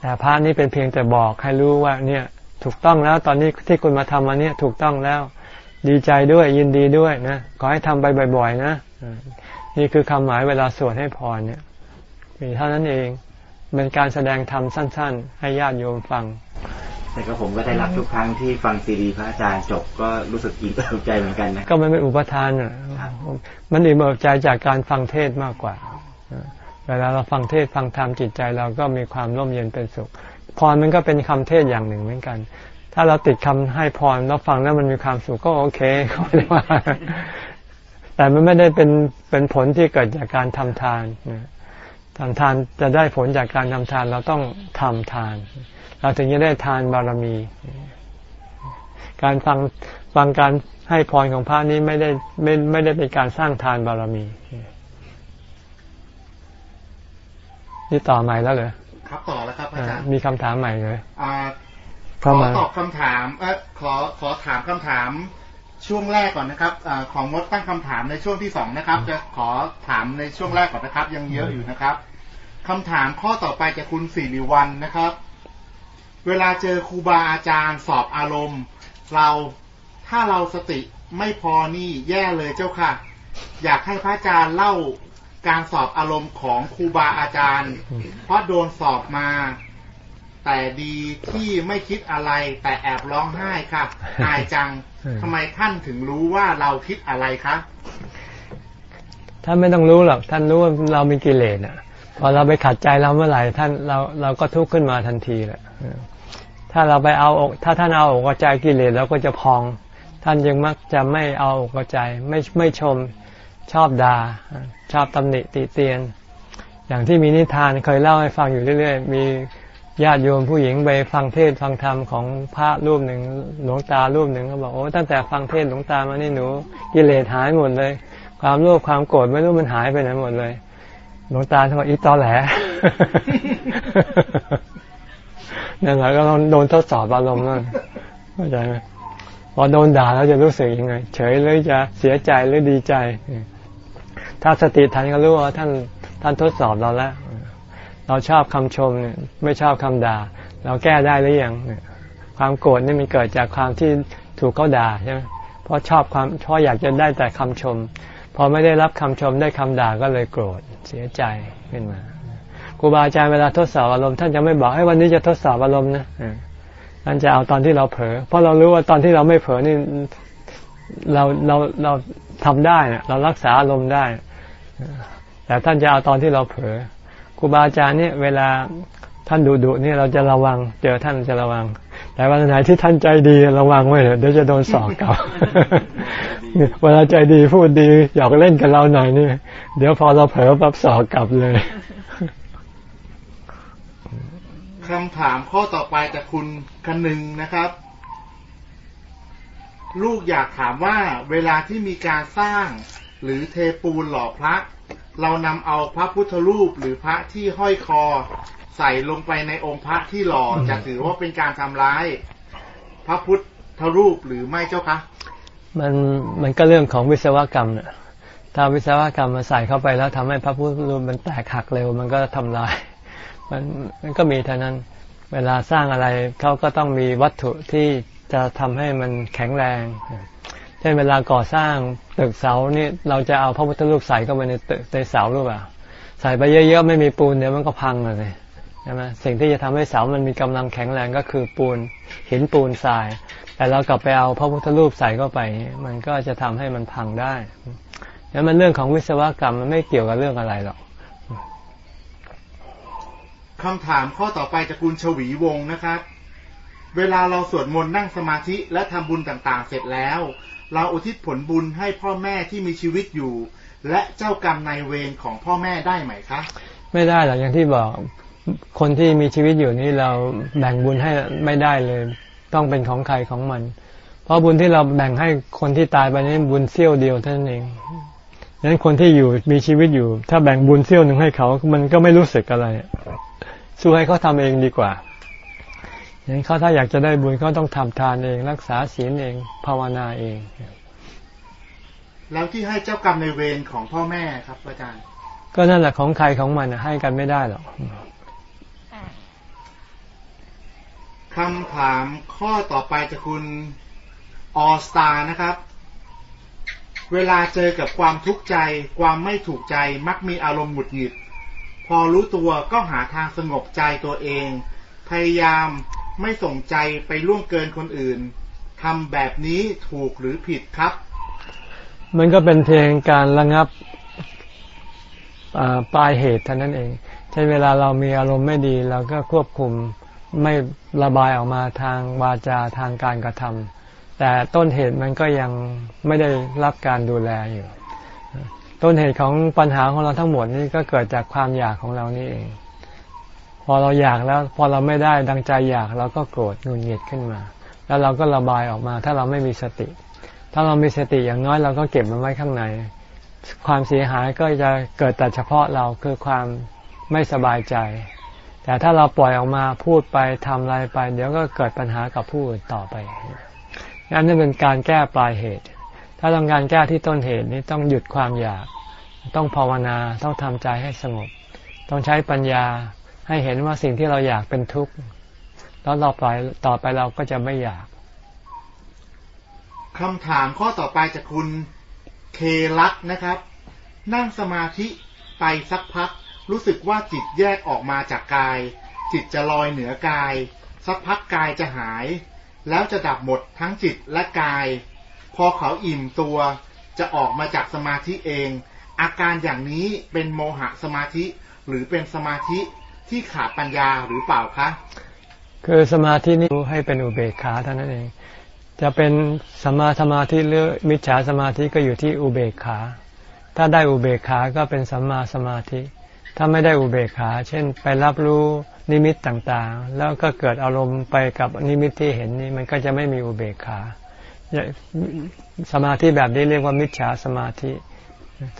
แต่พระนี่เป็นเพียงแต่บอกให้รู้ว่าเนี่ยถูกต้องแล้วตอนนี้ที่คุณมาทำมาเนี่ยถูกต้องแล้ว ดีใจด้วยยินดีด้วยนะขอให้ทำไปบ่อยๆนะนี่คือคำหมายเวลาสวดให้พรเนี่ย มีเท่านั้นเองเป็นการแสดงธรรมสั้น ๆ ให้ญาติโยมฟัง แต่ก็ผมก็ได้รับทุกครั้งที่ฟังซีดีพระอาจารย์จบก็รู้สึกอิ่มอกใจเหมือนกันนะก็มันเป็นอุปทานอะมันอิ่มอกใจจากการฟังเทศมากกว่าเวลาเราฟังเทศฟังธรรมจิตใจเราก็มีความร่มเย็นเป็นสุขพรมันก็เป็นคำเทศอย่างหนึ่งเหมือนกัน ถ้าเราติดคำให้พรแล้วฟังแล้วมันมีความสุขก็โอเคก็ไม่ได้ว่า แต่มันไม่ได้เป็นเป็นผลที่เกิดจากการทำทานทำทานจะได้ผลจากการทำทานเราต้องทำทาน เราถึงจะได้ทานบารมี การฟังฟังการให้พรของพระนี้ไม่ได้ไม่ไม่ได้เป็นการสร้างทานบารมี นี่ต่อใหม่แล้วเหรอครับต่อแล้วครับอาจารย์มีคำถามใหม่เลยอ่าขเข้าอมาตอบคำถามเออขอขอถามคำถามช่วงแรกก่อนนะครับอของมดตั้งคำถามในช่วงที่สองนะครับ จะขอถามในช่วงแรกก่อนนะครับ ยังเยอะอยู่นะครับคำถามข้อต่อไปจากคุณสิริวันนะครับ เวลาเจอครูบาอาจารย์สอบอารมณ์ เราถ้าเราสติไม่พอนี่แย่เลยเจ้าค่ะ อยากให้พระอาจารย์เล่าการสอบอารมณ์ของครูบาอาจารย์ เพราะโดนสอบมา แต่ดีที่ไม่คิดอะไร แต่แอบร้องไห้ค่ะอายจังทำไมท่านถึงรู้ว่าเราคิดอะไรคะท่านไม่ต้องรู้หรอกท่านรู้ว่าเรามีกิเลสอะพอเราไปขัดใจเราเมื่อไหร่ท่านเราเราก็ทุกข์ขึ้นมาทันทีแหละ ถ้าเราไปเอาอก ถ้าท่านเอาอกเอาใจกิเลสเราก็จะพอง ท่านยังมักจะไม่เอาอกเอาใจไม่ไม่ชมชอบดา่าชอบตำหนิติเตียน อย่างที่มีนิทานเคยเล่าให้ฟังอยู่เรื่อยๆ มีญาติโยมผู้หญิงไปฟังเทศฟังธรรมของพระรูปหนึ่งหลวงตารูปหนึ่งเขาบอกโอ้ตั้งแต่ฟังเทศหลวงตามานี่หนู กิเลสหายหมดเลย ความโลภความโกรธไม่รู้มันหายไปไหนหมดเลย หลวงตาท่านบอกอีตอแหล นั่นแหละก็ต้องโดนทดสอบอารมณ์นั่นเข้าใจไหมพอโดนด่าแล้วจะรู้สึกยังไง เฉยหรือจะเสียใจหรือดีใจ ถ้าสติทันก็รู้ว่าท่านท่านทดสอบเราแล้วเราชอบคำชมเนี่ยไม่ชอบคำด่า เราแก้ได้หรือยังความโกรธนี่มันเกิดจากความที่ถูกเขาด่าใช่ไหมเพราะชอบความเพราะอยากจะได้แต่คำชม พอไม่ได้รับคำชมได้คำด่าก็เลยโกรธเสียใจขึ้นมา ครูบาอาจารย์เวลาทดสอบอารมณ์ท่านจะไม่บอกให้วันนี้จะทดสอบอารมณ์นะท่านจะเอาตอนที่เราเผลอเพราะเรารู้ว่าตอนที่เราไม่เผลอนี่เราเราเราทำได้นะเรารักษาอารมณ์ได้ แต่ท่านจะเอาตอนที่เราเผลอครูบาอาจารย์เนี่ยเวลาท่านดุดุนี่เราจะระวัง เจอท่านจะระวัง แต่วันไหนที่ท่านใจดีระวังไว้เถอะเดี๋ยวจะโดนสอบกลับเวลาใจดีพูดดีอยากเล่นกับเราหน่อยนี่เดี๋ยวพอเราเผลอปั๊บสอบกลับเลย คำถามข้อต่อไปจากคุณคนนึงนะครับ ลูกอยากถามว่าเวลาที่มีการสร้าง หรือเทปูนหล่อพระ เรานำเอาพระพุทธรูปหรือพระที่ห้อยคอ ใส่ลงไปในองค์พระที่หล่อจะถือว่าเป็นการทำร้าย พระพุทธรูปหรือไม่เจ้าคะมันมันก็เรื่องของวิศวกรรมเนี่ยถ้าวิศวกรรมมาใส่เข้าไปแล้วทำให้พระพุทธรูปมันแตกหักเร็ว มันก็ทำลาย มันมันก็มีเท่านั้น เวลาสร้างอะไรเขาก็ต้องมีวัตถุที่จะทำให้มันแข็งแรงเช่นเวลาก่อสร้างตึกเสานี่เราจะเอาพระพุทธรูปใส่เข้าไปในตึกในเสาหรือเปล่าใส่ไปเยอะๆไม่มีปูนเดี๋ยวมันก็พังเลยใช่ไหมสิ่งที่จะทำให้เสามันมีกำลังแข็งแรงก็คือปูนหินปูนทราย แต่เรากลับไปเอาพระพุทธรูปใส่เข้าไป มันก็จะทำให้มันพังได้แล้วมันเรื่องของวิศวกรรมมันไม่เกี่ยวกับเรื่องอะไรหรอก คำถามข้อต่อไปจากคุณชวีวงนะครับ เวลาเราสวดมนต์นั่งสมาธิและทำบุญต่างๆ เสร็จแล้ว เราอุทิศผลบุญให้พ่อแม่ที่มีชีวิตอยู่ และเจ้ากรรมนายเวรของพ่อแม่ได้ไหมคะ ไม่ได้หรอกอย่างที่บอกคนที่มีชีวิตอยู่นี่เราแบ่งบุญให้ไม่ได้เลย ต้องเป็นของใครของมัน เพราะบุญที่เราแบ่งให้คนที่ตายไปนี้บุญเสี้ยวเดียวเท่านั้นเองดังนั้นคนที่อยู่มีชีวิตอยู่ ถ้าแบ่งบุญเสี้ยวหนึ่งให้เขา มันก็ไม่รู้สึกอะไร สู้ให้เขาทำเองดีกว่าอย่างนี้เขาถ้าอยากจะได้บุญเขาต้องทำทานเอง รักษาศีลเองภาวนาเอง แล้วที่ให้เจ้ากรรมในเวรของพ่อแม่ครับอาจารย์ ก็นั่นแหละของใครของมันให้กันไม่ได้หรอกคำถามข้อต่อไปจะคุณออสตานะครับ เวลาเจอกับความทุกข์ใจ ความไม่ถูกใจมักมีอารมณ์หงุดหงิด พอรู้ตัวก็หาทางสงบใจตัวเอง พยายามไม่ส่งใจไปล่วงเกินคนอื่นทำแบบนี้ถูกหรือผิดครับ มันก็เป็นเพียงการระงับปลายเหตุเท่านั้นเอง ใช่เวลาเรามีอารมณ์ไม่ดีเราก็ควบคุมไม่ระบายออกมาทางวาจาทางการกระทำแต่ต้นเหตุมันก็ยังไม่ได้รับการดูแลอยู่ ต้นเหตุของปัญหาของเราทั้งหมดนี่ก็เกิดจากความอยากของเรานี่เอง พอเราอยากแล้ว พอเราไม่ได้ดังใจอยากเราก็โกรธงุนงิดขึ้นมา แล้วเราก็ระบายออกมา ถ้าเราไม่มีสติ ถ้าเรามีสติอย่างน้อยเราก็เก็บมันไว้ข้างใน ความเสียหายก็จะเกิดแต่เฉพาะเราคือความไม่สบายใจ แต่ถ้าเราปล่อยออกมาพูดไปทำอะไรไป เดี๋ยวก็เกิดปัญหากับผู้อื่นต่อไปนั่นเป็นการแก้ปลายเหตุ ถ้าต้องการแก้ที่ต้นเหตุนี้ต้องหยุดความอยาก ต้องภาวนาต้องทำใจให้สงบ ต้องใช้ปัญญาให้เห็นว่าสิ่งที่เราอยากเป็นทุกข์แล้วต่อไปต่อไปเราก็จะไม่อยากคำถามข้อต่อไปจากคุณเคลักนะครับ นั่งสมาธิไปสักพัก รู้สึกว่าจิตแยกออกมาจากกาย จิตจะลอยเหนือกาย สักพักกายจะหาย แล้วจะดับหมดทั้งจิตและกาย อเขาอิ่มตัวจะออกมาจากสมาธิเอง อาการอย่างนี้เป็นโมหะสมาธิ หรือเป็นสมาธิที่ขาดปัญญาหรือเปล่าคะคือสมาธินี้ให้เป็นอุเบกขาเท่านั้นเอง จะเป็นสมาสมาธิหรือมิจฉาสมาธิก็อยู่ที่อุเบกขา ถ้าได้อุเบกขาก็เป็นสัมมาสมาธิ ถ้าไม่ได้อุเบกขา เช่น ไปรับรู้นิมิตต่างๆ แล้วก็เกิดอารมณ์ไปกับนิมิตที่เห็นนี่มันก็จะไม่มีอุเบกขา สมาธิแบบนี้เรียกว่ามิจฉาสมาธิ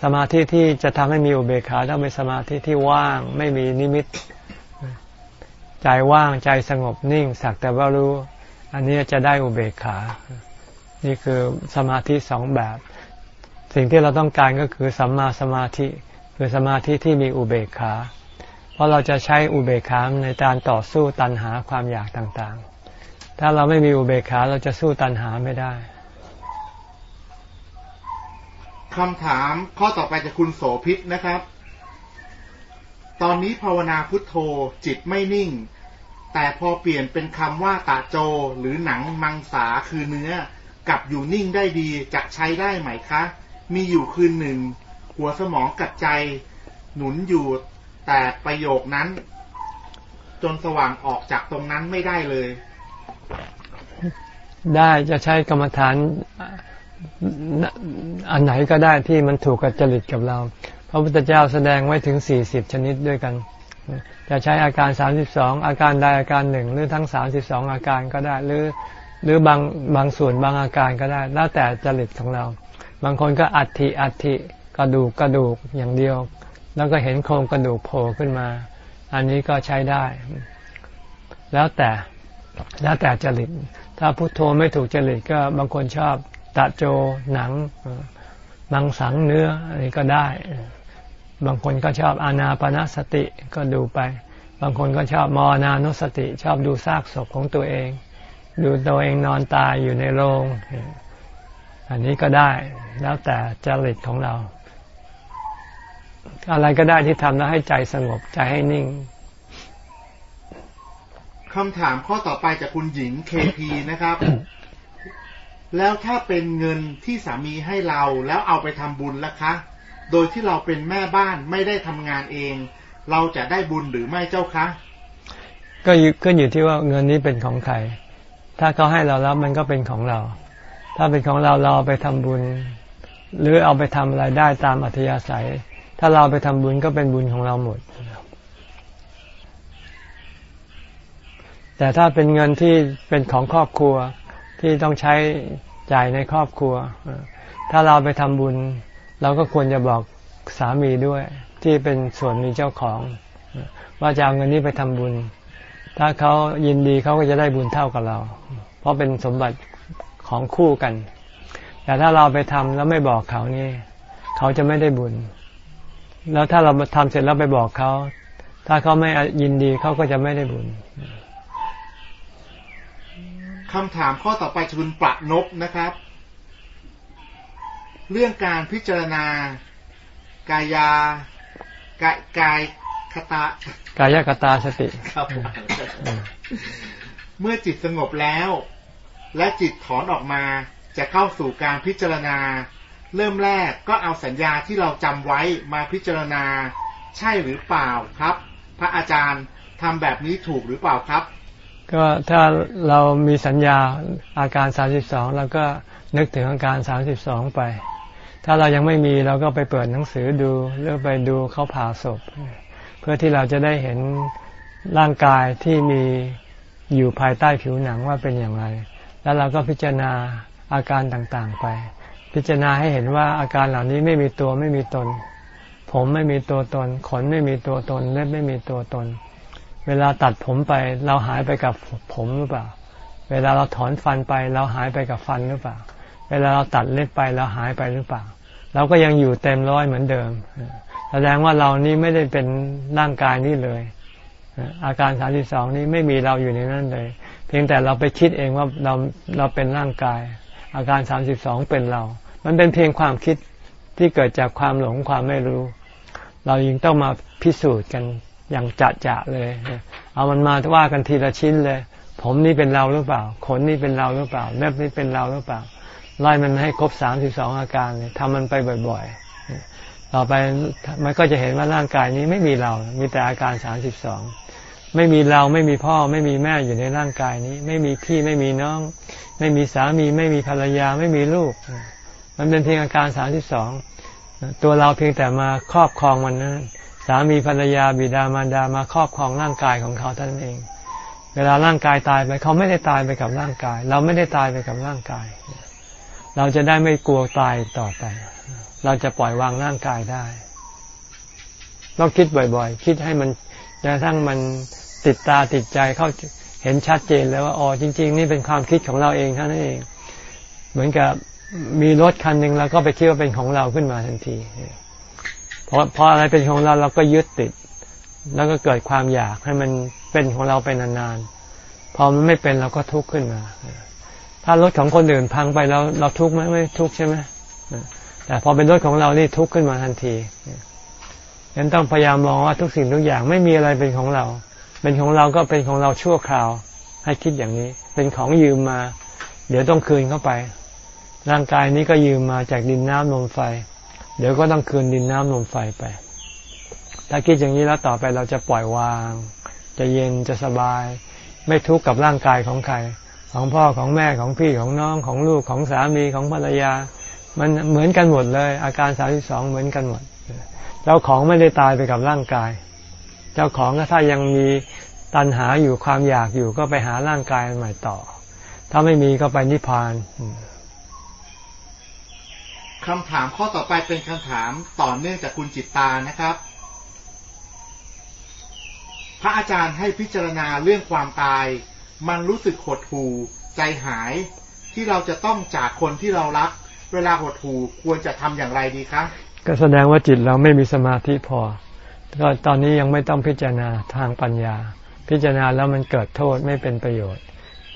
สมาธิที่จะทำให้มีอุเบกขาต้องเป็นสมาธิที่ว่างไม่มีนิมิต ใจว่างใจสงบนิ่ง สักแต่ว่ารู้ อันนี้จะได้อุเบกขา นี่คือสมาธิสองแบบ สิ่งที่เราต้องการก็คือสัมมาสมาธิ คือสมาธิที่มีอุเบกขา เพราะเราจะใช้อุเบกขาในการต่อสู้ตันหาความอยากต่างๆ ถ้าเราไม่มีอุเบกขาเราจะสู้ตันหาไม่ได้คำถามข้อต่อไปจากคุณโสพิษนะครับ ตอนนี้ภาวนาพุทโธจิตไม่นิ่ง แต่พอเปลี่ยนเป็นคำว่าตาโจหรือหนังมังสาคือเนื้อกับอยู่นิ่งได้ดีจะใช้ได้ไหมคะ มีอยู่คืนหนึ่ง หัวสมองกัดใจ หนุนอยู่แต่ประโยคนั้น จนสว่างออกจากตรงนั้นไม่ได้เลย ได้จะใช้กรรมฐานอันไหนก็ได้ที่มันถูกกับจริตกับเรา พระพุทธเจ้าแสดงไว้ถึงสี่สิบชนิดด้วยกัน จะใช้อาการสามสิบสองอาการใดอาการหนึ่งหรือทั้งสามสิบสองอาการก็ได้ หรือหรือบางบางส่วนบางอาการก็ได้ แล้วแต่จริตของเรา บางคนก็อัฐิอัฐิกระดูกกระดูกอย่างเดียว แล้วก็เห็นโครงกระดูกโผล่ขึ้นมา อันนี้ก็ใช้ได้ แล้วแต่แล้วแต่จริต ถ้าพุโทโธไม่ถูกจริตก็บางคนชอบตะโจหนังมังสังเนื้ออะไรก็ได้ บางคนก็ชอบอานาปนาสติก็ดูไป บางคนก็ชอบมอนานุสติ ชอบดูซากศพของตัวเอง ดูตัวเองนอนตายอยู่ในโรงอันนี้ก็ได้แล้วแต่จริตของเรา อะไรก็ได้ที่ทำแล้วให้ใจสงบใจให้นิ่ง คำถามข้อต่อไปจากคุณหญิงเคพีนะครับ แล้วถ้าเป็นเงินที่สามีให้เราแล้วเอาไปทำบุญล่ะคะ โดยที่เราเป็นแม่บ้านไม่ได้ทำงานเอง เราจะได้บุญหรือไม่เจ้าคะ ก็อยู่ก็อยู่ที่ว่าเงินนี้เป็นของใคร ถ้าเขาให้เราแล้วมันก็เป็นของเรา ถ้าเป็นของเราเราไปทำบุญ หรือเอาไปทำอะไรได้ตามอัธยาศัย ถ้าเราไปทำบุญก็เป็นบุญของเราหมด แต่ถ้าเป็นเงินที่เป็นของครอบครัวที่ต้องใช้จ่ายในครอบครัว ถ้าเราไปทำบุญ เราก็ควรจะบอกสามีด้วยที่เป็นส่วนมีเจ้าของ ว่าจะเอาเงินนี้ไปทำบุญ ถ้าเขายินดีเขาก็จะได้บุญเท่ากับเรา เพราะเป็นสมบัติของคู่กัน แต่ถ้าเราไปทำแล้วไม่บอกเขานี่ เขาจะไม่ได้บุญ แล้วถ้าเราทำเสร็จแล้วไปบอกเขา ถ้าเขาไม่ยินดีเขาก็จะไม่ได้บุญ คำถามข้อต่อไปจะคุณประนบนะครับ เรื่องการพิจารณา กายากายกายคตากายคตาสติครับเมื่อจิตสงบแล้ว และจิตถอนออกมาจะเข้าสู่การพิจารณา เริ่มแรกก็เอาสัญญาที่เราจำไว้มาพิจารณา ใช่หรือเปล่าครับ พระอาจารย์ทำแบบนี้ถูกหรือเปล่าครับ ก็ถ้าเรามีสัญญาอาการสามสิบสองเราก็นึกถึงอาการสามสิบสองไป ถ้าเรายังไม่มีเราก็ไปเปิดหนังสือดูหรือไปดูเขาผ่าศพ เพื่อที่เราจะได้เห็นร่างกายที่มีอยู่ภายใต้ผิวหนังว่าเป็นอย่างไร แล้วเราก็พิจารณาอาการต่างๆไป พิจารณาให้เห็นว่าอาการเหล่านี้ไม่มีตัวไม่มีตน ผมไม่มีตัวตน ขนไม่มีตัวตน เล็บไม่มีตัวตน เวลาตัดผมไปเราหายไปกับผมหรือเปล่า เวลาเราถอนฟันไป เราหายไปกับฟันหรือเปล่า เวลาเราตัดเล็บไปเราหายไปหรือเปล่า เราก็ยังอยู่เต็มร้อยเหมือนเดิม แสดงว่าเรานี้ไม่ได้เป็นร่างกายนี้เลย อาการสามสิบสองนี้ไม่มีเราอยู่ในนั้นเลย เพียงแต่เราไปคิดเองว่าเราเราเป็นร่างกาย อาการสามสิบสองเป็นเรา มันเป็นเพียงความคิดที่เกิดจากความหลงความไม่รู้ เรายิงต้องมาพิสูจน์กัน อย่างจะจะเลย เอามันมาว่ากันทีละชิ้นเลย ผมนี่เป็นเราหรือเปล่า ขนนี่เป็นเราหรือเปล่าเล็บนี่เป็นเราหรือเปล่าไล่มันให้ครบสามสิบสองอาการเลยทำมันไปบ่อยๆ ต่อไปมันก็จะเห็นว่าร่างกายนี้ไม่มีเรา มีแต่อาการสามสิบสองไม่มีเราไม่มีพ่อไม่มีแม่อยู่ในร่างกายนี้ ไม่มีพี่ไม่มีน้อง ไม่มีสามีไม่มีภรรยาไม่มีลูก มันเป็นเพียงอาการสามสิบสองตัวเราเพียงแต่มาครอบครองมันนั้น สามีภรรยาบิดามารดามาครอบครองร่างกายของเขาท่านเอง เวลาร่างกายตายไปเขาไม่ได้ตายไปกับร่างกาย เราไม่ได้ตายไปกับร่างกาย เราจะได้ไม่กลัวตายต่อไป เราจะปล่อยวางร่างกายได้ต้องคิดบ่อย ๆ คิดให้มันจนกระทั่งมันติดตาติดใจเข้าเห็นชัดเจนแล้วว่าอ๋อจริง ๆ นี่เป็นความคิดของเราเองท่านั้นเอง เหมือนกับมีรถคันหนึ่งแล้วก็ไปคิดว่าเป็นของเราขึ้นมาทันที เพราะพออะไรเป็นของเราเราก็ยึดติด แล้วก็เกิดความอยากให้มันเป็นของเราไปนานๆ พอมันไม่เป็นเราก็ทุกข์ขึ้นมา ถ้ารถของคนอื่นพังไปเราเราทุกข์ไหมไม่ทุกข์ใช่ไหมแต่พอเป็นรถของเรานี่ทุกข์ขึ้นมาทันทียังต้องพยายามมองว่าทุกสิ่งทุกอย่างไม่มีอะไรเป็นของเรา เป็นของเราก็เป็นของเราชั่วคราว ให้คิดอย่างนี้ เป็นของยืมมา เดี๋ยวต้องคืนเข้าไป ร่างกายนี้ก็ยืมมาจากดินน้ำลมไฟ เดี๋ยวก็ต้องคืนดินน้ำลมไฟไป ถ้าคิดอย่างนี้แล้วต่อไปเราจะปล่อยวาง จะเย็นจะสบาย ไม่ทุกข์กับร่างกายของใคร ของพ่อของแม่ของพี่ของน้องของลูกของสามีของภรรยา มันเหมือนกันหมดเลย อาการสามสิบสองเหมือนกันหมด เจ้าของไม่ได้ตายไปกับร่างกาย เจ้าของถ้ายังมีตัณหาอยู่ความอยากอยู่ก็ไปหาร่างกายใหม่ต่อ ถ้าไม่มีก็ไปนิพพาน คำถามข้อต่อไปเป็นคำถามต่อเนื่องจากคุณจิตตานะครับ พระอาจารย์ให้พิจารณาเรื่องความตาย มันรู้สึกหดหู่ใจหาย ที่เราจะต้องจากคนที่เรารัก เวลาหดหู่ควรจะทำอย่างไรดีคะก็แสดงว่าจิตเราไม่มีสมาธิพอ ก็ตอนนี้ยังไม่ต้องพิจารณาทางปัญญา พิจารณาแล้วมันเกิดโทษไม่เป็นประโยชน์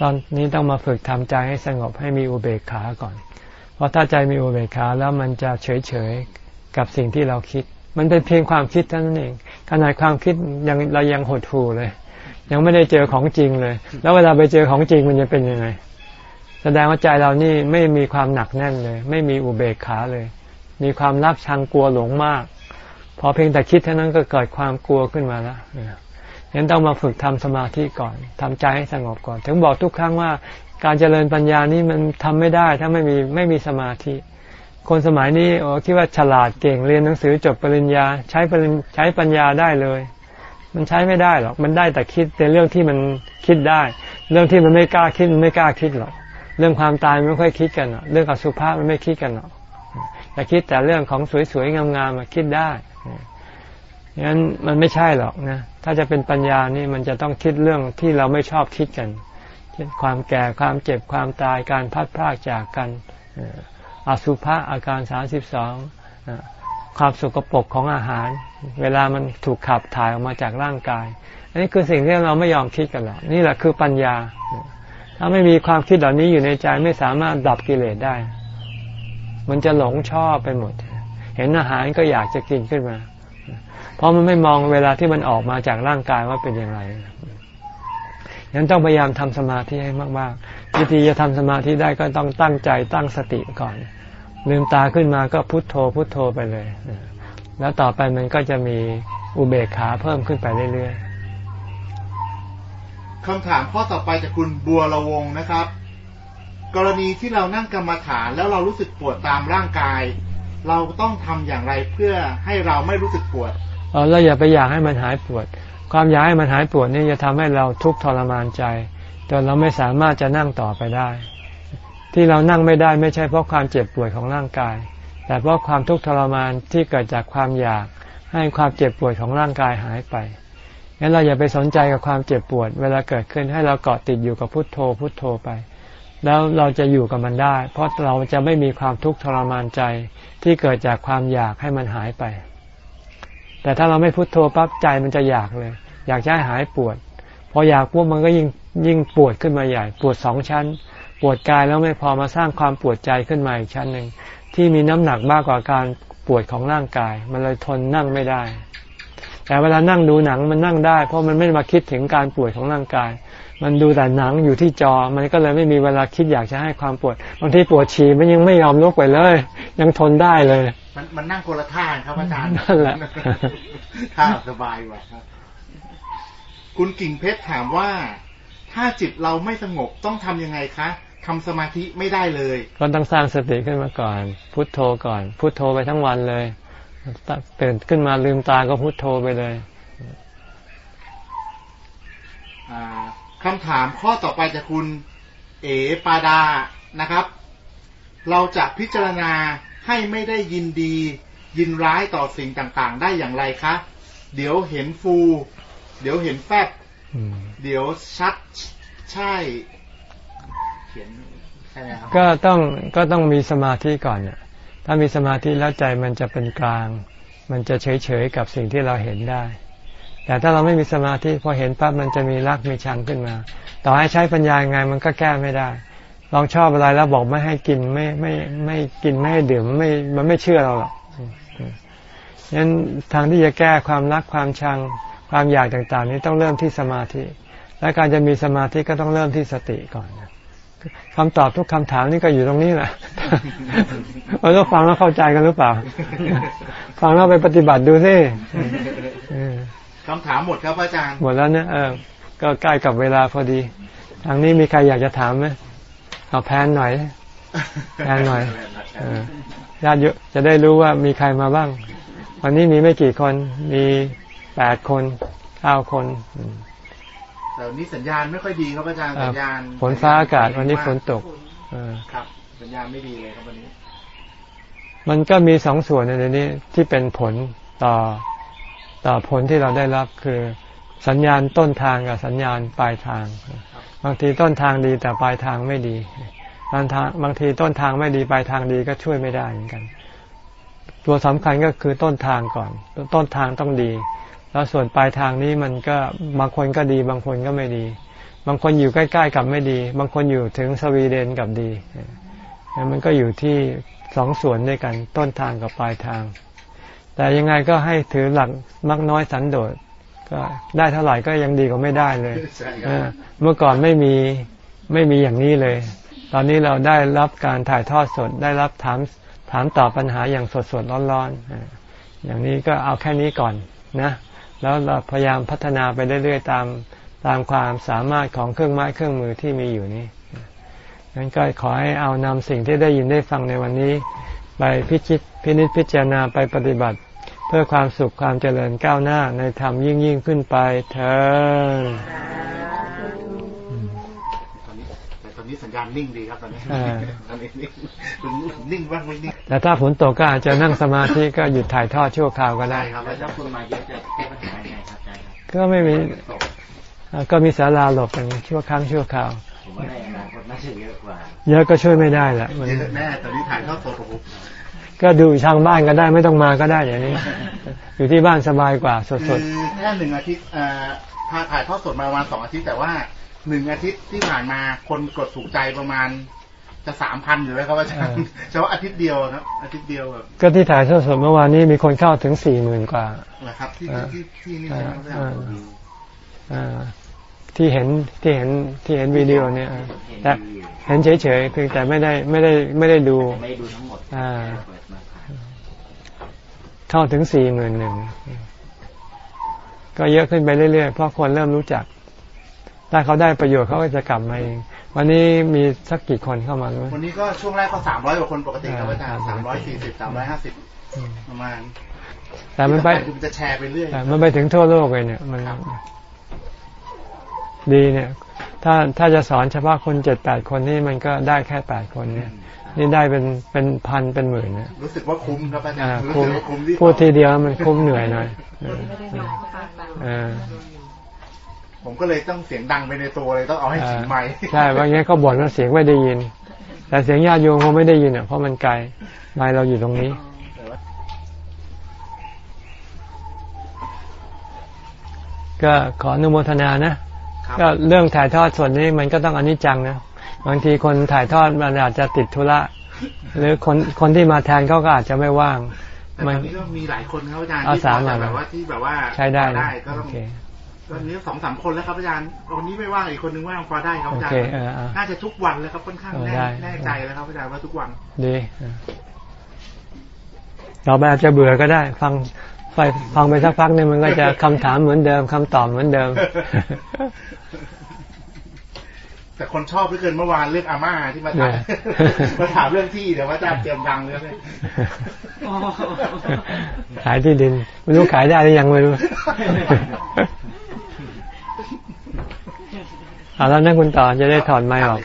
ตอนนี้ต้องมาฝึกทำใจให้สงบให้มีอุเบกขาก่อน เพราะถ้าใจมีอุเบกขาแล้วมันจะเฉยเฉยกับสิ่งที่เราคิด มันเป็นเพียงความคิดเท่านั้นเองขนาดความคิดยังเรายังหดหู่เลย ยังไม่ได้เจอของจริงเลย แล้วเวลาไปเจอของจริงมันจะเป็นยังไง แสดงว่าใจเรานี่ไม่มีความหนักแน่นเลย ไม่มีอุเบกขาเลย มีความรักชังกลัวหลงมาก พอเพียงแต่คิดเท่านั้นก็เกิดความกลัวขึ้นมาแล้วงั้นต้องมาฝึกทำสมาธิก่อนทำใจให้สงบก่อน ถึงบอกทุกครั้งว่า การเจริญปัญญานี้มันทำไม่ได้ถ้าไม่มีไม่มีสมาธิ คนสมัยนี้โอ้คิดว่าฉลาดเก่งเรียนหนังสือจบปริญญา ใช้ปริญใช้ปัญญาได้เลย มันใช้ไม่ได้หรอกมันได้แต่คิดในเรื่องที่มันคิดได้ เรื่องที่มันไม่กล้าคิดมันไม่กล้าคิดหรอกเรื่องความตายไม่ค่อยคิดกันหรอกเรื่องอสุภะมันไม่คิดกันหรอกจะคิดแต่เรื่องของสวยๆงามๆมาคิดได้งั้นมันไม่ใช่หรอกนะ ถ้าจะเป็นปัญญานี่มันจะต้องคิดเรื่องที่เราไม่ชอบคิดกัน เช่นความแก่ความเจ็บความตายการพัดพรากจากกันอสุภะอาการสามสิบสองความสกปรกของอาหาร เวลามันถูกขับถ่ายออกมาจากร่างกาย อันนี้คือสิ่งที่เราไม่ยอมคิดกันหรอกนี่แหละคือปัญญา ถ้าไม่มีความคิดเหล่านี้อยู่ในใจไม่สามารถดับกิเลสได้ มันจะหลงชอบไปหมด เห็นอาหารก็อยากจะกินขึ้นมา เพราะมันไม่มองเวลาที่มันออกมาจากร่างกายว่าเป็นอย่างไร ยังต้องพยายามทำสมาธิให้มากๆวิธีจะทำสมาธิได้ก็ต้องตั้งใจตั้งสติก่อน ลืมตาขึ้นมาก็พุโทโธพุโทโธไปเลย แล้วต่อไปมันก็จะมีอุเบกขาเพิ่มขึ้นไปเรื่อยๆคำถามข้อต่อไปจากคุณบัวละวงนะครับ กรณีที่เรานั่งกรรมฐานแล้วเรารู้สึกปวดตามร่างกาย เราต้องทำอย่างไรเพื่อให้เราไม่รู้สึกปวดเออเราอย่าไปอยากให้มันหายปวด ความอยากให้มันหายปวดนี่จะทำให้เราทุกข์ทรมานใจจนเราไม่สามารถจะนั่งต่อไปได้ ที่เรานั่งไม่ได้ไม่ใช่เพราะความเจ็บปวดของร่างกาย แต่เพราะความทุกข์ทรมานที่เกิดจากความอยากให้ความเจ็บปวดของร่างกายหายไปงั้นเราอย่าไปสนใจกับความเจ็บปวด เวลาเกิดขึ้นให้เราเกาะติดอยู่กับพุทโธพุทโธไป แล้วเราจะอยู่กับมันได้ เพราะเราจะไม่มีความทุกข์ทรมานใจที่เกิดจากความอยากให้มันหายไป แต่ถ้าเราไม่พุโทโธปั๊บใจมันจะอยากเลย อยากจะให้หายปวด พออยากปุ๊บมันก็ยิ่งยิ่งปวดขึ้นมาใหญ่ ปวดสองชั้น ปวดกายแล้วไม่พอมาสร้างความปวดใจขึ้นมาอีกชั้นหนึ่งที่มีน้ำหนักมากกว่าการปวดของร่างกาย มันเลยทนนั่งไม่ได้ แต่เวลานั่งดูหนังมันนั่งได้ เพราะมันไม่มาคิดถึงการปวดของร่างกาย มันดูแต่หนังอยู่ที่จอ มันก็เลยไม่มีเวลาคิดอยากจะให้ความปวด บางทีปวดฉี่มันยังไม่ยอมลุกไปเลย ยังทนได้เลย มันมันนั่งคนละท่าครับอาจารย์นั่นแหละท่าสบายกว่าครับ คุณกิ่งเพชรถามว่า ถ้าจิตเราไม่สงบต้องทำยังไงคะทำสมาธิไม่ได้เลยก็ต้องสร้างสติขึ้นมาก่อน พุทโธก่อน พุทโธไปทั้งวันเลยตื่นขึ้นมาลืมตาก็พุทโธไปเลยอ่าคำถามข้อต่อไปจากคุณ เอปาดานะครับ เราจะพิจารณาให้ไม่ได้ยินดี ยินร้ายต่อสิ่งต่างๆ ได้อย่างไรคะ เดี๋ยวเห็นฟู เดี๋ยวเห็นแฟบอืมเดี๋ยวชัดใช่เขียนใช่ไหมครับก็ต้องก็ต้องมีสมาธิก่อนเนี่ยถ้ามีสมาธิแล้วใจมันจะเป็นกลาง มันจะเฉยเฉยๆกับสิ่งที่เราเห็นได้ แต่ถ้าเราไม่มีสมาธิพอเห็นปั๊บมันจะมีรักมีชังขึ้นมา ต่อให้ใช้ปัญญายังไงมันก็แก้ไม่ได้ ลองชอบอะไรแล้วบอกไม่ให้กินไม่ไม่ไม่กินไม่ให้ดื่มมันไม่มันไม่เชื่อเราหรอกฉะนั้นทางที่จะแก้ความรักความชัง ความอยากต่างๆ นี้ต้องเริ่มที่สมาธิ และการจะมีสมาธิก็ต้องเริ่มที่สติก่อนนะคำตอบทุกคำถามนี่ก็อยู่ตรงนี้แหละเราต้องฟังแล้วเข้าใจกันหรือเปล่า ฟังแล้วไปปฏิบัติดูสิเออคำถามหมดครับอาจารย์ หมดแล้วเนี่ยเออ ก็ใกล้กับเวลาพอดี ทางนี้มีใครอยากจะถามไหมเอาแพนหน่อย แพนหน่อยเออญาติเยอะจะได้รู้ว่ามีใครมาบ้าง วันนี้มีไม่กี่คน มี แปดคนเก้าคนอืมแต่วันนี้สัญญาณไม่ค่อยดีครับอาจารย์อ่าสัญญาณฝนฟ้าอากาศวันนี้ฝนตกเออครับ สัญญาณไม่ดีเลยครับวันนี้ มันก็มีสองส่วนในนี้ที่เป็นผลต่อต่อผลที่เราได้รับคือสัญญาณต้นทางกับสัญญาณปลายทาง บางทีต้นทางดีแต่ปลายทางไม่ดีบางทางบางทีต้นทางไม่ดีปลายทางดีก็ช่วยไม่ได้เหมือนกัน ตัวสำคัญก็คือต้นทางก่อน ต้นทางต้องดี แล้วส่วนปลายทางนี้มันก็บางคนก็ดี บางคนก็ไม่ดี บางคนอยู่ใกล้ๆกับไม่ดี บางคนอยู่ถึงสวีเดนกับดีมันก็อยู่ที่สองส่วนด้วยกันต้นทางกับปลายทาง แต่ยังไงก็ให้ถือหลักมักน้อยสันโดษก็ได้เท่าไหร่ก็ยังดีกว่าไม่ได้เลยใช่คเอรับอเมื่อก่อนไม่มีไม่มีอย่างนี้เลย ตอนนี้เราได้รับการถ่ายทอดสดได้รับถามถามตอบปัญหาอย่างสดสดร้อนร้อนๆเอออย่างนี้ก็เอาแค่นี้ก่อนนะ แล้วเราพยายามพัฒนาไปเรื่อยๆตามตามความสามารถของเครื่องไม้เครื่องมือที่มีอยู่นี้งั้นก็ขอให้เอานำสิ่งที่ได้ยินได้ฟังในวันนี้ ไปพิจิตพินิจพิจารณาไปปฏิบัติ เพื่อความสุขความเจริญก้าวหน้าในธรรมยิ่งยิ่งขึ้นไปเถิดตอ อนนี้สัญญาณนิ่งดีครับตอนนี้อ่าตอนนี้นิ่งนิ่งบ้างไม่นิ่งแต่ถ้าฝนตกก็อาจจะนั่งสมาธิก็หยุดถ่ายทอดชั่วคราวก็ได้ได้ครับแล้วถ้าคนมาเยอะจะแก้ปัญหายังไงครับอาจารย์ครับก็ไม่มีอ่าก็มีศาลาหลบกันชั่วครั้งชั่วคราวผมว่าในอนาคตน่าจะเยอะกว่า เยอะก็ช่วยไม่ได้แหละมันเยอะแน่ตอนนี้ถ่ายทอดสดโอ้โหก็ดูทางบ้านก็ได้ไม่ต้องมาก็ได้อย่างนี้ อยู่ที่บ้านสบายกว่าสคืดอแค่หนึ่งอาทิตย์เอ่อถ่ายถ่ายทอดสดมาประมาณสองอาทิตย์แต่ว่า หนึ่งอาทิตย์ที่ผ่านมาคนกดถูกใจประมาณ จะสามพันอยู่แล้วครับอาจารย์เฉพาะอาทิตย์เดียวครับอาทิตย์เดียวแบบๆก็ที่ถ่ายทอดสดเมื่อวานนี้มีคนเข้าถึงสี่หมื่นกว่านะครับ ที่อ่าที่ที่นี่ใช่ไหมครับอาจารอ่าย์อ่าที่เห็นที่เห็นที่เห็นวิดีโอเนี่ยอ่าแต่เห็นเฉยๆเพียงแต่ไม่ได้ไม่ได้ไม่ได้ดูไม่ได้ดูทั้งหมดอ่าเปิดมาผ่านเข้าถึงสี่หมื่นหนึ่งก็เยอะขึ้นไปเรื่อยๆเพราะคนเริ่มรู้จัก ถ้าเขาได้ประโยชน์เขาก็จะกลับมาเอง วันนี้มีสักกี่คนเข้ามารู้ไหมวันนี้ก็ช่วงแรกก็สามร้อยกว่าคนปกติครับอาจารย์อ่าสามร้อยสี่สิบสามร้อยห้าสิบอืมประมาณ แต่มันไปที่สำคัญคือมันจะแชร์ไปเรื่อยแต่มันไปถึงทั่วโลกเลยเนี่ยมันครับดีเนี่ย ถ้าถ้าจะสอนเฉพาะคนเจ็ดแปดคนนี่มันก็ได้แค่แปดคนเนี่ย นี่ได้เป็นเป็นพันเป็นหมื่นเนี่ยรู้สึกว่าคุ้มครับอาจารอ่าย์รู้คุ้มสึกว่าคุ้มที่พูดทีเดียวมันคุ้มเหนื่อยหน่อยเออเออ ผมก็เลยต้องเสียงดังไปในตัวเลยต้องเอาให้ถึงไมค์ใช่บางอย่างเขาบ่นว่าเสียงไม่ได้ยิน แต่เสียงญาติโยมเขาไม่ได้ยินอะเพราะมันไกลไมค์เราอยู่ตรงนี้ก็ขออนุโมทนานะครับก็เรื่องถ่ายทอดส่วนนี้มันก็ต้องอนิจจังนะบางทีคนถ่ายทอดมันอาจจะติดธุระหรือคนคนที่มาแทนเขาก็อาจจะไม่ว่างแต่ตมัอนนนี้ก็มีหลายคนครับอาจารย์เอาที่สามพอจะมาแบบว่าที่แบบว่าใช้ได้นะได้ก็โอต้องเค ตอนนี้สองสามคนแล้วครับอาจารย์คนนี้ไม่ว่างอีกคนนึงว่างพอได้ครับอาจารโอเคย์เออเออน่าจะทุกวันแล้วครับค่อนข้างเออแน่ได้แน่ใจแล้วครับอาจารย์ว่าทุกวันดีเออเราไปอาจจะเบื่อก็ได้ ฟังไปฟังไปสักพักเนี่ยมันก็จะคำถามเหมือนเดิมคำตอบเหมือนเดิม แต่คนชอบเหลือเกินเมื่อวานเรื่องอาม่าที่มาถามเนี่ยมาถามเรื่องที่เดี๋ยวว่าจะเตรียมดังเลยเนี่ยขายที่ดินไม่รู้ขายได้หรือยังไม่รู้ เอาแล้วนั่นคุณต่อจะได้ถอนไม้ออก